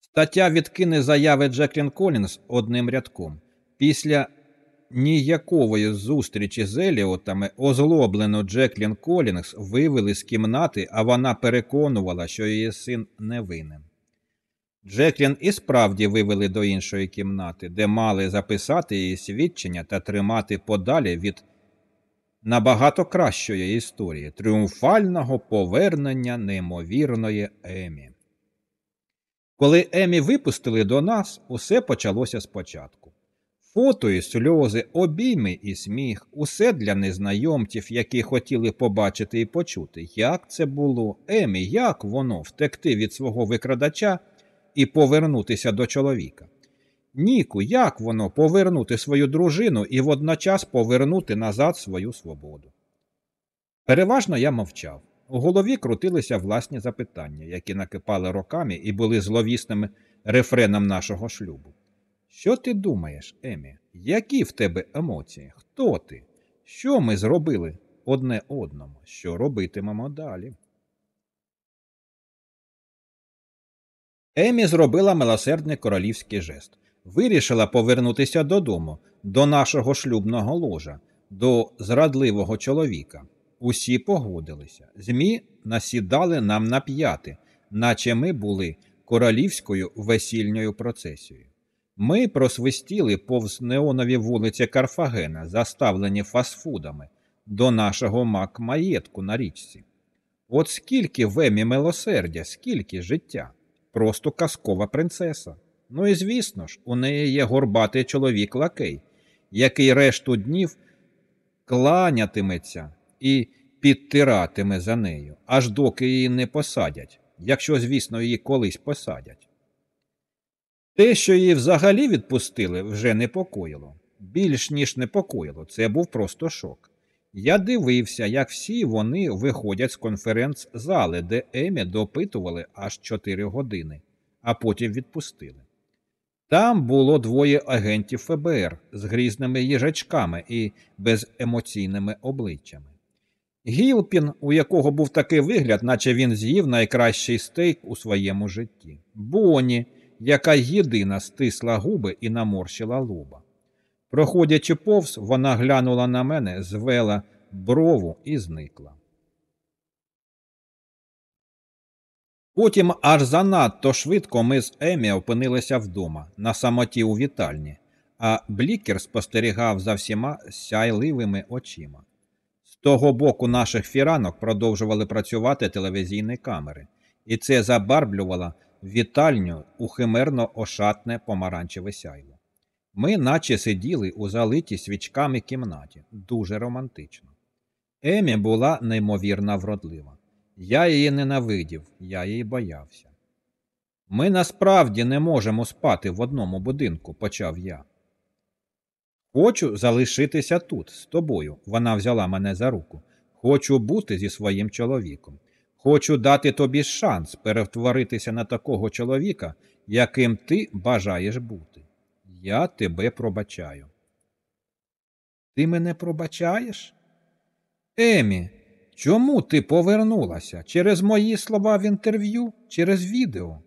Стаття відкине заяви Джеклін Колінс одним рядком. Після ніякової зустрічі з Еліотами озлоблену Джеклін Колінгс вивели з кімнати, а вона переконувала, що її син не винен. Джеклін і справді вивели до іншої кімнати, де мали записати її свідчення та тримати подалі від набагато кращої історії тріумфального повернення неймовірної Емі. Коли Емі випустили до нас, усе почалося спочатку. Фото і сльози, обійми і сміх, усе для незнайомців, які хотіли побачити і почути, як це було, Емі, як воно втекти від свого викрадача і повернутися до чоловіка. Ніку, як воно повернути свою дружину і водночас повернути назад свою свободу? Переважно я мовчав. У голові крутилися власні запитання, які накипали роками і були зловісним рефреном нашого шлюбу. Що ти думаєш, Емі? Які в тебе емоції? Хто ти? Що ми зробили одне одному? Що робитимемо далі? Емі зробила милосердний королівський жест. Вирішила повернутися додому, до нашого шлюбного ложа, до зрадливого чоловіка. Усі погодилися. ЗМІ насідали нам на п'яти, наче ми були королівською весільною процесією. Ми просвистіли повз неонові вулиці Карфагена, заставлені фастфудами, до нашого мак маєтку на річці. От скільки в Емі милосердя, скільки життя просто казкова принцеса. Ну і звісно ж, у неї є горбатий чоловік лакей, який решту днів кланятиметься і підтиратиме за нею, аж доки її не посадять, якщо, звісно, її колись посадять. Те, що її взагалі відпустили, вже непокоїло. Більш ніж непокоїло, це був просто шок. Я дивився, як всі вони виходять з конференц-зали, де Емі допитували аж 4 години, а потім відпустили. Там було двоє агентів ФБР з грізними їжачками і беземоційними обличчями. Гілпін, у якого був такий вигляд, наче він з'їв найкращий стейк у своєму житті, Боні, яка єдина стисла губи і наморщила лоба. Проходячи повз, вона глянула на мене, звела брову і зникла. Потім аж занадто швидко ми з Емі опинилися вдома, на самоті у вітальні, а Блікер спостерігав за всіма сяйливими очима. З того боку наших фіранок продовжували працювати телевізійні камери, і це забарблювало вітальню у химерно ошатне помаранчеве сяйло. Ми наче сиділи у залитій свічками кімнаті, дуже романтично. Емі була неймовірно вродлива. Я її ненавидів, я її боявся. Ми насправді не можемо спати в одному будинку, почав я. Хочу залишитися тут, з тобою. Вона взяла мене за руку. Хочу бути зі своїм чоловіком. Хочу дати тобі шанс перетворитися на такого чоловіка, яким ти бажаєш бути. Я тебе пробачаю. Ти мене пробачаєш? Емі, чому ти повернулася? Через мої слова в інтерв'ю, через відео?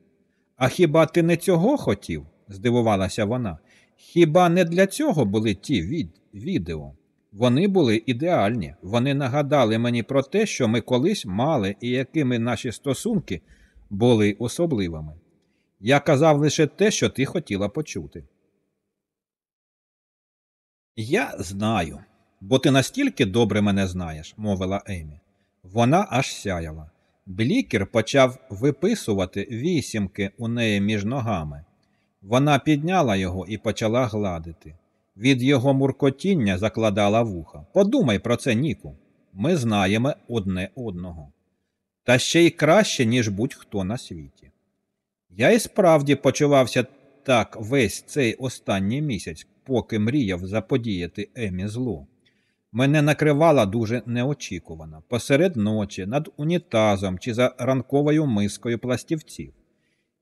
А хіба ти не цього хотів? здивувалася вона. Хіба не для цього були ті від... відео? Вони були ідеальні. Вони нагадали мені про те, що ми колись мали і якими наші стосунки були особливими. Я казав лише те, що ти хотіла почути. Я знаю, бо ти настільки добре мене знаєш, мовила Емі. Вона аж сяяла. Блікер почав виписувати вісімки у неї між ногами. Вона підняла його і почала гладити. Від його муркотіння закладала вуха. Подумай про це, Ніку. Ми знаємо одне одного. Та ще й краще, ніж будь-хто на світі. Я і справді почувався так весь цей останній місяць, поки мріяв заподіяти Емі зло. мене накривала дуже неочікувано, посеред ночі, над унітазом чи за ранковою мискою пластівців.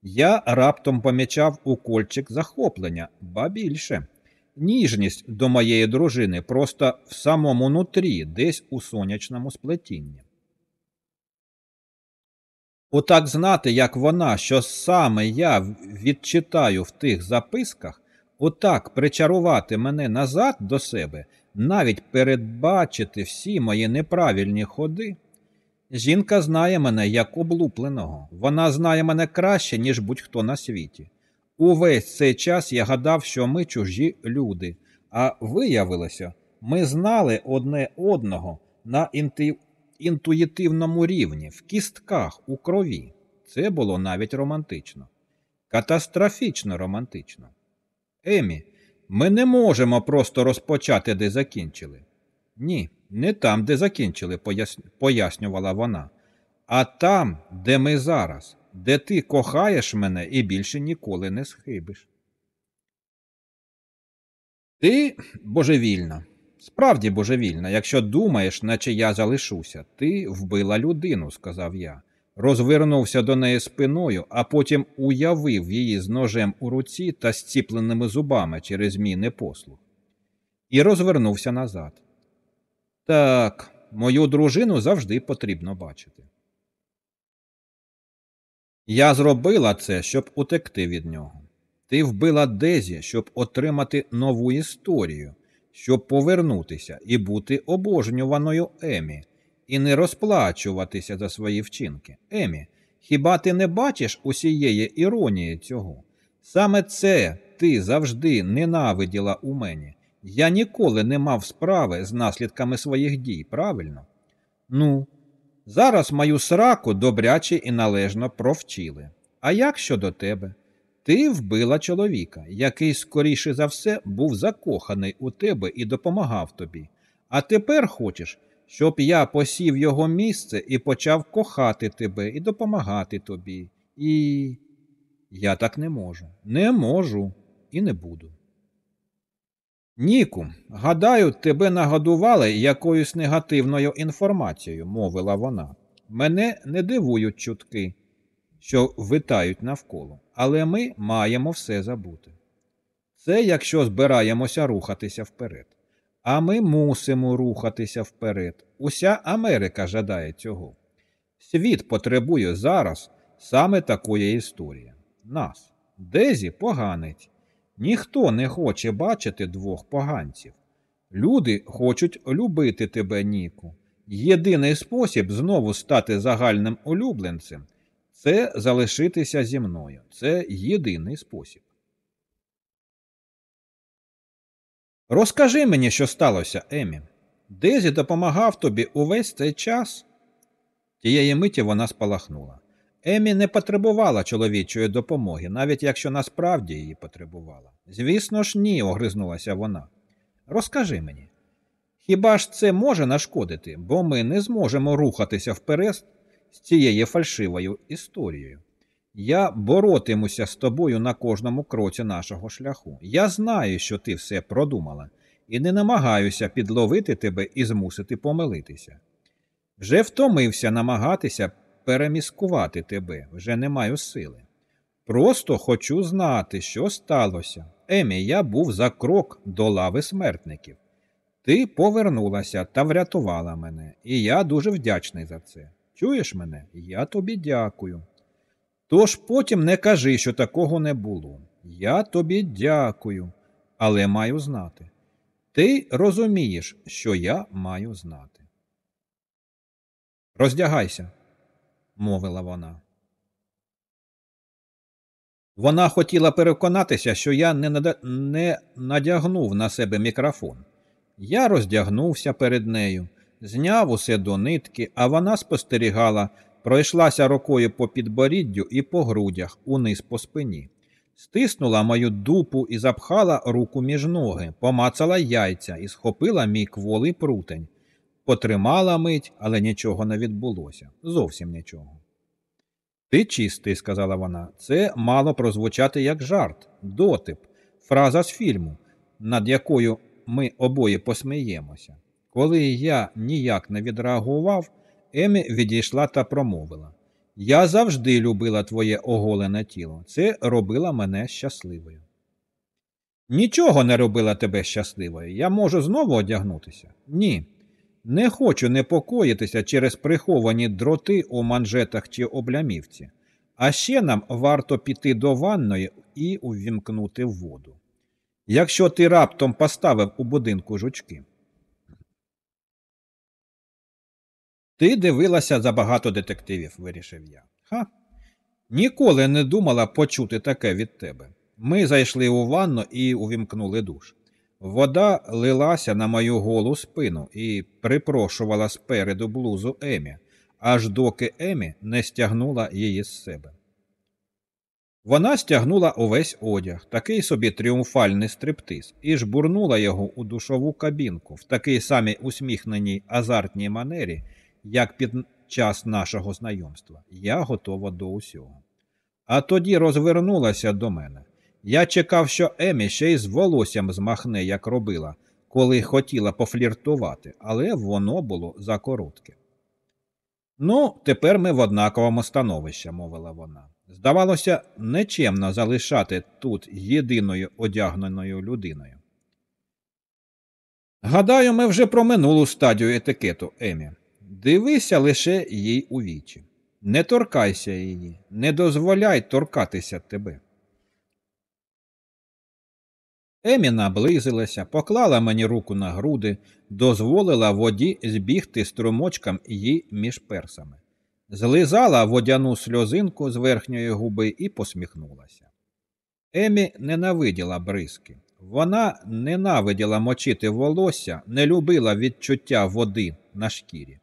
Я раптом помічав укольчик захоплення, ба більше. Ніжність до моєї дружини просто в самому нутрі, десь у сонячному сплетінні. Отак знати, як вона, що саме я відчитаю в тих записках, отак причарувати мене назад до себе, навіть передбачити всі мої неправильні ходи. Жінка знає мене як облупленого. Вона знає мене краще, ніж будь-хто на світі. Увесь цей час я гадав, що ми чужі люди, а виявилося, ми знали одне одного на інту... інтуїтивному рівні, в кістках, у крові. Це було навіть романтично. Катастрофічно романтично. Емі, ми не можемо просто розпочати, де закінчили. Ні, не там, де закінчили, пояснювала вона, а там, де ми зараз, де ти кохаєш мене і більше ніколи не схибиш. Ти божевільна, справді божевільна, якщо думаєш, наче я залишуся. Ти вбила людину, сказав я, розвернувся до неї спиною, а потім уявив її з ножем у руці та зціпленими зубами через мій непослух. І розвернувся назад. Так, мою дружину завжди потрібно бачити. Я зробила це, щоб утекти від нього. Ти вбила Дезі, щоб отримати нову історію, щоб повернутися і бути обожнюваною Емі, і не розплачуватися за свої вчинки. Емі, хіба ти не бачиш усієї іронії цього? Саме це ти завжди ненавиділа у мені. Я ніколи не мав справи з наслідками своїх дій, правильно? Ну, зараз мою сраку добряче і належно провчили. А як щодо тебе? Ти вбила чоловіка, який, скоріше за все, був закоханий у тебе і допомагав тобі. А тепер хочеш, щоб я посів його місце і почав кохати тебе і допомагати тобі. І я так не можу. Не можу і не буду. Ніку, гадаю, тебе нагодували якоюсь негативною інформацією, мовила вона. Мене не дивують чутки, що витають навколо, але ми маємо все забути. Це якщо збираємося рухатися вперед. А ми мусимо рухатися вперед. Уся Америка жадає цього. Світ потребує зараз саме такої історії. Нас. Дезі поганець. Ніхто не хоче бачити двох поганців. Люди хочуть любити тебе, Ніку. Єдиний спосіб знову стати загальним улюбленцем це залишитися зі мною. Це єдиний спосіб. Розкажи мені, що сталося, Емі. Дезі допомагав тобі увесь цей час? Тієї миті вона спалахнула. Емі не потребувала чоловічої допомоги, навіть якщо насправді її потребувала. Звісно ж, ні, огризнулася вона. Розкажи мені. Хіба ж це може нашкодити, бо ми не зможемо рухатися вперед з цією фальшивою історією? Я боротимуся з тобою на кожному кроці нашого шляху. Я знаю, що ти все продумала, і не намагаюся підловити тебе і змусити помилитися. Вже втомився намагатися переміскувати тебе, вже не маю сили. Просто хочу знати, що сталося. Емі, я був за крок до лави смертників. Ти повернулася та врятувала мене, і я дуже вдячний за це. Чуєш мене? Я тобі дякую. Тож потім не кажи, що такого не було. Я тобі дякую, але маю знати. Ти розумієш, що я маю знати. Роздягайся мовила вона. Вона хотіла переконатися, що я не, нада... не надягнув на себе мікрофон. Я роздягнувся перед нею, зняв усе до нитки, а вона спостерігала, пройшлася рукою по підборіддю і по грудях, униз по спині, стиснула мою дупу і запхала руку між ноги, помацала яйця і схопила мій кволий прутень. Потримала мить, але нічого не відбулося. Зовсім нічого. Ти чистий, сказала вона, це мало прозвучати як жарт, дотип, фраза з фільму, над якою ми обоє посміємося. Коли я ніяк не відреагував, Емі відійшла та промовила Я завжди любила твоє оголене тіло. Це робило мене щасливою. Нічого не робила тебе щасливою. Я можу знову одягнутися? Ні. Не хочу непокоїтися через приховані дроти у манжетах чи облямівці. А ще нам варто піти до ванної і увімкнути воду. Якщо ти раптом поставив у будинку жучки. Ти дивилася забагато детективів, вирішив я. Ха? Ніколи не думала почути таке від тебе. Ми зайшли у ванну і увімкнули душ. Вода лилася на мою голу спину і припрошувала спереду блузу Емі, аж доки Емі не стягнула її з себе. Вона стягнула увесь одяг, такий собі тріумфальний стриптиз, і жбурнула його у душову кабінку в такій самій усміхненій азартній манері, як під час нашого знайомства. Я готова до усього. А тоді розвернулася до мене. Я чекав, що Емі ще й з волоссям змахне, як робила, коли хотіла пофліртувати, але воно було закоротке. Ну, тепер ми в однаковому становищі, мовила вона. Здавалося, нечемно залишати тут єдиною одягненою людиною. Гадаю, ми вже про минулу стадію етикету, Емі. Дивися лише їй у вічі. Не торкайся її, не дозволяй торкатися тебе. Емі наблизилася, поклала мені руку на груди, дозволила воді збігти струмочкам її між персами, злизала водяну сльозинку з верхньої губи і посміхнулася. Емі ненавиділа бризки. Вона ненавиділа мочити волосся, не любила відчуття води на шкірі.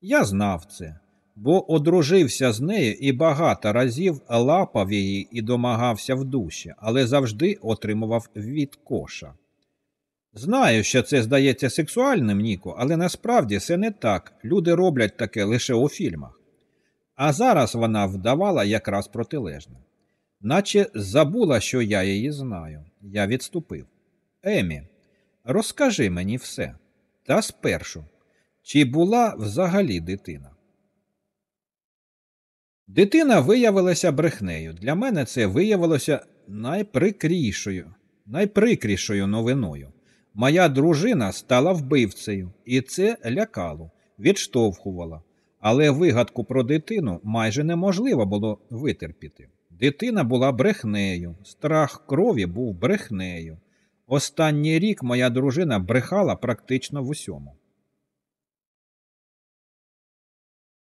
Я знав це, бо одружився з нею і багато разів лапав її і домагався в душі, але завжди отримував від коша. Знаю, що це здається сексуальним, Ніко, але насправді це не так. Люди роблять таке лише у фільмах. А зараз вона вдавала якраз протилежне. Наче забула, що я її знаю. Я відступив. Емі, розкажи мені все. Та спершу, чи була взагалі дитина? Дитина виявилася брехнею. Для мене це виявилося найприкрішою, найприкрішою новиною. Моя дружина стала вбивцею, і це лякало, відштовхувало. Але вигадку про дитину майже неможливо було витерпіти. Дитина була брехнею, страх крові був брехнею. Останній рік моя дружина брехала практично в усьому.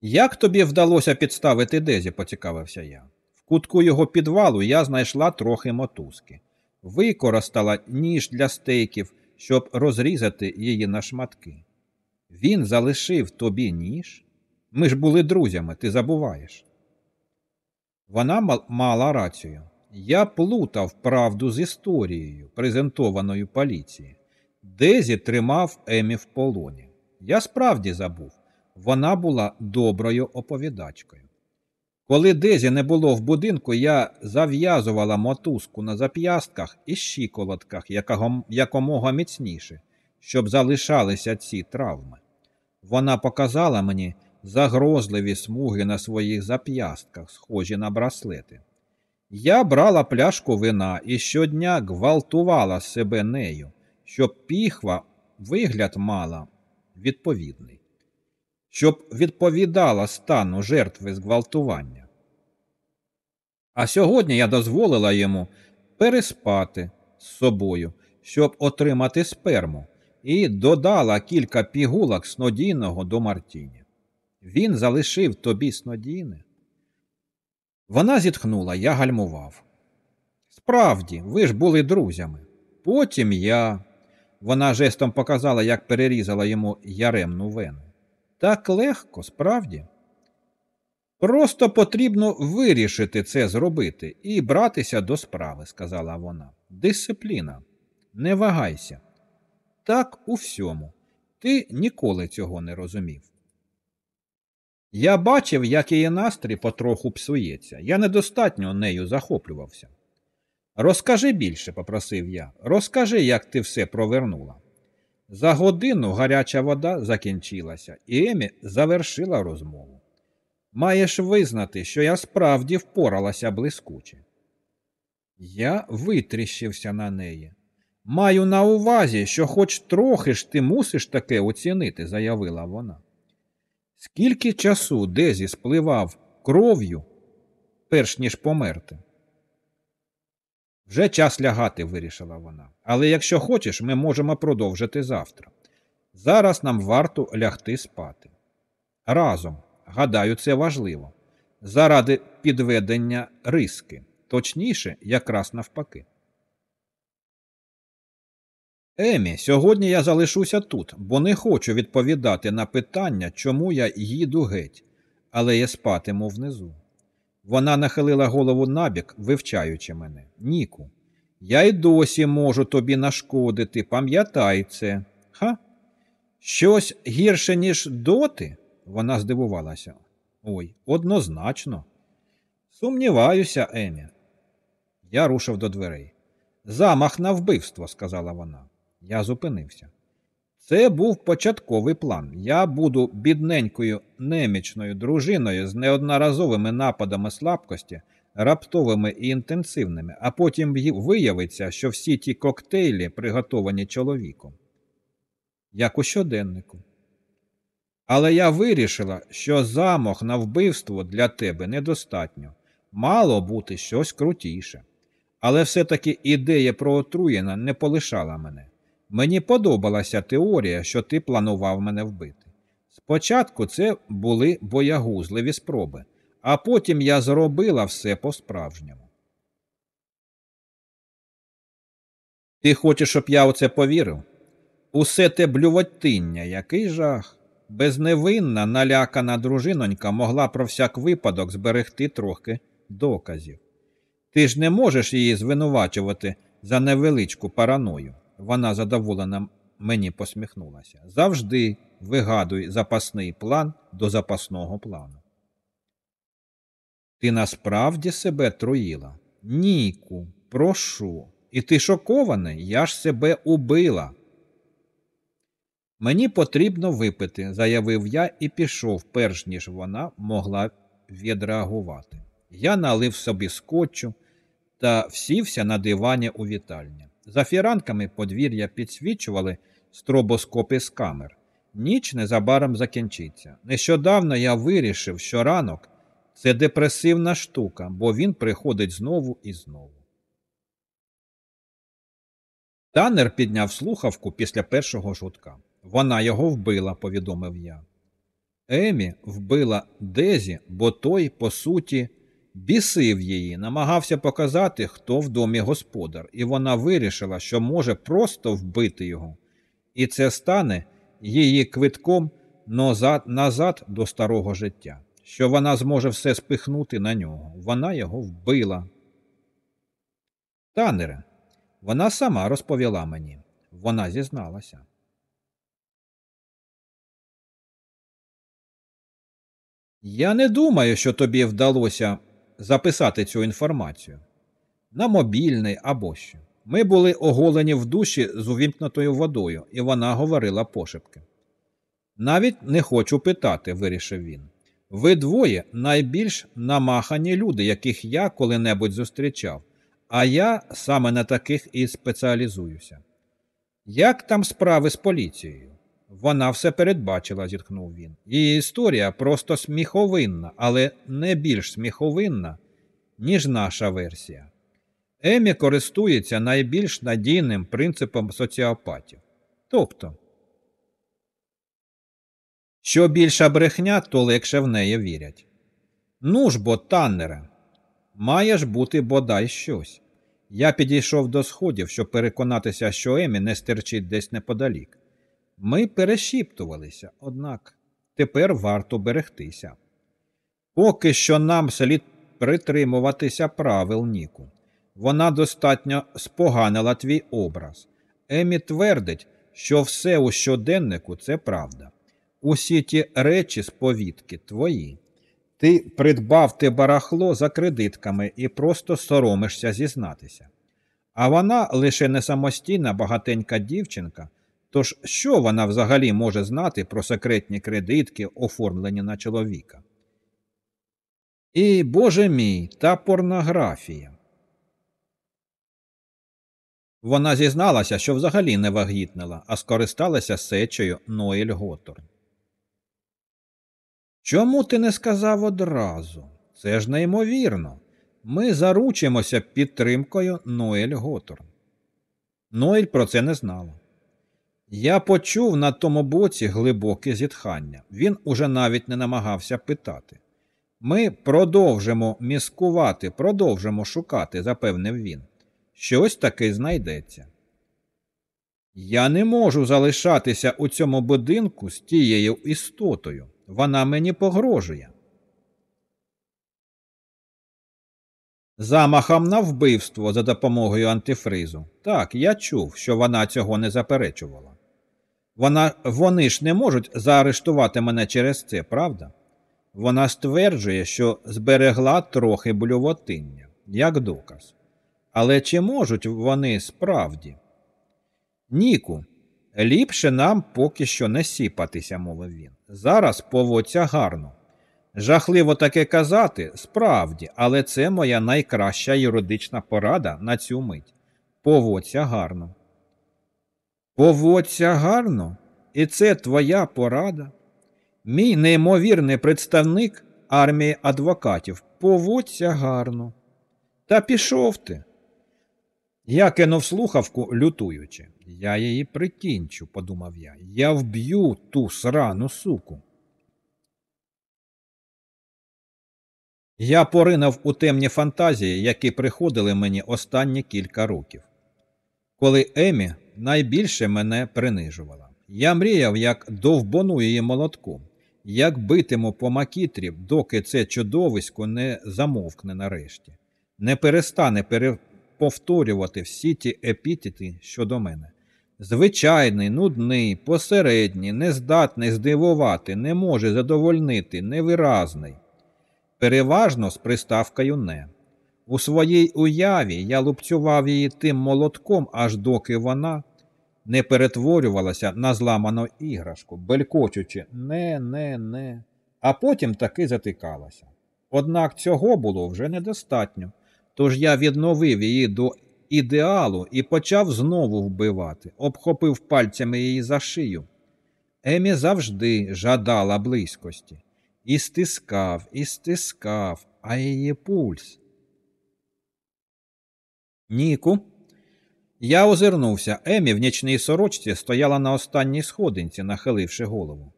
Як тобі вдалося підставити Дезі, поцікавився я. В кутку його підвалу я знайшла трохи мотузки, використала ніж для стейків, щоб розрізати її на шматки. Він залишив тобі ніж? Ми ж були друзями, ти забуваєш. Вона мала рацію. Я плутав правду з історією, презентованою поліції. Дезі тримав Емі в полоні. Я справді забув. Вона була доброю оповідачкою. Коли Дезі не було в будинку, я зав'язувала мотузку на зап'ястках і щиколотках якомога міцніше, щоб залишалися ці травми. Вона показала мені загрозливі смуги на своїх зап'ястках, схожі на браслети. Я брала пляшку вина і щодня гвалтувала себе нею, щоб піхва вигляд мала відповідний щоб відповідала стану жертви зґвалтування. А сьогодні я дозволила йому переспати з собою, щоб отримати сперму, і додала кілька пігулок снодійного до Мартіні. Він залишив тобі снодійне. Вона зітхнула, я гальмував. Справді, ви ж були друзями. Потім я. Вона жестом показала, як перерізала йому яремну вену. Так легко, справді. Просто потрібно вирішити це зробити і братися до справи, сказала вона. Дисципліна. Не вагайся. Так у всьому. Ти ніколи цього не розумів. Я бачив, як її настрій потроху псується. Я недостатньо нею захоплювався. Розкажи більше, попросив я. Розкажи, як ти все провернула. За годину гаряча вода закінчилася, і Емі завершила розмову. Маєш визнати, що я справді впоралася блискуче. Я витріщився на неї. Маю на увазі, що хоч трохи ж ти мусиш таке оцінити, заявила вона. Скільки часу Дезі спливав кров'ю, перш ніж померти? Вже час лягати, вирішила вона. Але якщо хочеш, ми можемо продовжити завтра. Зараз нам варто лягти спати. Разом, гадаю, це важливо. Заради підведення риски, точніше, якраз навпаки. Емі, сьогодні я залишуся тут, бо не хочу відповідати на питання, чому я їду геть, але я спатиму внизу. Вона нахилила голову набік, вивчаючи мене. Ніку, я й досі можу тобі нашкодити, пам'ятай це. Ха? Щось гірше, ніж доти? Вона здивувалася. Ой, однозначно. Сумніваюся, Емі. Я рушив до дверей. Замах на вбивство, сказала вона. Я зупинився. Це був початковий план. Я буду бідненькою немічною дружиною з неодноразовими нападами слабкості, раптовими і інтенсивними, а потім виявиться, що всі ті коктейлі приготовані чоловіком. Як у щоденнику. Але я вирішила, що замах на вбивство для тебе недостатньо. Мало бути щось крутіше. Але все-таки ідея про отруєна не полишала мене. Мені подобалася теорія, що ти планував мене вбити. Спочатку це були боягузливі спроби, а потім я зробила все по-справжньому. Ти хочеш, щоб я у це повірив? Усе те блювотиння, який жах. Безневинна, налякана дружинонька могла про всяк випадок зберегти трохи доказів. Ти ж не можеш її звинувачувати за невеличку параною. Вона задоволена мені посміхнулася. Завжди вигадуй запасний план до запасного плану. Ти насправді себе труїла? Ніку, прошу. І ти шокований, я ж себе убила. Мені потрібно випити, заявив я і пішов, перш ніж вона могла відреагувати. Я налив собі скотчу та всівся на дивані у вітальні. За фіранками подвір'я підсвічували стробоскопи з камер. Ніч незабаром закінчиться. Нещодавно я вирішив, що ранок це депресивна штука, бо він приходить знову і знову. Танер підняв слухавку після першого жутка. Вона його вбила, повідомив я. Емі вбила Дезі, бо той, по суті, бісив її, намагався показати, хто в домі господар, і вона вирішила, що може просто вбити його, і це стане її квитком назад, назад до старого життя, що вона зможе все спихнути на нього. Вона його вбила. Танере, вона сама розповіла мені, вона зізналася. Я не думаю, що тобі вдалося записати цю інформацію на мобільний або що. Ми були оголені в душі з увімкнутою водою, і вона говорила пошепки. Навіть не хочу питати, вирішив він. Ви двоє найбільш намахані люди, яких я коли-небудь зустрічав, а я саме на таких і спеціалізуюся. Як там справи з поліцією? Вона все передбачила, зітхнув він. Її історія просто сміховинна, але не більш сміховинна, ніж наша версія. Емі користується найбільш надійним принципом соціопатів. Тобто, що більша брехня, то легше в неї вірять. Ну ж бо, Таннере, має ж бути бодай щось. Я підійшов до сходів, щоб переконатися, що Емі не стерчить десь неподалік. Ми перешіптувалися, однак тепер варто берегтися. Поки що нам слід притримуватися правил Ніку. Вона достатньо споганила твій образ. Емі твердить, що все у щоденнику це правда. Усі ті речі сповідки твої. Ти придбав те барахло за кредитками і просто соромишся зізнатися. А вона лише не самостійна багатенька дівчинка Тож що вона взагалі може знати про секретні кредитки, оформлені на чоловіка? І, боже мій, та порнографія. Вона зізналася, що взагалі не вагітнила, а скористалася сечею Ноель Готорн. Чому ти не сказав одразу? Це ж неймовірно. Ми заручимося підтримкою Ноель Готорн. Ноель про це не знала. Я почув на тому боці глибоке зітхання. Він уже навіть не намагався питати. Ми продовжимо міскувати, продовжимо шукати, запевнив він. Щось таки знайдеться. Я не можу залишатися у цьому будинку з тією істотою. Вона мені погрожує. Замахом на вбивство за допомогою антифризу. Так, я чув, що вона цього не заперечувала. Вона, Вони ж не можуть заарештувати мене через це, правда? Вона стверджує, що зберегла трохи блювотиння, як доказ. Але чи можуть вони справді? Ніку, ліпше нам поки що не сіпатися, мовив він. Зараз поводься гарно. Жахливо таке казати, справді, але це моя найкраща юридична порада на цю мить. Поводься гарно. Поводься гарно, і це твоя порада. Мій неймовірний представник армії адвокатів. Поводься гарно. Та пішов ти. Я кинув слухавку, лютуючи. Я її прикінчу, подумав я. Я вб'ю ту срану суку. Я поринув у темні фантазії, які приходили мені останні кілька років. Коли Емі найбільше мене принижувала. Я мріяв, як довбону її молотком, як битиму по макітрі, доки це чудовисько не замовкне нарешті, не перестане переповторювати всі ті епітети щодо мене. Звичайний, нудний, посередній, нездатний здивувати, не може задовольнити, невиразний. Переважно з приставкою не. У своїй уяві я лупцював її тим молотком, аж доки вона не перетворювалася на зламану іграшку, белькочучи не, не, не, а потім таки затикалася. Однак цього було вже недостатньо, тож я відновив її до ідеалу і почав знову вбивати, обхопив пальцями її за шию. Емі завжди жадала близькості. І стискав, і стискав, а її пульс. Ніку. Я озирнувся. Емі в нічній сорочці стояла на останній сходинці, нахиливши голову.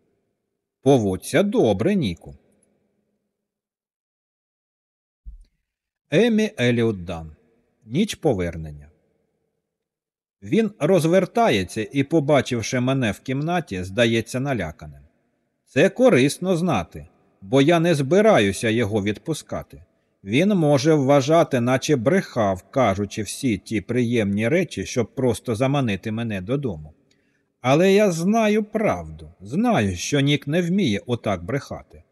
Поводься добре, Ніку. Емі Еліот Дан. Ніч повернення. Він розвертається і, побачивши мене в кімнаті, здається наляканим. Це корисно знати, бо я не збираюся його відпускати. Він може вважати, наче брехав, кажучи всі ті приємні речі, щоб просто заманити мене додому. Але я знаю правду, знаю, що Нік не вміє отак брехати.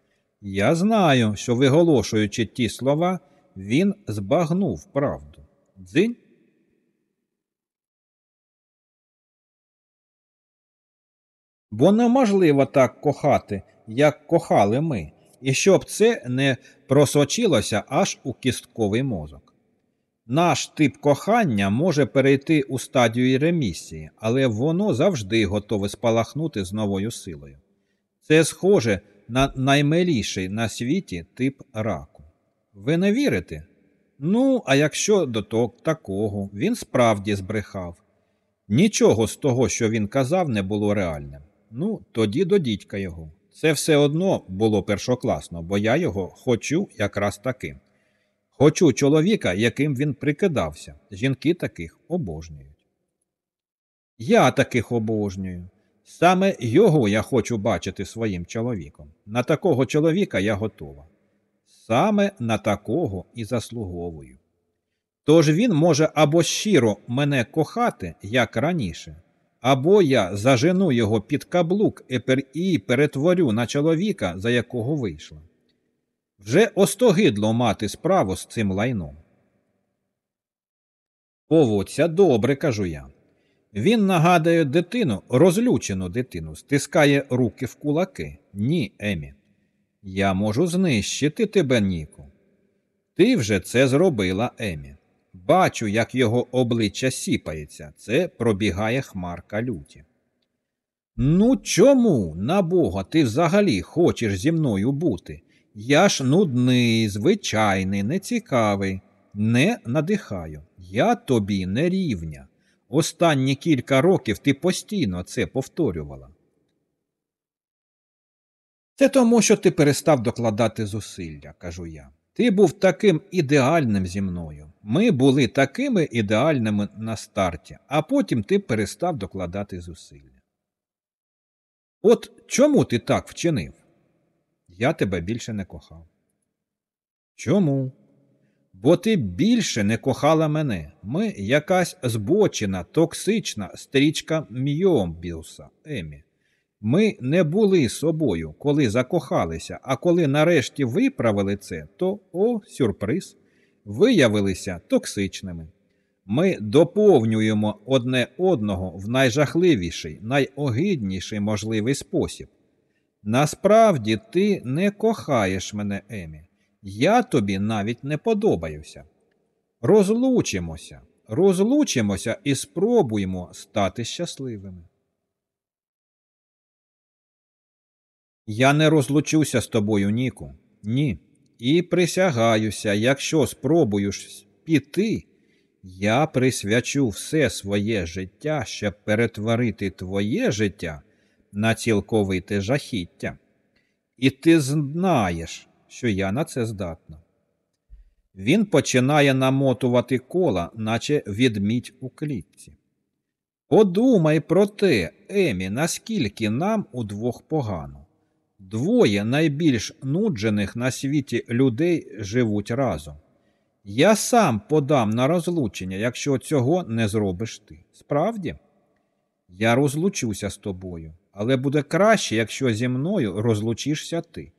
Я знаю, що, виголошуючи ті слова, він збагнув правду. Дзинь. Бо неможливо так кохати, як кохали ми, і щоб це не просочилося аж у кістковий мозок. Наш тип кохання може перейти у стадію ремісії, але воно завжди готове спалахнути з новою силою. Це схоже на наймиліший на світі тип раку. Ви не вірите? Ну, а якщо до такого, він справді збрехав. Нічого з того, що він казав, не було реальним. Ну, тоді до дідька його. Це все одно було першокласно, бо я його хочу якраз таким. Хочу чоловіка, яким він прикидався. Жінки таких обожнюють. Я таких обожнюю. Саме його я хочу бачити своїм чоловіком. На такого чоловіка я готова. Саме на такого і заслуговую. Тож він може або щиро мене кохати, як раніше, або я зажену його під каблук і перетворю на чоловіка, за якого вийшла. Вже остогидло мати справу з цим лайном. Поводься добре, кажу я. Він нагадує дитину, розлючену дитину, стискає руки в кулаки. Ні, Емі. Я можу знищити тебе, Ніку. Ти вже це зробила, Емі. Бачу, як його обличчя сіпається. Це пробігає хмарка люті. Ну, чому, на Бога, ти взагалі хочеш зі мною бути? Я ж нудний, звичайний, нецікавий, не надихаю. Я тобі не рівня. Останні кілька років ти постійно це повторювала. Це тому, що ти перестав докладати зусилля, кажу я. Ти був таким ідеальним зі мною. Ми були такими ідеальними на старті, а потім ти перестав докладати зусилля. От чому ти так вчинив? Я тебе більше не кохав. Чому? Бо ти більше не кохала мене. Ми якась збочена, токсична стрічка Мйомбіуса, Емі. Ми не були собою, коли закохалися, а коли нарешті виправили це, то, о, сюрприз, виявилися токсичними. Ми доповнюємо одне одного в найжахливіший, найогидніший можливий спосіб. Насправді ти не кохаєш мене, Емі. Я тобі навіть не подобаюся. Розлучимося, розлучимося і спробуємо стати щасливими. Я не розлучуся з тобою, Ніку. Ні. І присягаюся, якщо спробуєш піти, я присвячу все своє життя, щоб перетворити твоє життя на цілковите жахіття. І ти знаєш, що я на це здатна. Він починає намотувати кола, наче відмідь у клітці. Подумай про те, Емі, наскільки нам удвох погано. Двоє найбільш нуджених на світі людей живуть разом. Я сам подам на розлучення, якщо цього не зробиш ти. Справді, я розлучуся з тобою, але буде краще, якщо зі мною розлучишся ти.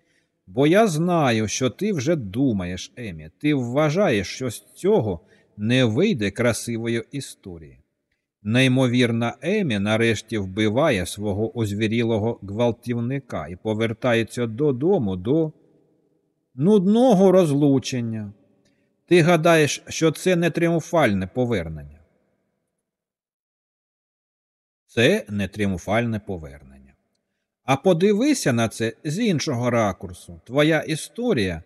Бо я знаю, що ти вже думаєш, Емі, ти вважаєш, що з цього не вийде красивої історії. Неймовірна Емі нарешті вбиває свого озвірілого гвалтівника і повертається додому до нудного розлучення. Ти гадаєш, що це не тріумфальне повернення? Це не тріумфальне повернення. А подивися на це з іншого ракурсу. Твоя історія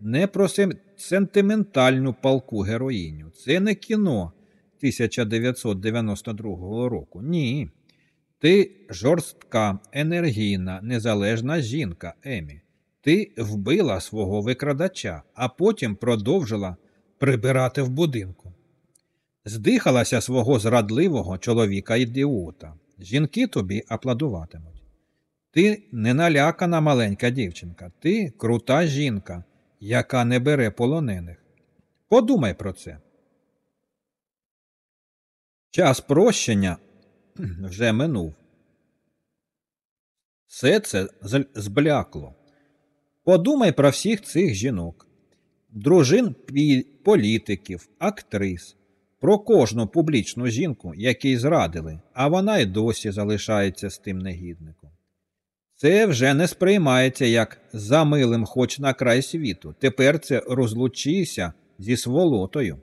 не про сентиментальну палку героїню. Це не кіно 1992 року. Ні. Ти жорстка, енергійна, незалежна жінка, Емі. Ти вбила свого викрадача, а потім продовжила прибирати в будинку. Здихалася свого зрадливого чоловіка ідіота. Жінки тобі аплодуватимуть. Ти не налякана маленька дівчинка, ти крута жінка, яка не бере полонених. Подумай про це. Час прощення вже минув. Все це зблякло. Подумай про всіх цих жінок, дружин політиків, актрис, про кожну публічну жінку, якій зрадили, а вона й досі залишається з тим негідником. Це вже не сприймається як за милим хоч на край світу. Тепер це розлучися зі сволотою.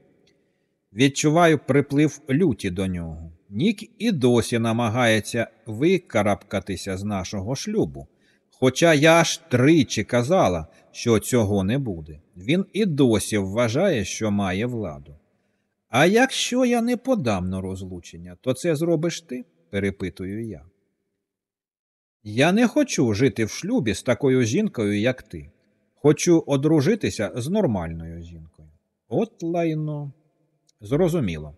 Відчуваю приплив люті до нього. Нік і досі намагається викарабкатися з нашого шлюбу. Хоча я ж тричі казала, що цього не буде. Він і досі вважає, що має владу. А якщо я не подам на розлучення, то це зробиш ти? перепитую я. Я не хочу жити в шлюбі з такою жінкою, як ти. Хочу одружитися з нормальною жінкою. От лайно. Зрозуміло.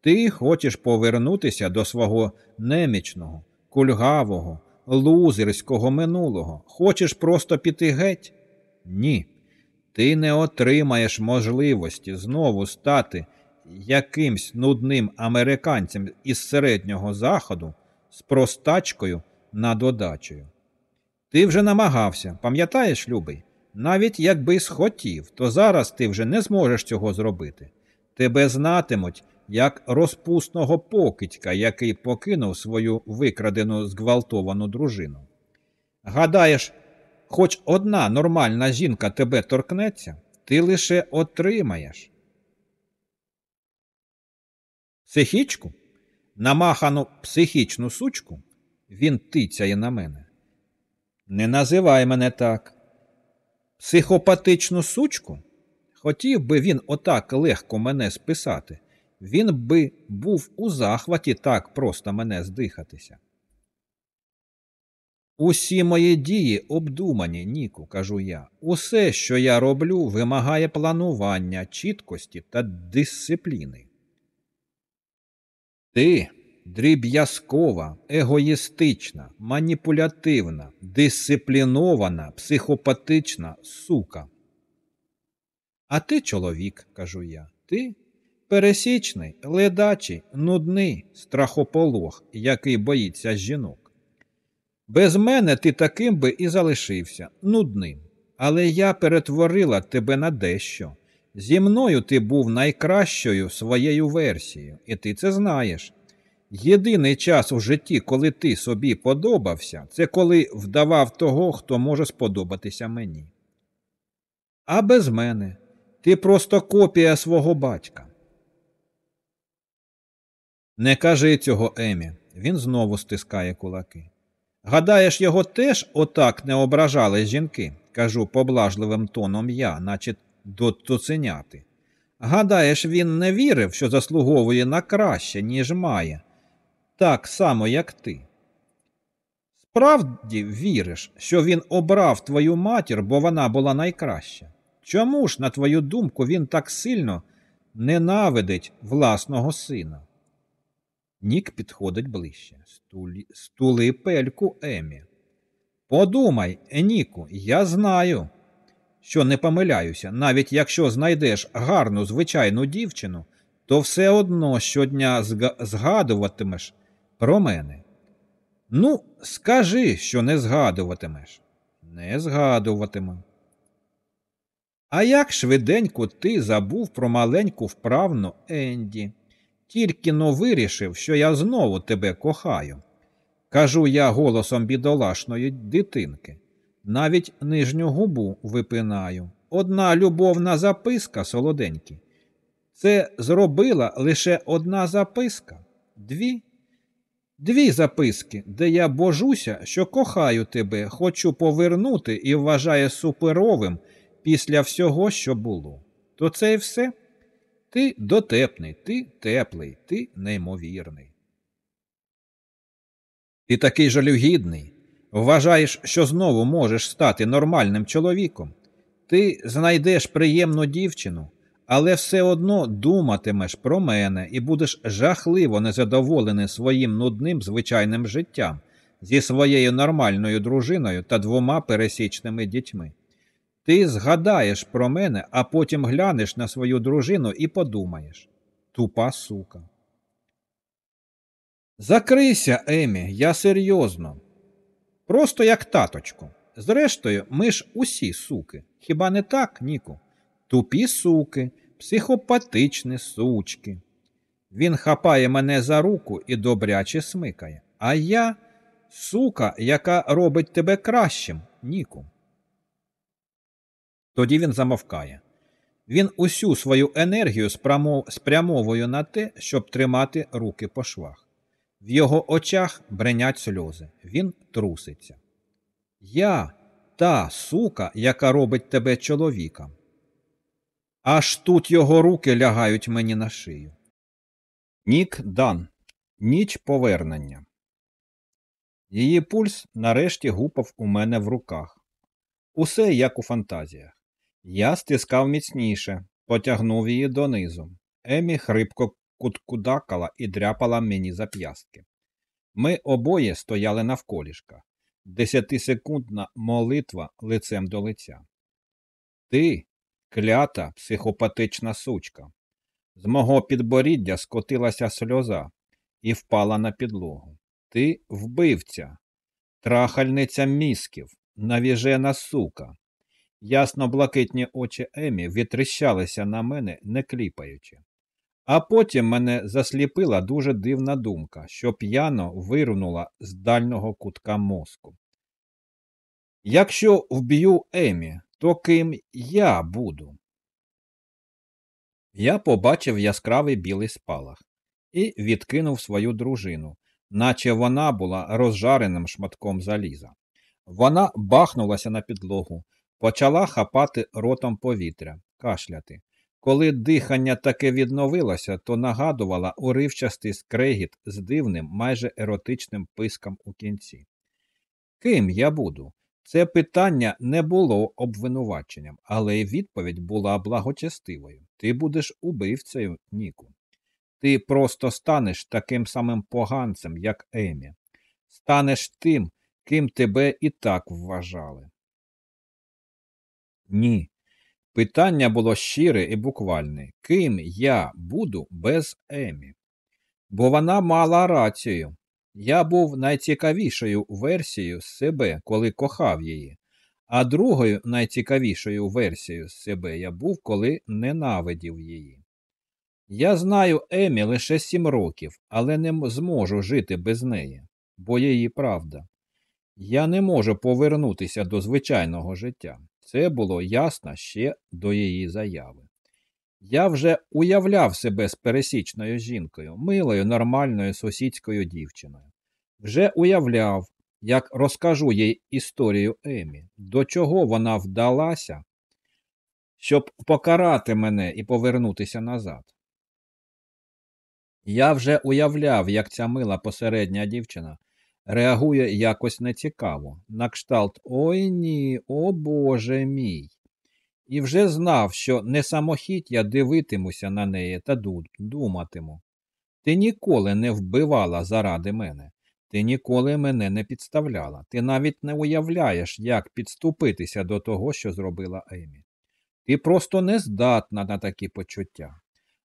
Ти хочеш повернутися до свого немічного, кульгавого, лузерського минулого. Хочеш просто піти геть? Ні. Ти не отримаєш можливості знову стати якимсь нудним американцем із середнього заходу з простачкою над одачею. Ти вже намагався, пам'ятаєш, любий? Навіть якби схотів, то зараз ти вже не зможеш цього зробити. Тебе знатимуть як розпусного покидька, який покинув свою викрадену зґвалтовану дружину. Гадаєш, хоч одна нормальна жінка тебе торкнеться, ти лише отримаєш. Психічку, намахану психічну сучку, він тицяє на мене. Не називай мене так. Психопатичну сучку? Хотів би він отак легко мене списати, він би був у захваті так просто мене здихатися. Усі мої дії обдумані, Ніку, кажу я. Усе, що я роблю, вимагає планування, чіткості та дисципліни. Ти дріб'язкова, егоїстична, маніпулятивна, дисциплінована, психопатична сука. А ти чоловік, кажу я, ти пересічний, ледачий, нудний страхополог, який боїться жінок. Без мене ти таким би і залишився, нудним. Але я перетворила тебе на дещо. Зі мною ти був найкращою своєю версією, і ти це знаєш. Єдиний час у житті, коли ти собі подобався, це коли вдавав того, хто може сподобатися мені. А без мене ти просто копія свого батька. Не кажи цього Емі. Він знову стискає кулаки. Гадаєш, його теж отак не ображали жінки, кажу поблажливим тоном я, наче до цуценяти. Гадаєш, він не вірив, що заслуговує на краще, ніж має, так само, як ти. Справді віриш, що він обрав твою матір, бо вона була найкраща. Чому ж, на твою думку, він так сильно ненавидить власного сина? Нік підходить ближче. Стулі, стули пельку Емі. Подумай, Еніку, я знаю, що не помиляюся, навіть якщо знайдеш гарну звичайну дівчину, то все одно щодня згадуватимеш про мене. Ну, скажи, що не згадуватимеш. Не згадуватиму. А як швиденько ти забув про маленьку вправну Енді, тільки но вирішив, що я знову тебе кохаю. Кажу я голосом бідолашної дитинки. Навіть нижню губу випинаю. Одна любовна записка, солоденькі. Це зробила лише одна записка, дві. Дві записки, де я божуся, що кохаю тебе, хочу повернути і вважаю суперовим після всього, що було. То це і все? Ти дотепний, ти теплий, ти неймовірний. Ти такий жалюгідний. Вважаєш, що знову можеш стати нормальним чоловіком. Ти знайдеш приємну дівчину, але все одно думатимеш про мене і будеш жахливо незадоволений своїм нудним звичайним життям зі своєю нормальною дружиною та двома пересічними дітьми. Ти згадаєш про мене, а потім глянеш на свою дружину і подумаєш тупа сука. Закрийся, Емі, я серйозно. Просто як таточку. Зрештою, ми ж усі суки. Хіба не так, Ніку? Тупі суки, психопатичні сучки. Він хапає мене за руку і добряче смикає. А я сука, яка робить тебе кращим, Ніку. Тоді він замовкає. Він усю свою енергію спрямовує на те, щоб тримати руки по швах. В його очах бренять сльози. Він труситься. Я та сука, яка робить тебе чоловіком. Аж тут його руки лягають мені на шию. Нік Дан. Ніч повернення. Її пульс нарешті гупав у мене в руках. Усе як у фантазіях. Я стискав міцніше, потягнув її донизу. Емі хрипко куткудакала і дряпала мені зап'ястки. Ми обоє стояли навколішка. Десятисекундна молитва лицем до лиця. Ти, клята психопатична сучка. З мого підборіддя скотилася сльоза і впала на підлогу. Ти вбивця, трахальниця мізків, навіжена сука. Ясно блакитні очі Емі вітрищалися на мене, не кліпаючи. А потім мене засліпила дуже дивна думка, що п'яно вирвнула з дальнього кутка мозку. Якщо вб'ю Емі, то ким я буду? Я побачив яскравий білий спалах і відкинув свою дружину, наче вона була розжареним шматком заліза. Вона бахнулася на підлогу, почала хапати ротом повітря, кашляти. Коли дихання таки відновилося, то нагадувала уривчастий скрегіт з дивним, майже еротичним писком у кінці. Ким я буду? Це питання не було обвинуваченням, але й відповідь була благочестивою. Ти будеш убивцею, Ніку. Ти просто станеш таким самим поганцем, як Емі. Станеш тим, ким тебе і так вважали. Ні. Питання було щире і буквальне ким я буду без Емі? Бо вона мала рацію. Я був найцікавішою версією себе, коли кохав її, а другою найцікавішою версією себе я був, коли ненавидів її. Я знаю Емі лише сім років, але не зможу жити без неї, бо її правда. Я не можу повернутися до звичайного життя. Це було ясно ще до її заяви. Я вже уявляв себе з пересічною жінкою, милою, нормальною сусідською дівчиною. Вже уявляв, як розкажу їй історію Емі, до чого вона вдалася, щоб покарати мене і повернутися назад. Я вже уявляв, як ця мила посередня дівчина реагує якось нецікаво, на кшталт Ой ні, о Боже мій. І вже знав, що не я дивитимуся на неї та думатиму. Ти ніколи не вбивала заради мене, ти ніколи мене не підставляла, ти навіть не уявляєш, як підступитися до того, що зробила Емі. Ти просто не здатна на такі почуття.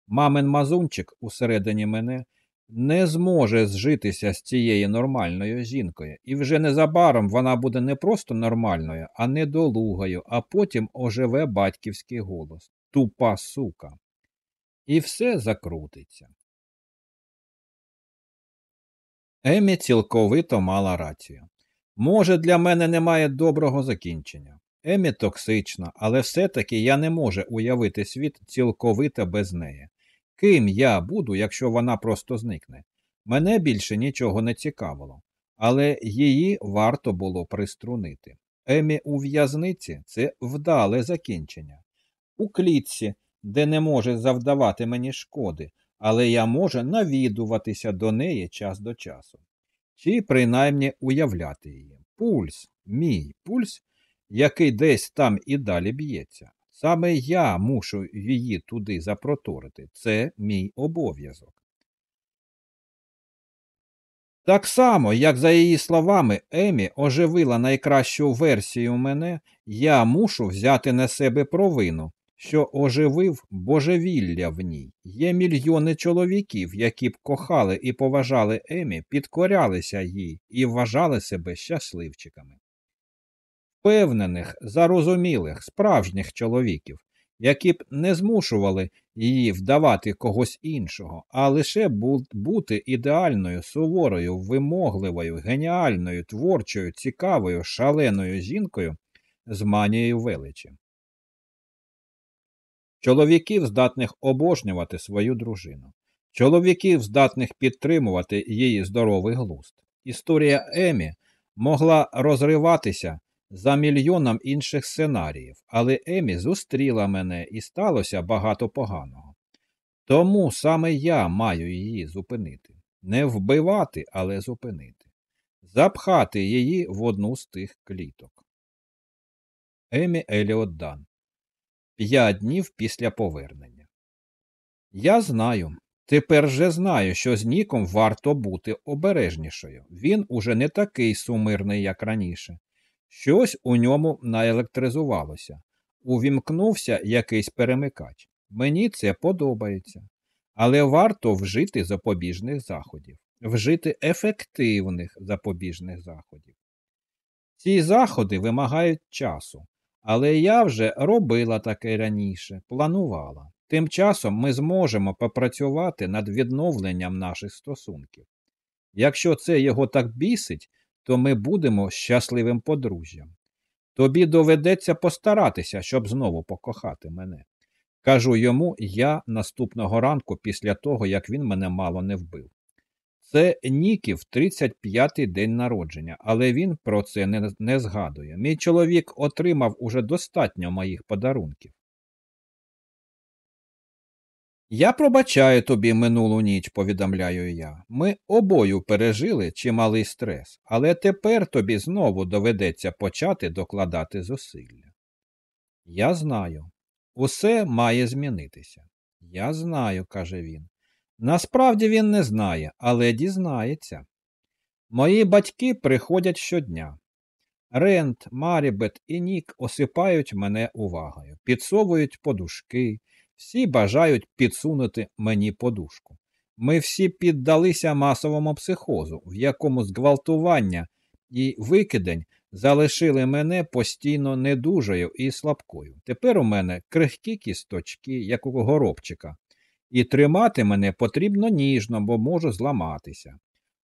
Мамин мазунчик усередині мене не зможе зжитися з цією нормальною жінкою, і вже незабаром вона буде не просто нормальною, а недолугою, а потім оживе батьківський голос тупа сука. І все закрутиться. Емі цілковито мала рацію. Може, для мене немає доброго закінчення. Емі токсична, але все-таки я не можу уявити світ цілковито без неї. Ким я буду, якщо вона просто зникне? Мене більше нічого не цікавило, але її варто було приструнити. Емі у в'язниці це вдале закінчення. У клітці, де не може завдавати мені шкоди, але я можу навідуватися до неї час до часу. Чи принаймні уявляти її. Пульс, мій пульс, який десь там і далі б'ється. Саме я мушу її туди запроторити. Це мій обов'язок. Так само, як за її словами, Емі оживила найкращу версію мене, я мушу взяти на себе провину, що оживив божевілля в ній. Є мільйони чоловіків, які б кохали і поважали Емі, підкорялися їй і вважали себе щасливчиками впевнених, зарозумілих, справжніх чоловіків, які б не змушували її вдавати когось іншого, а лише бути ідеальною, суворою, вимогливою, геніальною, творчою, цікавою, шаленою жінкою з манією величі. Чоловіків здатних обожнювати свою дружину, чоловіків здатних підтримувати її здоровий глузд. Історія Емі могла розриватися за мільйоном інших сценаріїв, але Емі зустріла мене і сталося багато поганого. Тому саме я маю її зупинити. Не вбивати, але зупинити, запхати її в одну з тих кліток. Емі Еліот Дан. П'ять днів після повернення. Я знаю. Тепер же знаю, що з Ніком варто бути обережнішою. Він уже не такий сумирний, як раніше. Щось у ньому наелектризувалося. Увімкнувся якийсь перемикач. Мені це подобається. Але варто вжити запобіжних заходів, вжити ефективних запобіжних заходів. Ці заходи вимагають часу, але я вже робила таке раніше, планувала. Тим часом ми зможемо попрацювати над відновленням наших стосунків. Якщо це його так бісить, то ми будемо щасливим подружжям. Тобі доведеться постаратися, щоб знову покохати мене. Кажу йому я наступного ранку після того, як він мене мало не вбив. Це Ніків 35-й день народження, але він про це не, не згадує. Мій чоловік отримав уже достатньо моїх подарунків. Я пробачаю тобі минулу ніч, повідомляю я. Ми обою пережили чималий стрес, але тепер тобі знову доведеться почати докладати зусилля. Я знаю, усе має змінитися. Я знаю, каже він. Насправді він не знає, але дізнається. Мої батьки приходять щодня. Рент, Марібет і Нік осипають мене увагою, підсовують подушки, всі бажають підсунути мені подушку. Ми всі піддалися масовому психозу, в якому зґвалтування і викидень залишили мене постійно недужою і слабкою. Тепер у мене крихкі кісточки, як у горобчика, і тримати мене потрібно ніжно, бо можу зламатися.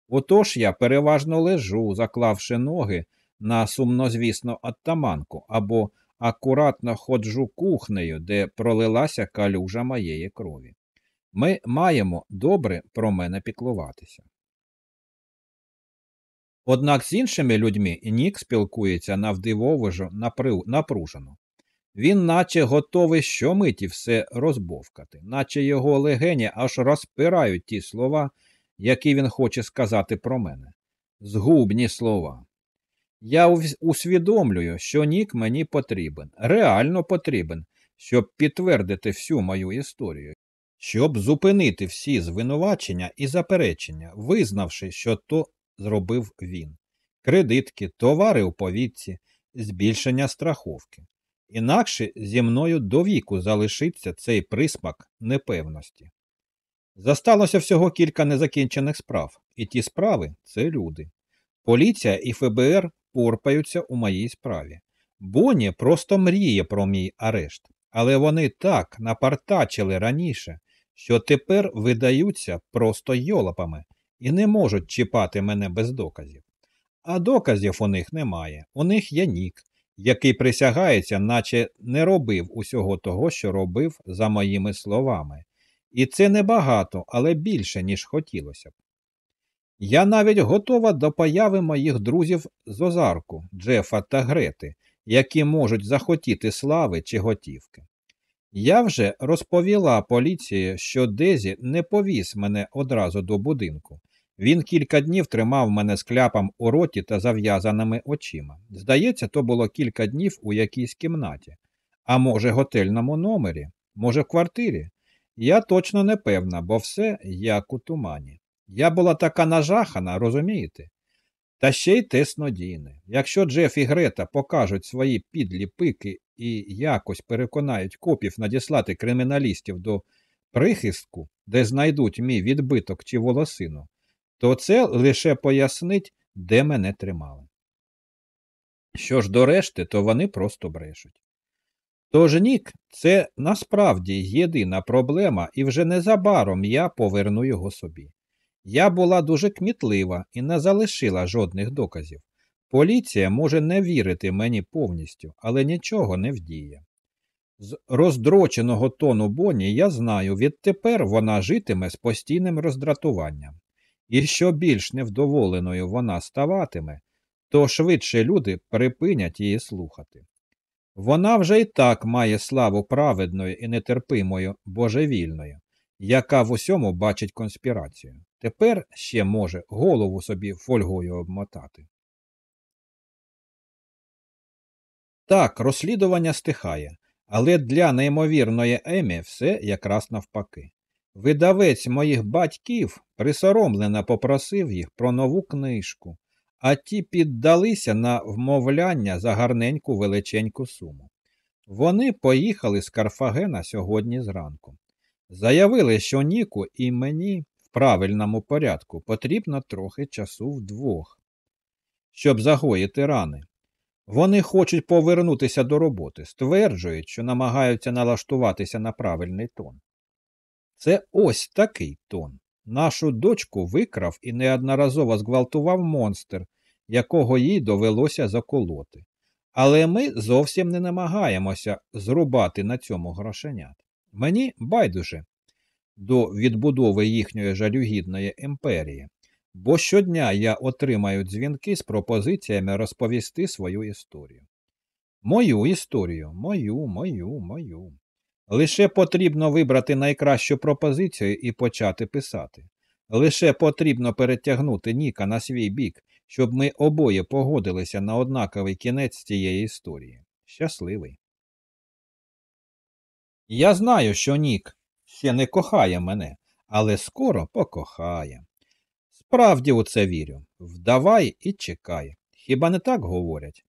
Отож я переважно лежу, заклавши ноги на сумнозвісну оттаманку, або акуратно ходжу кухнею, де пролилася калюжа моєї крові. Ми маємо добре про мене піклуватися. Однак з іншими людьми Нік спілкується навдивовижу напружено. Він наче готовий щомиті все розбовкати, наче його легені аж розпирають ті слова, які він хоче сказати про мене. Згубні слова. Я усвідомлюю, що Нік мені потрібен, реально потрібен, щоб підтвердити всю мою історію, щоб зупинити всі звинувачення і заперечення, визнавши, що то зробив він. Кредитки, товари у повітці, збільшення страховки. Інакше зі мною до віку залишиться цей присмак непевності. Засталося всього кілька незакінчених справ, і ті справи це люди. Поліція і ФБР порпаються у моїй справі. Бонні просто мріє про мій арешт, але вони так напартачили раніше, що тепер видаються просто йолопами і не можуть чіпати мене без доказів. А доказів у них немає. У них є нік, який присягається, наче не робив усього того, що робив за моїми словами. І це небагато, але більше, ніж хотілося б. Я навіть готова до появи моїх друзів з Озарку, Джефа та Грети, які можуть захотіти слави чи готівки. Я вже розповіла поліції, що Дезі не повіз мене одразу до будинку. Він кілька днів тримав мене з кляпом у роті та зав'язаними очима. Здається, то було кілька днів у якійсь кімнаті. А може, готельному номері, може, в квартирі. Я точно не певна, бо все як у тумані. Я була така нажахана, розумієте? Та ще й теснодійне. Якщо Джеф і Грета покажуть свої підлі пики і якось переконають копів надіслати криміналістів до прихистку, де знайдуть мій відбиток чи волосину, то це лише пояснить, де мене тримали. Що ж до решти, то вони просто брешуть. Тож нік це насправді єдина проблема, і вже незабаром я поверну його собі. Я була дуже кмітлива і не залишила жодних доказів. Поліція може не вірити мені повністю, але нічого не вдіє. З роздроченого тону Бонні я знаю, відтепер вона житиме з постійним роздратуванням. І що більш невдоволеною вона ставатиме, то швидше люди припинять її слухати. Вона вже й так має славу праведною і нетерпимою божевільною, яка в усьому бачить конспірацію. Тепер ще може голову собі фольгою обмотати. Так, розслідування стихає, але для неймовірної Емі все якраз навпаки. Видавець моїх батьків присоромлено попросив їх про нову книжку, а ті піддалися на вмовляння за гарненьку величеньку суму. Вони поїхали з Карфагена сьогодні зранку. Заявили, що Ніку і мені правильному порядку потрібно трохи часу вдвох, щоб загоїти рани. Вони хочуть повернутися до роботи, стверджують, що намагаються налаштуватися на правильний тон. Це ось такий тон. Нашу дочку викрав і неодноразово зґвалтував монстр, якого їй довелося заколоти. Але ми зовсім не намагаємося зрубати на цьому грошенят. Мені байдуже до відбудови їхньої жалюгідної імперії, бо щодня я отримаю дзвінки з пропозиціями розповісти свою історію. Мою історію, мою, мою, мою. Лише потрібно вибрати найкращу пропозицію і почати писати. Лише потрібно перетягнути Ніка на свій бік, щоб ми обоє погодилися на однаковий кінець цієї історії. Щасливий. Я знаю, що Нік ще не кохає мене, але скоро покохає. Справді у це вірю. Вдавай і чекай. Хіба не так говорять?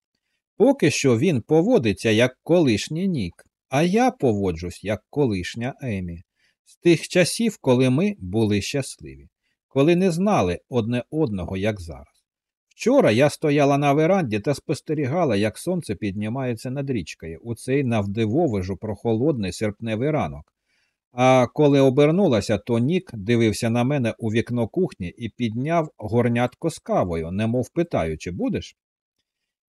Поки що він поводиться як колишній Нік, а я поводжусь як колишня Емі, з тих часів, коли ми були щасливі, коли не знали одне одного, як зараз. Вчора я стояла на веранді та спостерігала, як сонце піднімається над річкою у цей навдивовижу прохолодний серпневий ранок. А коли обернулася, то Нік дивився на мене у вікно кухні і підняв горнятко з кавою, немов питаючи, будеш?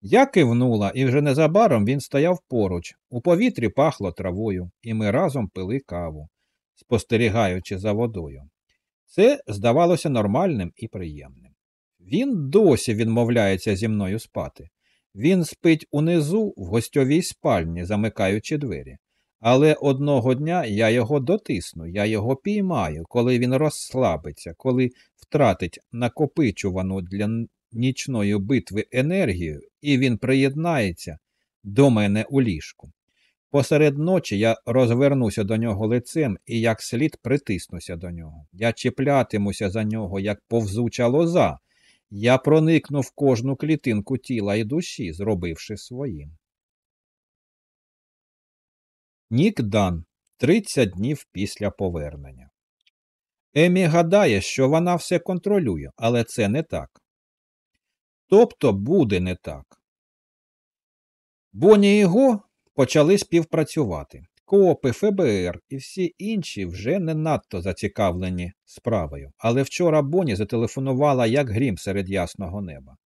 Я кивнула, і вже незабаром він стояв поруч. У повітрі пахло травою, і ми разом пили каву, спостерігаючи за водою. Це здавалося нормальним і приємним. Він досі відмовляється зі мною спати. Він спить унизу в гостьовій спальні, замикаючи двері. Але одного дня я його дотисну, я його піймаю, коли він розслабиться, коли втратить накопичувану для нічної битви енергію, і він приєднається до мене у ліжку. Посеред ночі я розвернуся до нього лицем і як слід притиснуся до нього. Я чіплятимуся за нього, як повзуча лоза. Я проникну в кожну клітинку тіла і душі, зробивши своїм. Нік Дан 30 днів після повернення. Емі гадає, що вона все контролює, але це не так. Тобто буде не так. Боні і Го почали співпрацювати. Копи, ФБР і всі інші вже не надто зацікавлені справою. Але вчора Боні зателефонувала як грім серед ясного неба.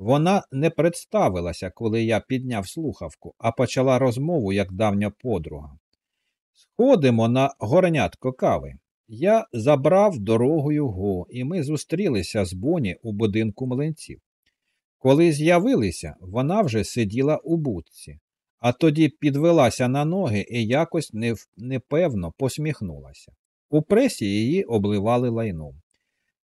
Вона не представилася, коли я підняв слухавку, а почала розмову як давня подруга. Сходимо на горнятко кави. Я забрав дорогою Го, і ми зустрілися з Боні у будинку млинців. Коли з'явилися, вона вже сиділа у будці, а тоді підвелася на ноги і якось непевно посміхнулася. У пресі її обливали лайном.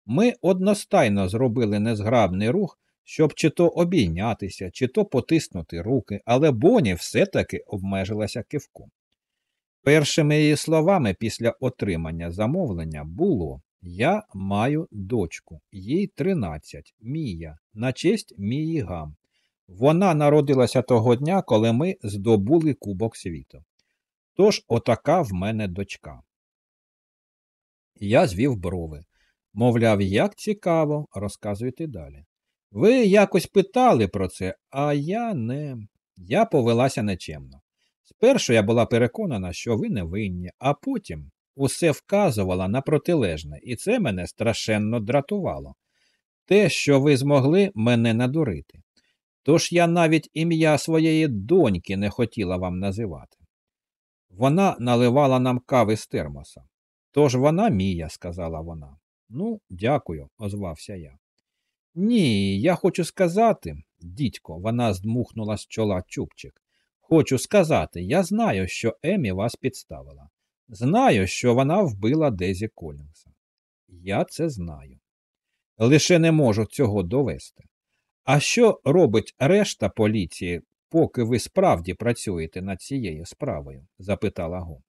Ми одностайно зробили незграбний рух, щоб чи то обійнятися, чи то потиснути руки, але Боні все-таки обмежилася кивком. Першими її словами після отримання замовлення було Я маю дочку, їй тринадцять, Мія, на честь Мії Гам. Вона народилася того дня, коли ми здобули Кубок світу. Тож отака в мене дочка. Я звів брови. Мовляв, як цікаво, розказуйте далі. Ви якось питали про це, а я не. Я повелася нечемно. Спершу я була переконана, що ви не винні, а потім усе вказувала на протилежне, і це мене страшенно дратувало. Те, що ви змогли мене надурити. Тож я навіть ім'я своєї доньки не хотіла вам називати. Вона наливала нам кави з термоса. Тож вона мія, сказала вона. Ну, дякую, озвався я. Ні, я хочу сказати, дідько, вона здмухнула з чола чубчик. Хочу сказати, я знаю, що Емі вас підставила. Знаю, що вона вбила Дезі Колінса. Я це знаю. Лише не можу цього довести. А що робить решта поліції, поки ви справді працюєте над цією справою? запитала Го.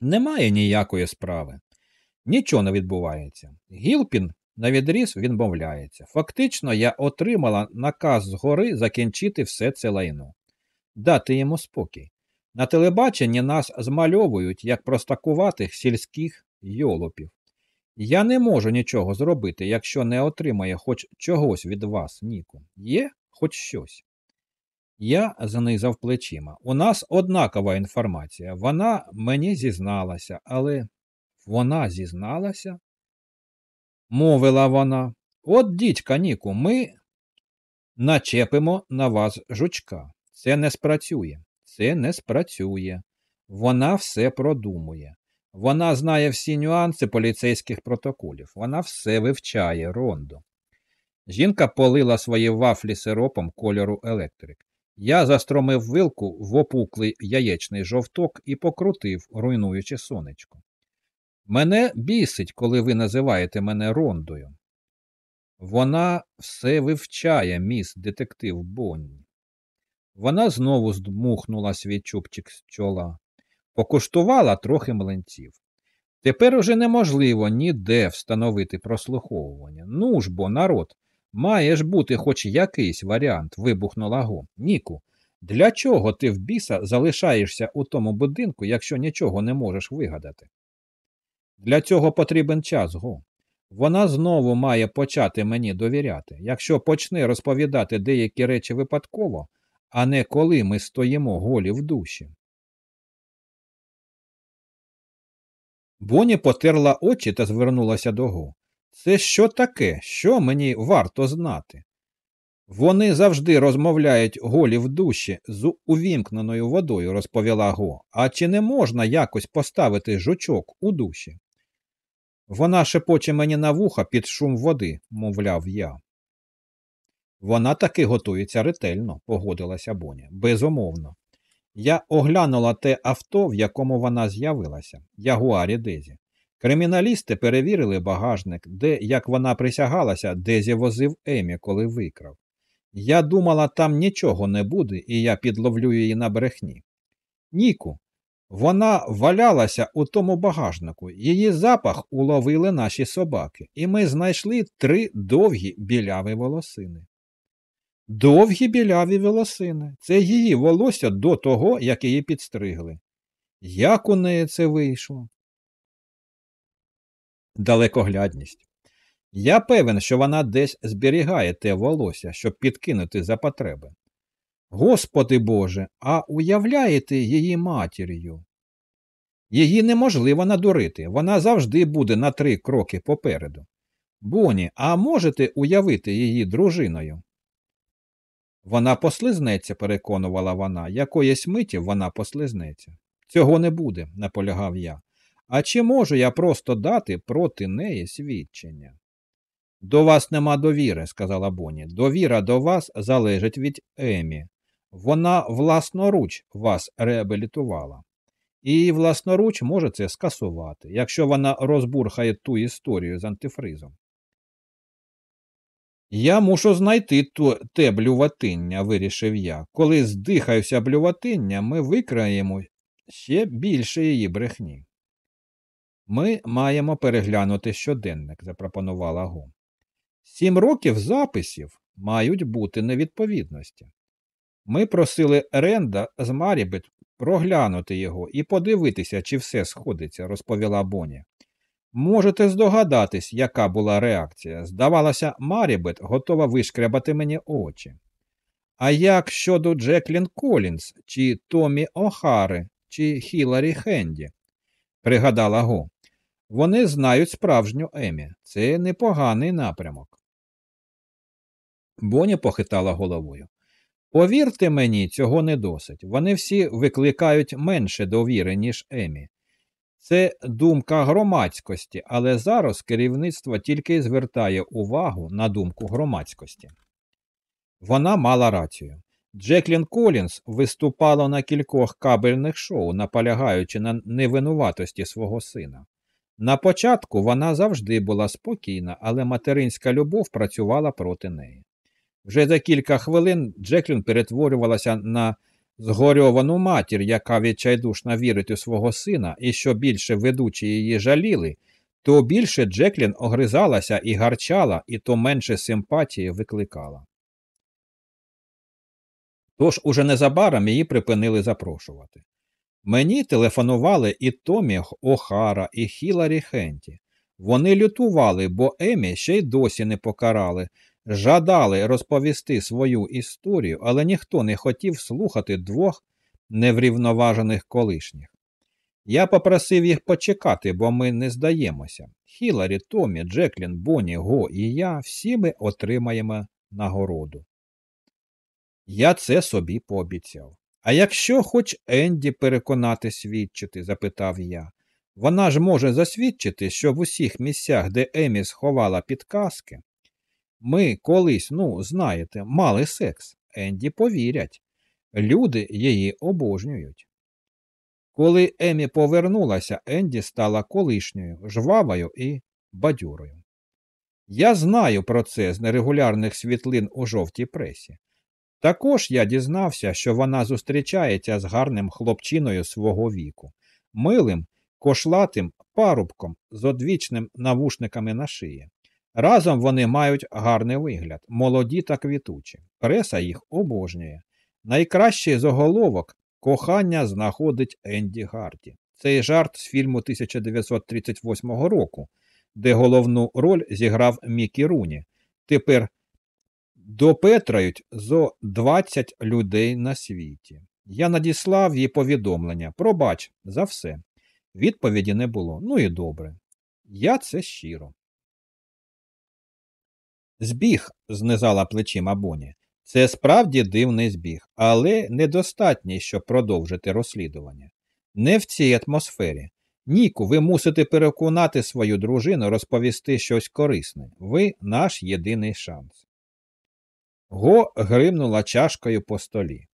Немає ніякої справи. Нічого не відбувається. Гілпін на відріз відмовляється. Фактично, я отримала наказ згори закінчити все це лайно, дати йому спокій. На телебаченні нас змальовують як простакуватих сільських йолопів. Я не можу нічого зробити, якщо не отримає хоч чогось від вас, Ніку. Є хоч щось. Я знизав плечима. У нас однакова інформація. Вона мені зізналася, але вона зізналася? Мовила вона. От дідька Ніку, ми начепимо на вас жучка. Це не спрацює. Це не спрацює. Вона все продумує. Вона знає всі нюанси поліцейських протоколів. Вона все вивчає рондо. Жінка полила свої вафлі сиропом кольору електрик. Я застромив вилку в опуклий яєчний жовток і покрутив, руйнуючи сонечко. Мене бісить, коли ви називаєте мене рондою. Вона все вивчає, міс детектив Бонні. Вона знову здмухнула свій чубчик з чола, покуштувала трохи млинців. Тепер уже неможливо ніде встановити прослуховування. Ну ж бо, народ, має ж бути хоч якийсь варіант, вибухнула Го. Ніку, для чого ти в біса залишаєшся у тому будинку, якщо нічого не можеш вигадати? Для цього потрібен час, Го. Вона знову має почати мені довіряти. Якщо почне розповідати деякі речі випадково, а не коли ми стоїмо голі в душі. Боні потерла очі та звернулася до Го. Це що таке? Що мені варто знати? Вони завжди розмовляють голі в душі з увімкненою водою, розповіла Го. А чи не можна якось поставити жучок у душі? Вона шепоче мені на вуха під шум води, мовляв я. Вона таки готується ретельно, погодилася Боня. Безумовно. Я оглянула те авто, в якому вона з'явилася, Ягуарі Дезі. Криміналісти перевірили багажник, де, як вона присягалася, Дезі возив Емі, коли викрав. Я думала, там нічого не буде, і я підловлю її на брехні. Ніку, вона валялася у тому багажнику, її запах уловили наші собаки, і ми знайшли три довгі біляві волосини. Довгі біляві волосини. Це її волосся до того, як її підстригли. Як у неї це вийшло? Далекоглядність. Я певен, що вона десь зберігає те волосся, щоб підкинути за потреби. Господи Боже, а уявляєте її матір'ю? Її неможливо надурити, вона завжди буде на три кроки попереду. Боні, а можете уявити її дружиною? Вона послизнеться, переконувала вона, якоїсь миті вона послизнеться. Цього не буде, наполягав я. А чи можу я просто дати проти неї свідчення? До вас нема довіри, сказала Боні. Довіра до вас залежить від Емі. Вона власноруч вас реабілітувала. І власноруч може це скасувати, якщо вона розбурхає ту історію з антифризом. Я мушу знайти те блюватиння, вирішив я. Коли здихаюся блюватиння, ми викраємо ще більше її брехні. Ми маємо переглянути щоденник, запропонувала Го. Сім років записів мають бути невідповідності. Ми просили Ренда з Марібет проглянути його і подивитися, чи все сходиться, розповіла Боні. Можете здогадатись, яка була реакція. Здавалося, Марібет готова вишкрябати мені очі. А як щодо Джеклін Колінс, чи Томі Охари, чи Хіларі Хенді? пригадала Го. Вони знають справжню Емі. Це непоганий напрямок. Боні похитала головою. Повірте мені, цього не досить. Вони всі викликають менше довіри, ніж Емі. Це думка громадськості, але зараз керівництво тільки звертає увагу на думку громадськості. Вона мала рацію. Джеклін Колінс виступала на кількох кабельних шоу, наполягаючи на невинуватості свого сина. На початку вона завжди була спокійна, але материнська любов працювала проти неї. Вже за кілька хвилин Джеклін перетворювалася на згорьовану матір, яка відчайдушно вірить у свого сина, і що більше ведучі її жаліли, то більше Джеклін огризалася і гарчала, і то менше симпатії викликала. Тож уже незабаром її припинили запрошувати. Мені телефонували і Томі Охара, і Хіларі Хенті. Вони лютували, бо Емі ще й досі не покарали жадали розповісти свою історію, але ніхто не хотів слухати двох неврівноважених колишніх. Я попросив їх почекати, бо ми не здаємося. Хіларі, Томі, Джеклін, Бонні, Го і я всі ми отримаємо нагороду. Я це собі пообіцяв. А якщо хоч Енді переконати свідчити? запитав я. Вона ж може засвідчити, що в усіх місцях, де Емі сховала підказки, ми колись, ну, знаєте, мали секс. Енді повірять. Люди її обожнюють. Коли Емі повернулася, Енді стала колишньою, жвавою і бадьорою. Я знаю про це з нерегулярних світлин у жовтій пресі. Також я дізнався, що вона зустрічається з гарним хлопчиною свого віку, милим, кошлатим парубком з одвічним навушниками на шиї. Разом вони мають гарний вигляд, молоді та квітучі. Преса їх обожнює. Найкращий заголовок кохання знаходить Енді Гарді. Цей жарт з фільму 1938 року, де головну роль зіграв Мікі Руні. Тепер допетрають зо 20 людей на світі. Я надіслав їй повідомлення. Пробач, за все. Відповіді не було. Ну і добре. Я це щиро. Збіг, знизала плечима Боні. Це справді дивний збіг, але недостатній, щоб продовжити розслідування. Не в цій атмосфері. Ніку, ви мусите переконати свою дружину розповісти щось корисне. Ви наш єдиний шанс. Го гримнула чашкою по столі.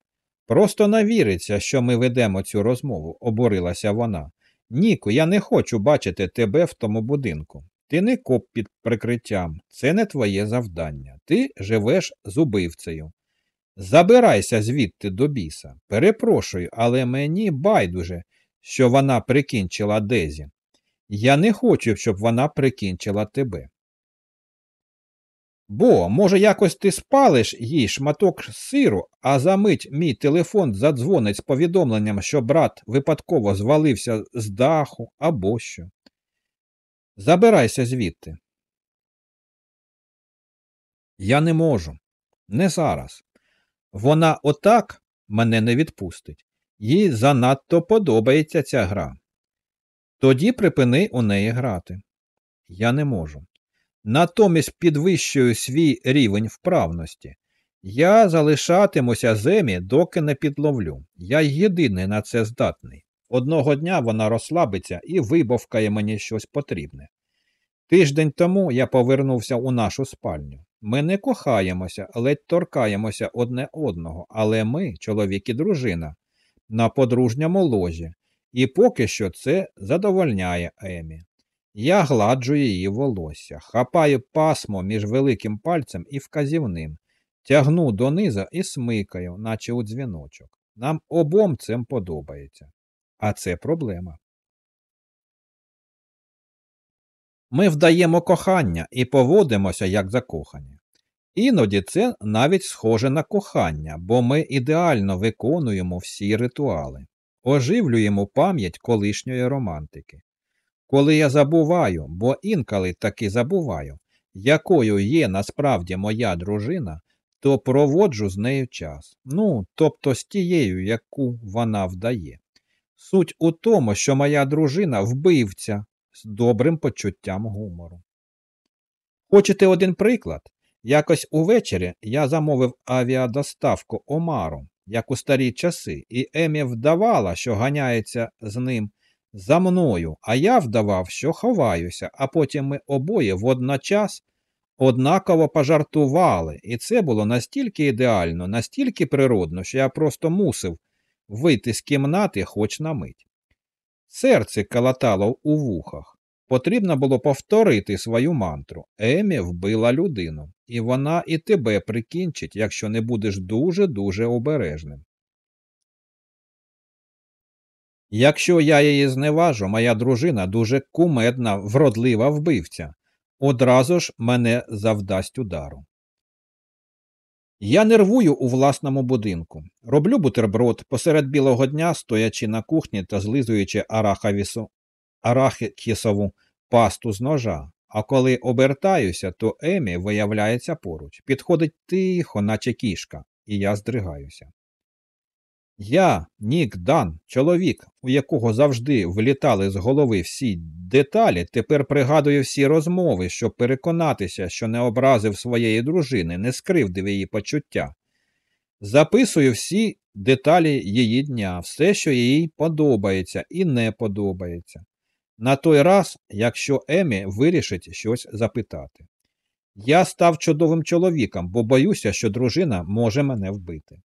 Просто навіриться, що ми ведемо цю розмову, обурилася вона. Ніку, я не хочу бачити тебе в тому будинку. Ти не коп під прикриттям, це не твоє завдання. Ти живеш з убивцею. Забирайся звідти до біса. Перепрошую, але мені байдуже, що вона прикінчила Дезі. Я не хочу, щоб вона прикінчила тебе. Бо, може, якось ти спалиш їй шматок сиру, а за мить мій телефон задзвонить з повідомленням, що брат випадково звалився з даху або що. Забирайся звідти. Я не можу. Не зараз. Вона отак мене не відпустить. Їй занадто подобається ця гра. Тоді припини у неї грати. Я не можу. Натомість підвищую свій рівень вправності. Я залишатимуся земі, доки не підловлю. Я єдиний на це здатний. Одного дня вона розслабиться і вибовкає мені щось потрібне. Тиждень тому я повернувся у нашу спальню. Ми не кохаємося, ледь торкаємося одне одного, але ми, чоловік і дружина, на подружньому ложі, і поки що це задовольняє Емі. Я гладжу її волосся, хапаю пасмо між великим пальцем і вказівним, тягну дониза і смикаю, наче у дзвіночок. Нам обом цим подобається. А це проблема. Ми вдаємо кохання і поводимося як закохані. Іноді це навіть схоже на кохання, бо ми ідеально виконуємо всі ритуали, оживлюємо пам'ять колишньої романтики. Коли я забуваю, бо інколи таки забуваю, якою є насправді моя дружина, то проводжу з нею час. Ну, тобто з тією, яку вона вдає. Суть у тому, що моя дружина вбивця з добрим почуттям гумору. Хочете один приклад? Якось увечері я замовив авіадоставку Омару, як у старі часи, і Емі вдавала, що ганяється з ним за мною, а я вдавав, що ховаюся, а потім ми обоє водночас однаково пожартували, і це було настільки ідеально, настільки природно, що я просто мусив вийти з кімнати хоч на мить. Серце калатало у вухах. Потрібно було повторити свою мантру. Емі вбила людину, і вона і тебе прикінчить, якщо не будеш дуже-дуже обережним. Якщо я її зневажу, моя дружина дуже кумедна, вродлива вбивця, одразу ж мене завдасть удару. Я нервую у власному будинку, роблю бутерброд посеред білого дня, стоячи на кухні та злизуючи арахісову пасту з ножа, а коли обертаюся, то Емі виявляється поруч. Підходить тихо, наче кішка, і я здригаюся. Я, Нік Дан, чоловік, у якого завжди влітали з голови всі деталі, тепер пригадую всі розмови, щоб переконатися, що не образив своєї дружини, не скривдив її почуття. Записую всі деталі її дня, все, що їй подобається і не подобається. На той раз, якщо Емі вирішить щось запитати. Я став чудовим чоловіком, бо боюся, що дружина може мене вбити.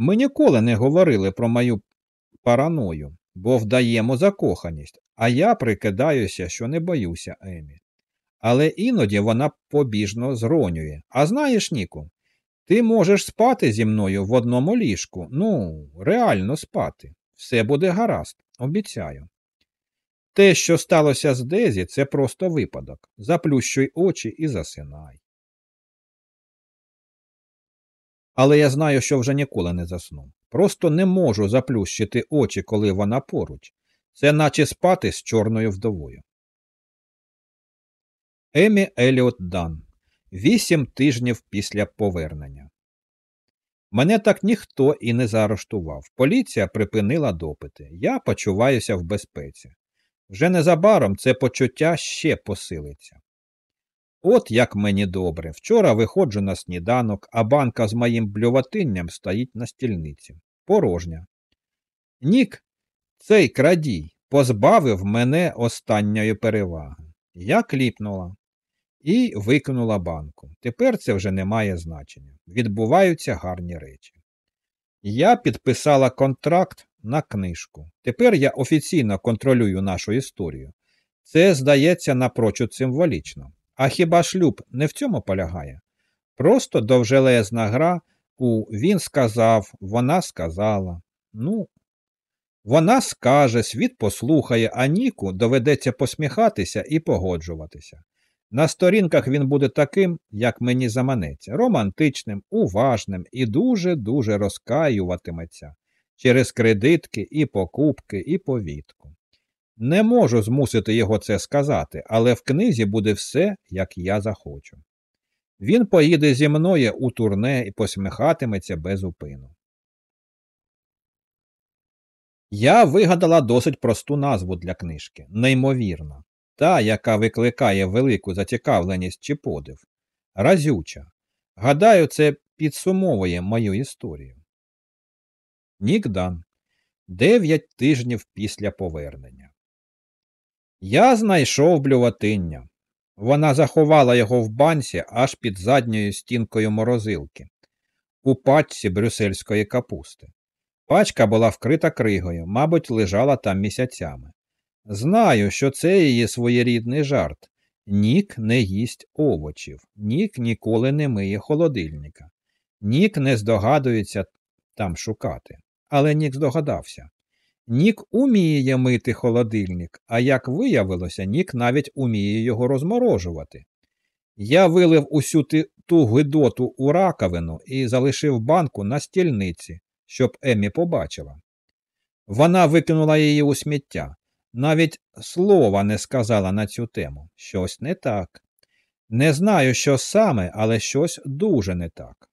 Ми ніколи не говорили про мою параною, бо вдаємо закоханість, а я прикидаюся, що не боюся Емі. Але іноді вона побіжно зронює. А знаєш, Ніку, ти можеш спати зі мною в одному ліжку. Ну, реально спати. Все буде гаразд, обіцяю. Те, що сталося з Дезі, це просто випадок. Заплющуй очі і засинай. Але я знаю, що вже ніколи не засну. Просто не можу заплющити очі, коли вона поруч. Це наче спати з чорною вдовою. Емі Еліот Дан. Вісім тижнів після повернення. Мене так ніхто і не заарештував. Поліція припинила допити. Я почуваюся в безпеці. Вже незабаром це почуття ще посилиться. От як мені добре. Вчора виходжу на сніданок, а банка з моїм блюватинням стоїть на стільниці. Порожня. Нік, цей крадій, позбавив мене останньої переваги. Я кліпнула і викинула банку. Тепер це вже не має значення. Відбуваються гарні речі. Я підписала контракт на книжку. Тепер я офіційно контролюю нашу історію. Це здається напрочуд символічно. А хіба шлюб не в цьому полягає? Просто довжелезна гра у він сказав, вона сказала. Ну, вона скаже, світ послухає, а Ніку доведеться посміхатися і погоджуватися. На сторінках він буде таким, як мені заманеться, романтичним, уважним і дуже-дуже розкаюватиметься через кредитки і покупки, і повітку. Не можу змусити його це сказати, але в книзі буде все, як я захочу. Він поїде зі мною у турне і посміхатиметься без упину. Я вигадала досить просту назву для книжки неймовірна, та, яка викликає велику зацікавленість чи подив. Разюча. Гадаю, це підсумовує мою історію. Нікдан. Дев'ять тижнів після повернення. Я знайшов блюватиння. Вона заховала його в банці аж під задньою стінкою морозилки, у пачці брюссельської капусти. Пачка була вкрита кригою, мабуть, лежала там місяцями. Знаю, що це її своєрідний жарт. Нік не їсть овочів, Нік ніколи не миє холодильника. Нік не здогадується там шукати. Але Нік здогадався. Нік уміє мити холодильник, а як виявилося, Нік навіть уміє його розморожувати. Я вилив усю ту гидоту у раковину і залишив банку на стільниці, щоб Емі побачила. Вона викинула її у сміття, навіть слова не сказала на цю тему. Щось не так. Не знаю, що саме, але щось дуже не так.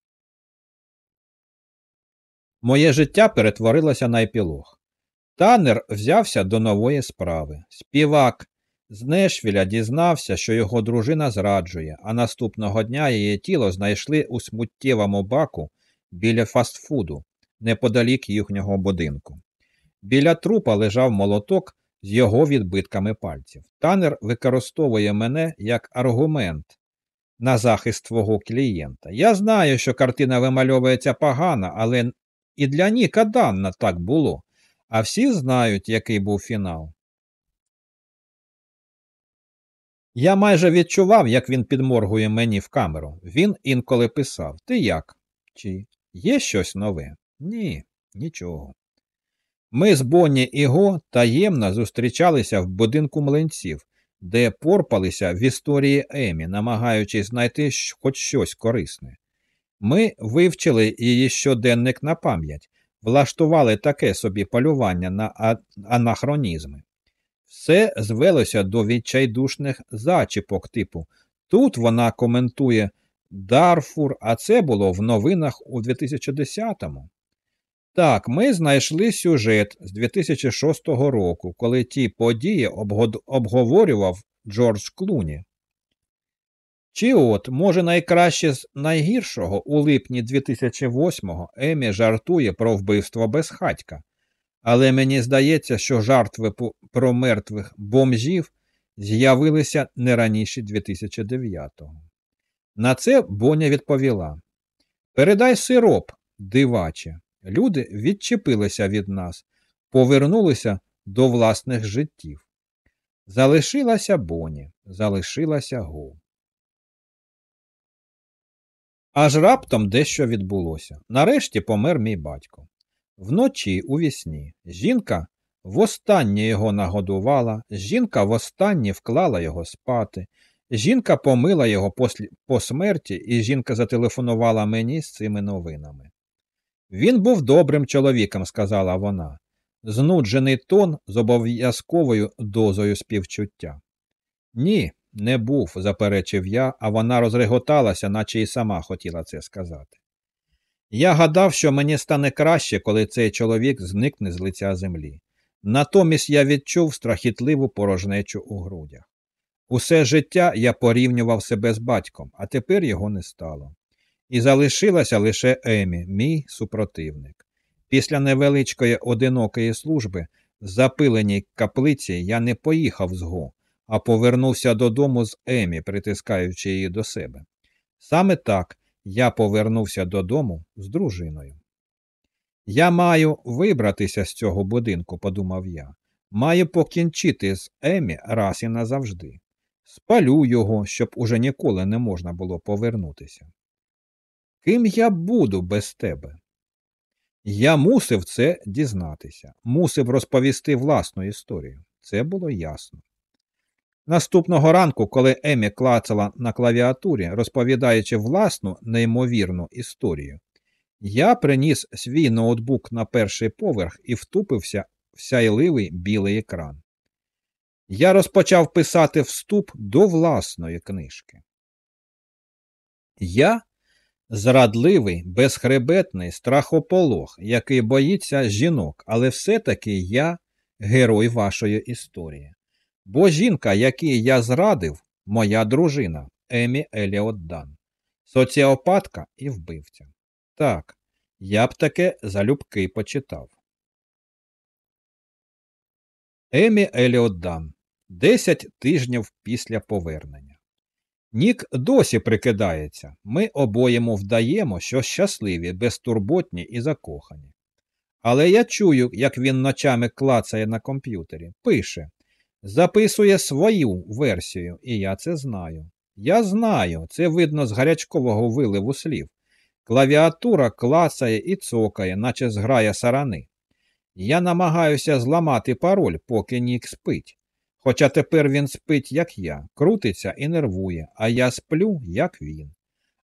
Моє життя перетворилося на епілог. Танер взявся до нової справи. Співак з Нешвіля дізнався, що його дружина зраджує, а наступного дня її тіло знайшли у смуттєвому баку біля фастфуду, неподалік їхнього будинку. Біля трупа лежав молоток з його відбитками пальців. Танер використовує мене як аргумент на захист свого клієнта. Я знаю, що картина вимальовується погано, але і для Ніка Данна так було а всі знають, який був фінал. Я майже відчував, як він підморгує мені в камеру. Він інколи писав Ти як? Чи є щось нове? Ні, нічого. Ми з Бонні і Го таємно зустрічалися в будинку млинців, де порпалися в історії Емі, намагаючись знайти хоч щось корисне. Ми вивчили її щоденник на пам'ять, влаштували таке собі полювання на анахронізми. Все звелося до відчайдушних зачіпок типу. Тут вона коментує Дарфур, а це було в новинах у 2010-му. Так, ми знайшли сюжет з 2006 року, коли ті події обговорював Джордж Клуні. Чи от, може, найкраще з найгіршого у липні 2008-го Емі жартує про вбивство безхатька, але мені здається, що жартви про мертвих бомжів з'явилися не раніше 2009-го. На це Боня відповіла Передай сироп, диваче. Люди відчепилися від нас, повернулися до власних життів. Залишилася Боні, залишилася Го. Аж раптом дещо відбулося. Нарешті помер мій батько. Вночі у вісні жінка востаннє його нагодувала, жінка востаннє вклала його спати, жінка помила його послі... по смерті, і жінка зателефонувала мені з цими новинами. Він був добрим чоловіком, сказала вона, знуджений тон з обов'язковою дозою співчуття. Ні, не був, заперечив я, а вона розреготалася, наче й сама хотіла це сказати. Я гадав, що мені стане краще, коли цей чоловік зникне з лиця землі. Натомість я відчув страхітливу порожнечу у грудях. Усе життя я порівнював себе з батьком, а тепер його не стало. І залишилася лише Емі, мій супротивник. Після невеличкої одинокої служби в запиленій каплиці я не поїхав з Го, а повернувся додому з Емі, притискаючи її до себе. Саме так я повернувся додому з дружиною. Я маю вибратися з цього будинку, подумав я. Маю покінчити з Емі раз і назавжди. Спалю його, щоб уже ніколи не можна було повернутися. Ким я буду без тебе? Я мусив це дізнатися, мусив розповісти власну історію. Це було ясно. Наступного ранку, коли Емі клацала на клавіатурі, розповідаючи власну неймовірну історію, я приніс свій ноутбук на перший поверх і втупився в сяйливий білий екран. Я розпочав писати вступ до власної книжки. Я зрадливий, безхребетний страхополог, який боїться жінок, але все-таки я герой вашої історії. Бо жінка, якій я зрадив, моя дружина Емі Еліот Дан, соціопатка і вбивця. Так, я б таке залюбки почитав. Емі Еліот Дан. Десять тижнів після повернення. Нік досі прикидається. Ми обоєму вдаємо, що щасливі, безтурботні і закохані. Але я чую, як він ночами клацає на комп'ютері, пише записує свою версію, і я це знаю. Я знаю, це видно з гарячкового виливу слів. Клавіатура клацає і цокає, наче зграє сарани. Я намагаюся зламати пароль, поки Нік спить. Хоча тепер він спить, як я, крутиться і нервує, а я сплю, як він.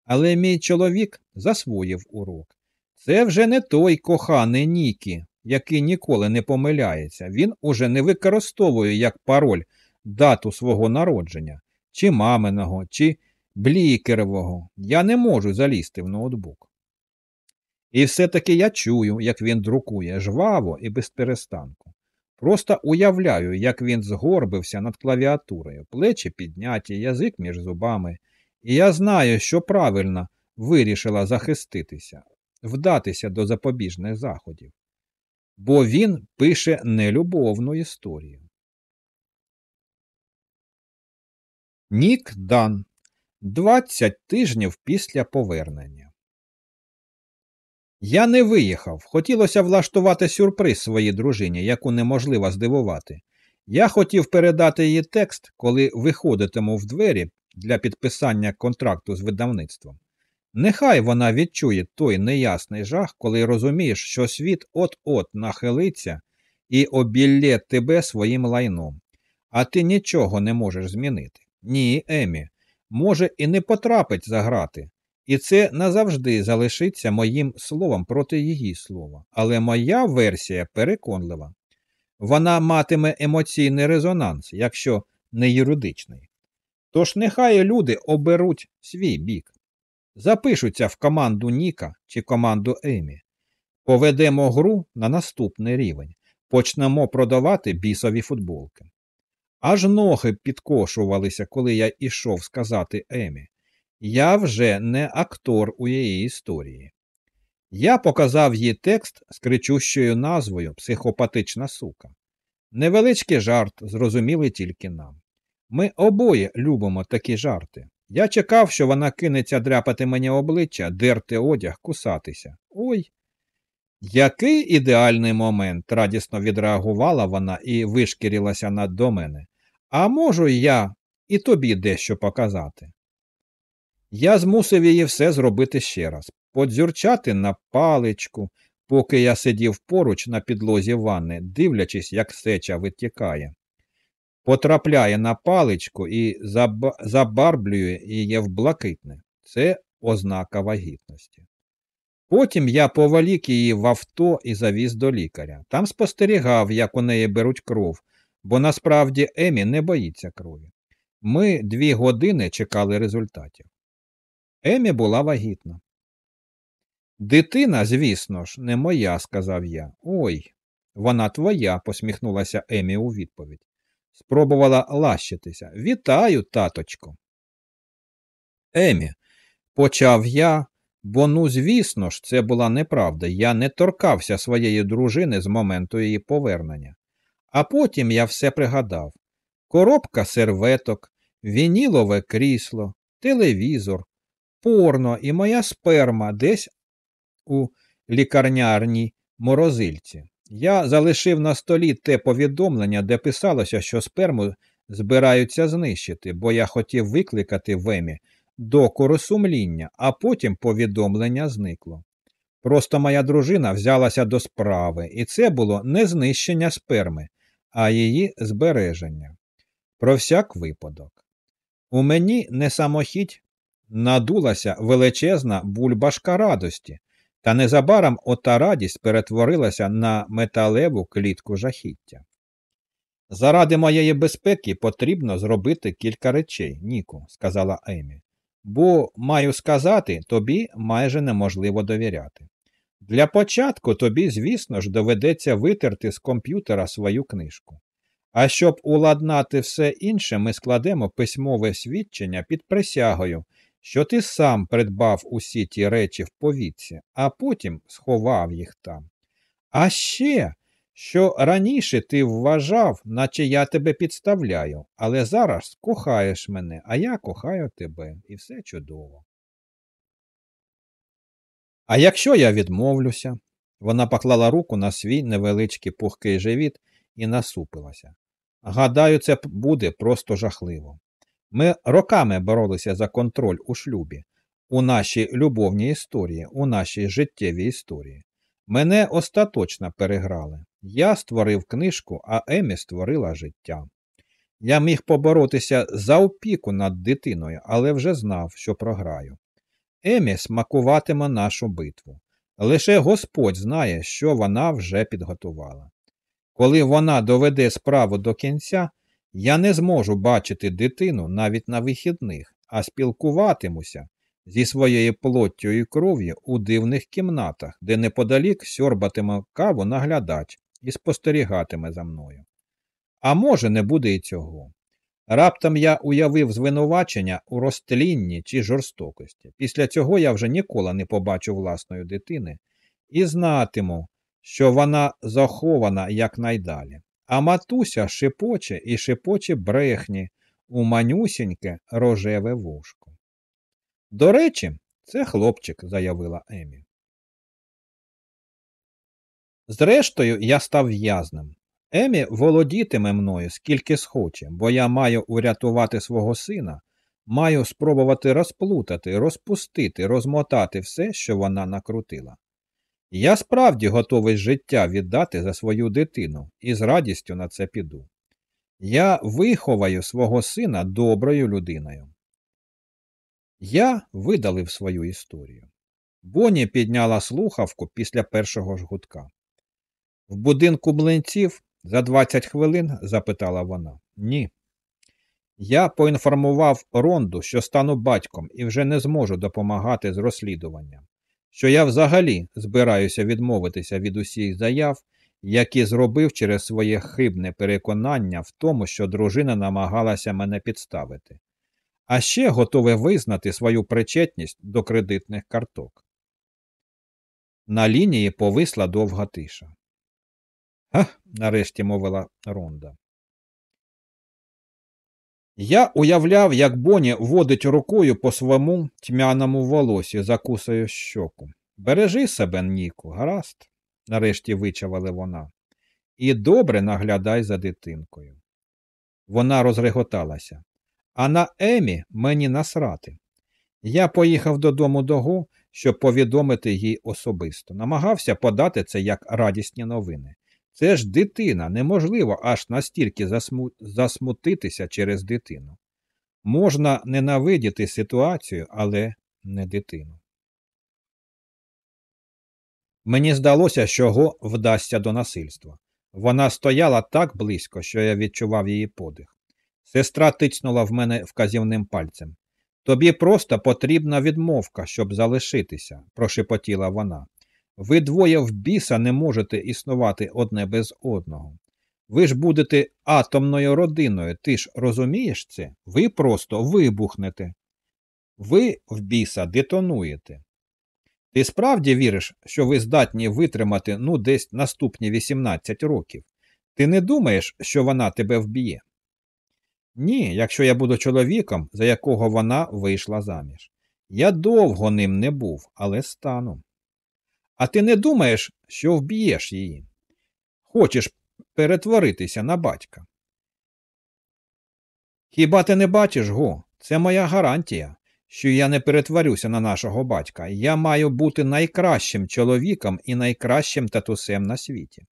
Але мій чоловік засвоїв урок. Це вже не той коханий Нікі, який ніколи не помиляється, він уже не використовує як пароль дату свого народження, чи маминого, чи блікерового. Я не можу залізти в ноутбук. І все-таки я чую, як він друкує жваво і без перестанку. Просто уявляю, як він згорбився над клавіатурою, плечі підняті, язик між зубами, і я знаю, що правильно вирішила захиститися, вдатися до запобіжних заходів бо він пише нелюбовну історію. Нік Дан 20 тижнів після повернення. Я не виїхав. Хотілося влаштувати сюрприз своїй дружині, яку неможливо здивувати. Я хотів передати їй текст, коли виходитиму в двері для підписання контракту з видавництвом. Нехай вона відчує той неясний жах, коли розумієш, що світ от-от нахилиться і обілє тебе своїм лайном, а ти нічого не можеш змінити. Ні, Емі, може, і не потрапить заграти, і це назавжди залишиться моїм словом проти її слова. Але моя версія переконлива. вона матиме емоційний резонанс, якщо не юридичний. Тож нехай люди оберуть свій бік, запишуться в команду Ніка чи команду Емі, поведемо гру на наступний рівень, почнемо продавати бісові футболки. Аж ноги підкошувалися, коли я ішов сказати Емі. Я вже не актор у її історії. Я показав їй текст з кричущою назвою Психопатична сука. Невеличкий жарт, зрозумілий тільки нам. Ми обоє любимо такі жарти. Я чекав, що вона кинеться дряпати мені обличчя, дерти одяг, кусатися. Ой. Який ідеальний момент, радісно відреагувала вона і вишкірилася над до мене. А можу я і тобі дещо показати. Я змусив її все зробити ще раз, подзюрчати на паличку, поки я сидів поруч на підлозі ванни, дивлячись, як сеча витікає. Потрапляє на паличку і заб... забарблює її в блакитне. Це ознака вагітності. Потім я повалік її в авто і завіз до лікаря. Там спостерігав, як у неї беруть кров, бо насправді Емі не боїться крові. Ми дві години чекали результатів. Емі була вагітна. Дитина, звісно ж, не моя, сказав я. Ой, вона твоя, посміхнулася Емі у відповідь. Спробувала лащитися. Вітаю, таточко. Емі, почав я, бо, ну, звісно ж, це була неправда. Я не торкався своєї дружини з моменту її повернення. А потім я все пригадав коробка серветок, вінілове крісло, телевізор, порно і моя сперма десь у лікарнярній морозильці. Я залишив на столі те повідомлення, де писалося, що сперму збираються знищити, бо я хотів викликати в Емі докору сумління, а потім повідомлення зникло. Просто моя дружина взялася до справи, і це було не знищення сперми, а її збереження. Про всяк випадок. У мені не самохідь надулася величезна бульбашка радості, та незабаром ота радість перетворилася на металеву клітку жахіття. Заради моєї безпеки потрібно зробити кілька речей, Ніку, сказала Емі, бо, маю сказати, тобі майже неможливо довіряти. Для початку тобі, звісно ж, доведеться витерти з комп'ютера свою книжку. А щоб уладнати все інше, ми складемо письмове свідчення під присягою, що ти сам придбав усі ті речі в повітці, а потім сховав їх там. А ще, що раніше ти вважав, наче я тебе підставляю, але зараз кохаєш мене, а я кохаю тебе, і все чудово. А якщо я відмовлюся, вона поклала руку на свій невеличкий пухкий живіт і насупилася. Гадаю, це буде просто жахливо. Ми роками боролися за контроль у шлюбі, у нашій любовній історії, у нашій життєвій історії. Мене остаточно переграли. Я створив книжку, а Емі створила життя. Я міг поборотися за опіку над дитиною, але вже знав, що програю. Емі смакуватиме нашу битву. Лише Господь знає, що вона вже підготувала. Коли вона доведе справу до кінця, я не зможу бачити дитину навіть на вихідних, а спілкуватимуся зі своєю плоттю і кров'ю у дивних кімнатах, де неподалік сьорбатиме каву наглядач і спостерігатиме за мною. А може, не буде і цього. Раптом я уявив звинувачення у розтлінні чи жорстокості. Після цього я вже ніколи не побачу власної дитини і знатиму, що вона захована якнайдалі. А матуся шепоче і шепоче брехні у манюсіньке рожеве вушко. До речі, це хлопчик, заявила Емі. Зрештою, я став в'язним. Емі володітиме мною скільки схоче, бо я маю урятувати свого сина, маю спробувати розплутати, розпустити, розмотати все, що вона накрутила. Я справді готовий життя віддати за свою дитину і з радістю на це піду. Я виховаю свого сина доброю людиною. Я видалив свою історію. Боні підняла слухавку після першого ж гудка. В будинку млинців За 20 хвилин? запитала вона. Ні. Я поінформував Ронду, що стану батьком і вже не зможу допомагати з розслідуванням, що я взагалі збираюся відмовитися від усіх заяв, які зробив через своє хибне переконання в тому, що дружина намагалася мене підставити, а ще готове визнати свою причетність до кредитних карток. На лінії повисла довга тиша. Га, нарешті мовила Ронда. Я уявляв, як Боні водить рукою по своєму тьмяному волосі, закусує щоку. Бережи себе, Ніку, гаразд, нарешті вичавала вона, і добре наглядай за дитинкою. Вона розреготалася. А на Емі мені насрати. Я поїхав додому дого, щоб повідомити їй особисто. Намагався подати це як радісні новини. Це ж дитина, неможливо аж настільки засму... засмутитися через дитину. Можна ненавидіти ситуацію, але не дитину. Мені здалося, що Го вдасться до насильства. Вона стояла так близько, що я відчував її подих. Сестра тицнула в мене вказівним пальцем. Тобі просто потрібна відмовка, щоб залишитися, прошепотіла вона. Ви двоє в біса не можете існувати одне без одного. Ви ж будете атомною родиною, ти ж розумієш це? Ви просто вибухнете. Ви в біса детонуєте. Ти справді віриш, що ви здатні витримати ну десь наступні 18 років? Ти не думаєш, що вона тебе вб'є? Ні, якщо я буду чоловіком, за якого вона вийшла заміж. Я довго ним не був, але стану. А ти не думаєш, що вб'єш її? Хочеш перетворитися на батька? Хіба ти не бачиш, Го? Це моя гарантія, що я не перетворюся на нашого батька. Я маю бути найкращим чоловіком і найкращим татусем на світі.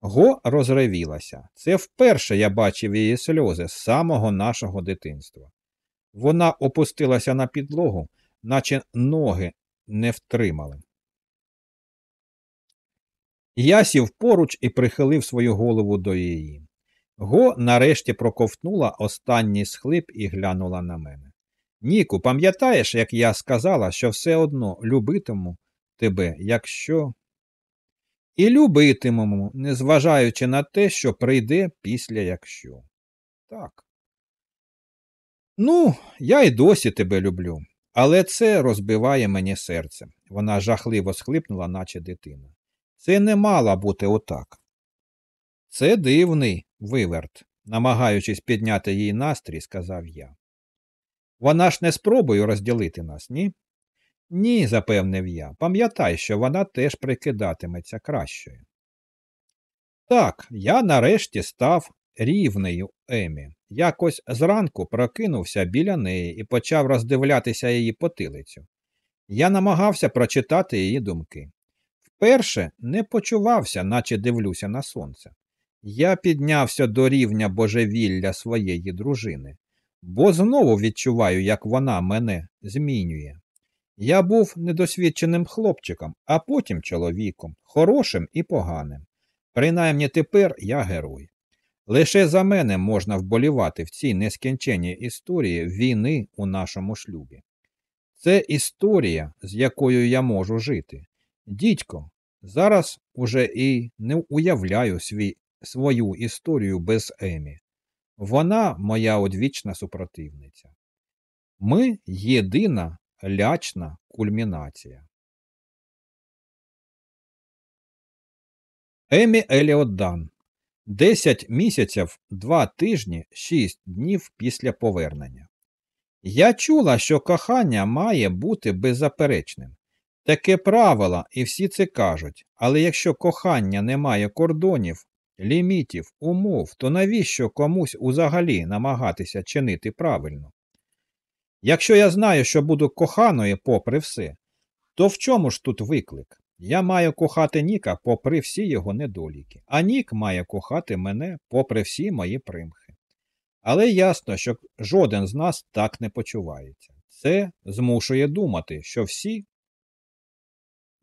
Го розревілася. Це вперше я бачив її сльози з самого нашого дитинства. Вона опустилася на підлогу, наче ноги не втримали. Я сів поруч і прихилив свою голову до її. Го нарешті проковтнула останній схлип і глянула на мене. Ніку, пам'ятаєш, як я сказала, що все одно любитиму тебе, якщо. І любитимемо, незважаючи на те, що прийде після якщо. Так. Ну, я й досі тебе люблю, але це розбиває мені серце. Вона жахливо схлипнула, наче дитина. Це не мала бути отак. Це дивний виверт, намагаючись підняти їй настрій, сказав я. Вона ж не спробує розділити нас, ні? Ні, запевнив я. Пам'ятай, що вона теж прикидатиметься кращою. Так, я нарешті став рівнею Емі. Якось зранку прокинувся біля неї і почав роздивлятися її потилицю. Я намагався прочитати її думки. Вперше не почувався, наче дивлюся на сонце. Я піднявся до рівня божевілля своєї дружини, бо знову відчуваю, як вона мене змінює. Я був недосвідченим хлопчиком, а потім чоловіком, хорошим і поганим. Принаймні тепер я герой. Лише за мене можна вболівати в цій нескінченній історії війни у нашому шлюбі. Це історія, з якою я можу жити. Дідько, зараз уже і не уявляю свій, свою історію без Емі. Вона моя одвічна супротивниця. Ми єдина лячна кульмінація. Емі Еліот Дан. Десять місяців, два тижні, шість днів після повернення. Я чула, що кохання має бути беззаперечним. Таке правило, і всі це кажуть, але якщо кохання не має кордонів, лімітів, умов, то навіщо комусь узагалі намагатися чинити правильно? Якщо я знаю, що буду коханою попри все, то в чому ж тут виклик? Я маю кохати Ніка попри всі його недоліки, а Нік має кохати мене попри всі мої примхи. Але ясно, що жоден з нас так не почувається. Це змушує думати, що всі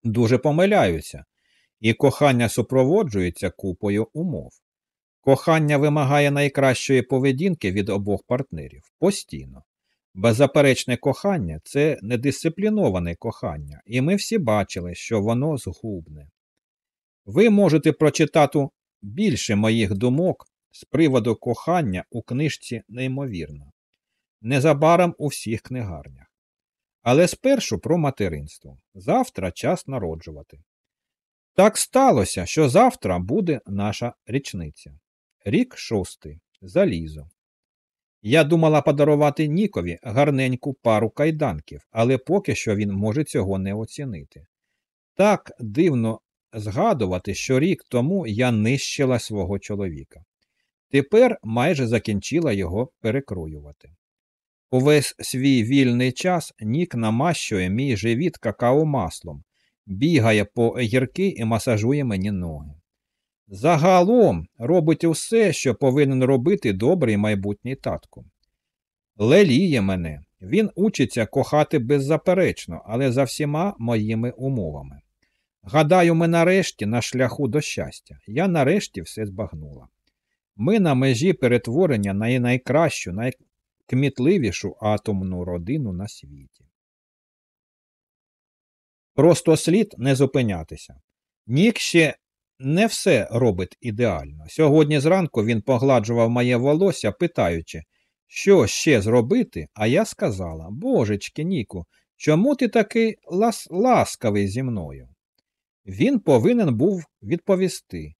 дуже помиляються, і кохання супроводжується купою умов. Кохання вимагає найкращої поведінки від обох партнерів постійно. Беззаперечне кохання це недисципліноване кохання, і ми всі бачили, що воно згубне. Ви можете прочитати більше моїх думок з приводу кохання у книжці неймовірно, незабаром у всіх книгарнях. Але спершу про материнство. Завтра час народжувати. Так сталося, що завтра буде наша річниця. Рік шостий. Залізо. Я думала подарувати Нікові гарненьку пару кайданків, але поки що він може цього не оцінити. Так дивно згадувати, що рік тому я нищила свого чоловіка. Тепер майже закінчила його перекроювати. Увесь свій вільний час Нік намащує мій живіт какао маслом, бігає по гірки і масажує мені ноги. Загалом робить усе, що повинен робити добрий майбутній татко. Леліє мене, він учиться кохати беззаперечно, але за всіма моїми умовами. Гадаю, ми нарешті на шляху до щастя. Я нарешті все збагнула. Ми на межі перетворення на найкращу, найкмітливішу атомну родину на світі. Просто слід не зупинятися. Нік ще не все робить ідеально. Сьогодні зранку він погладжував моє волосся, питаючи, що ще зробити, а я сказала Божечки, Ніку, чому ти такий лас ласкавий зі мною? Він повинен був відповісти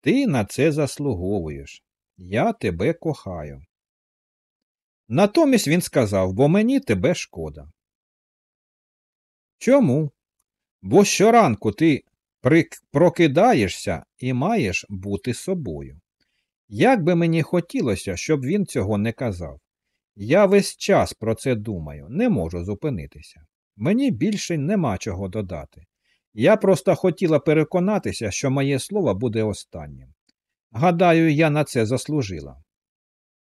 Ти на це заслуговуєш. Я тебе кохаю. Натомість він сказав, бо мені тебе шкода. Чому? Бо щоранку ти прокидаєшся і маєш бути собою. Як би мені хотілося, щоб він цього не казав. Я весь час про це думаю, не можу зупинитися. Мені більше нема чого додати. Я просто хотіла переконатися, що моє слово буде останнім. Гадаю, я на це заслужила.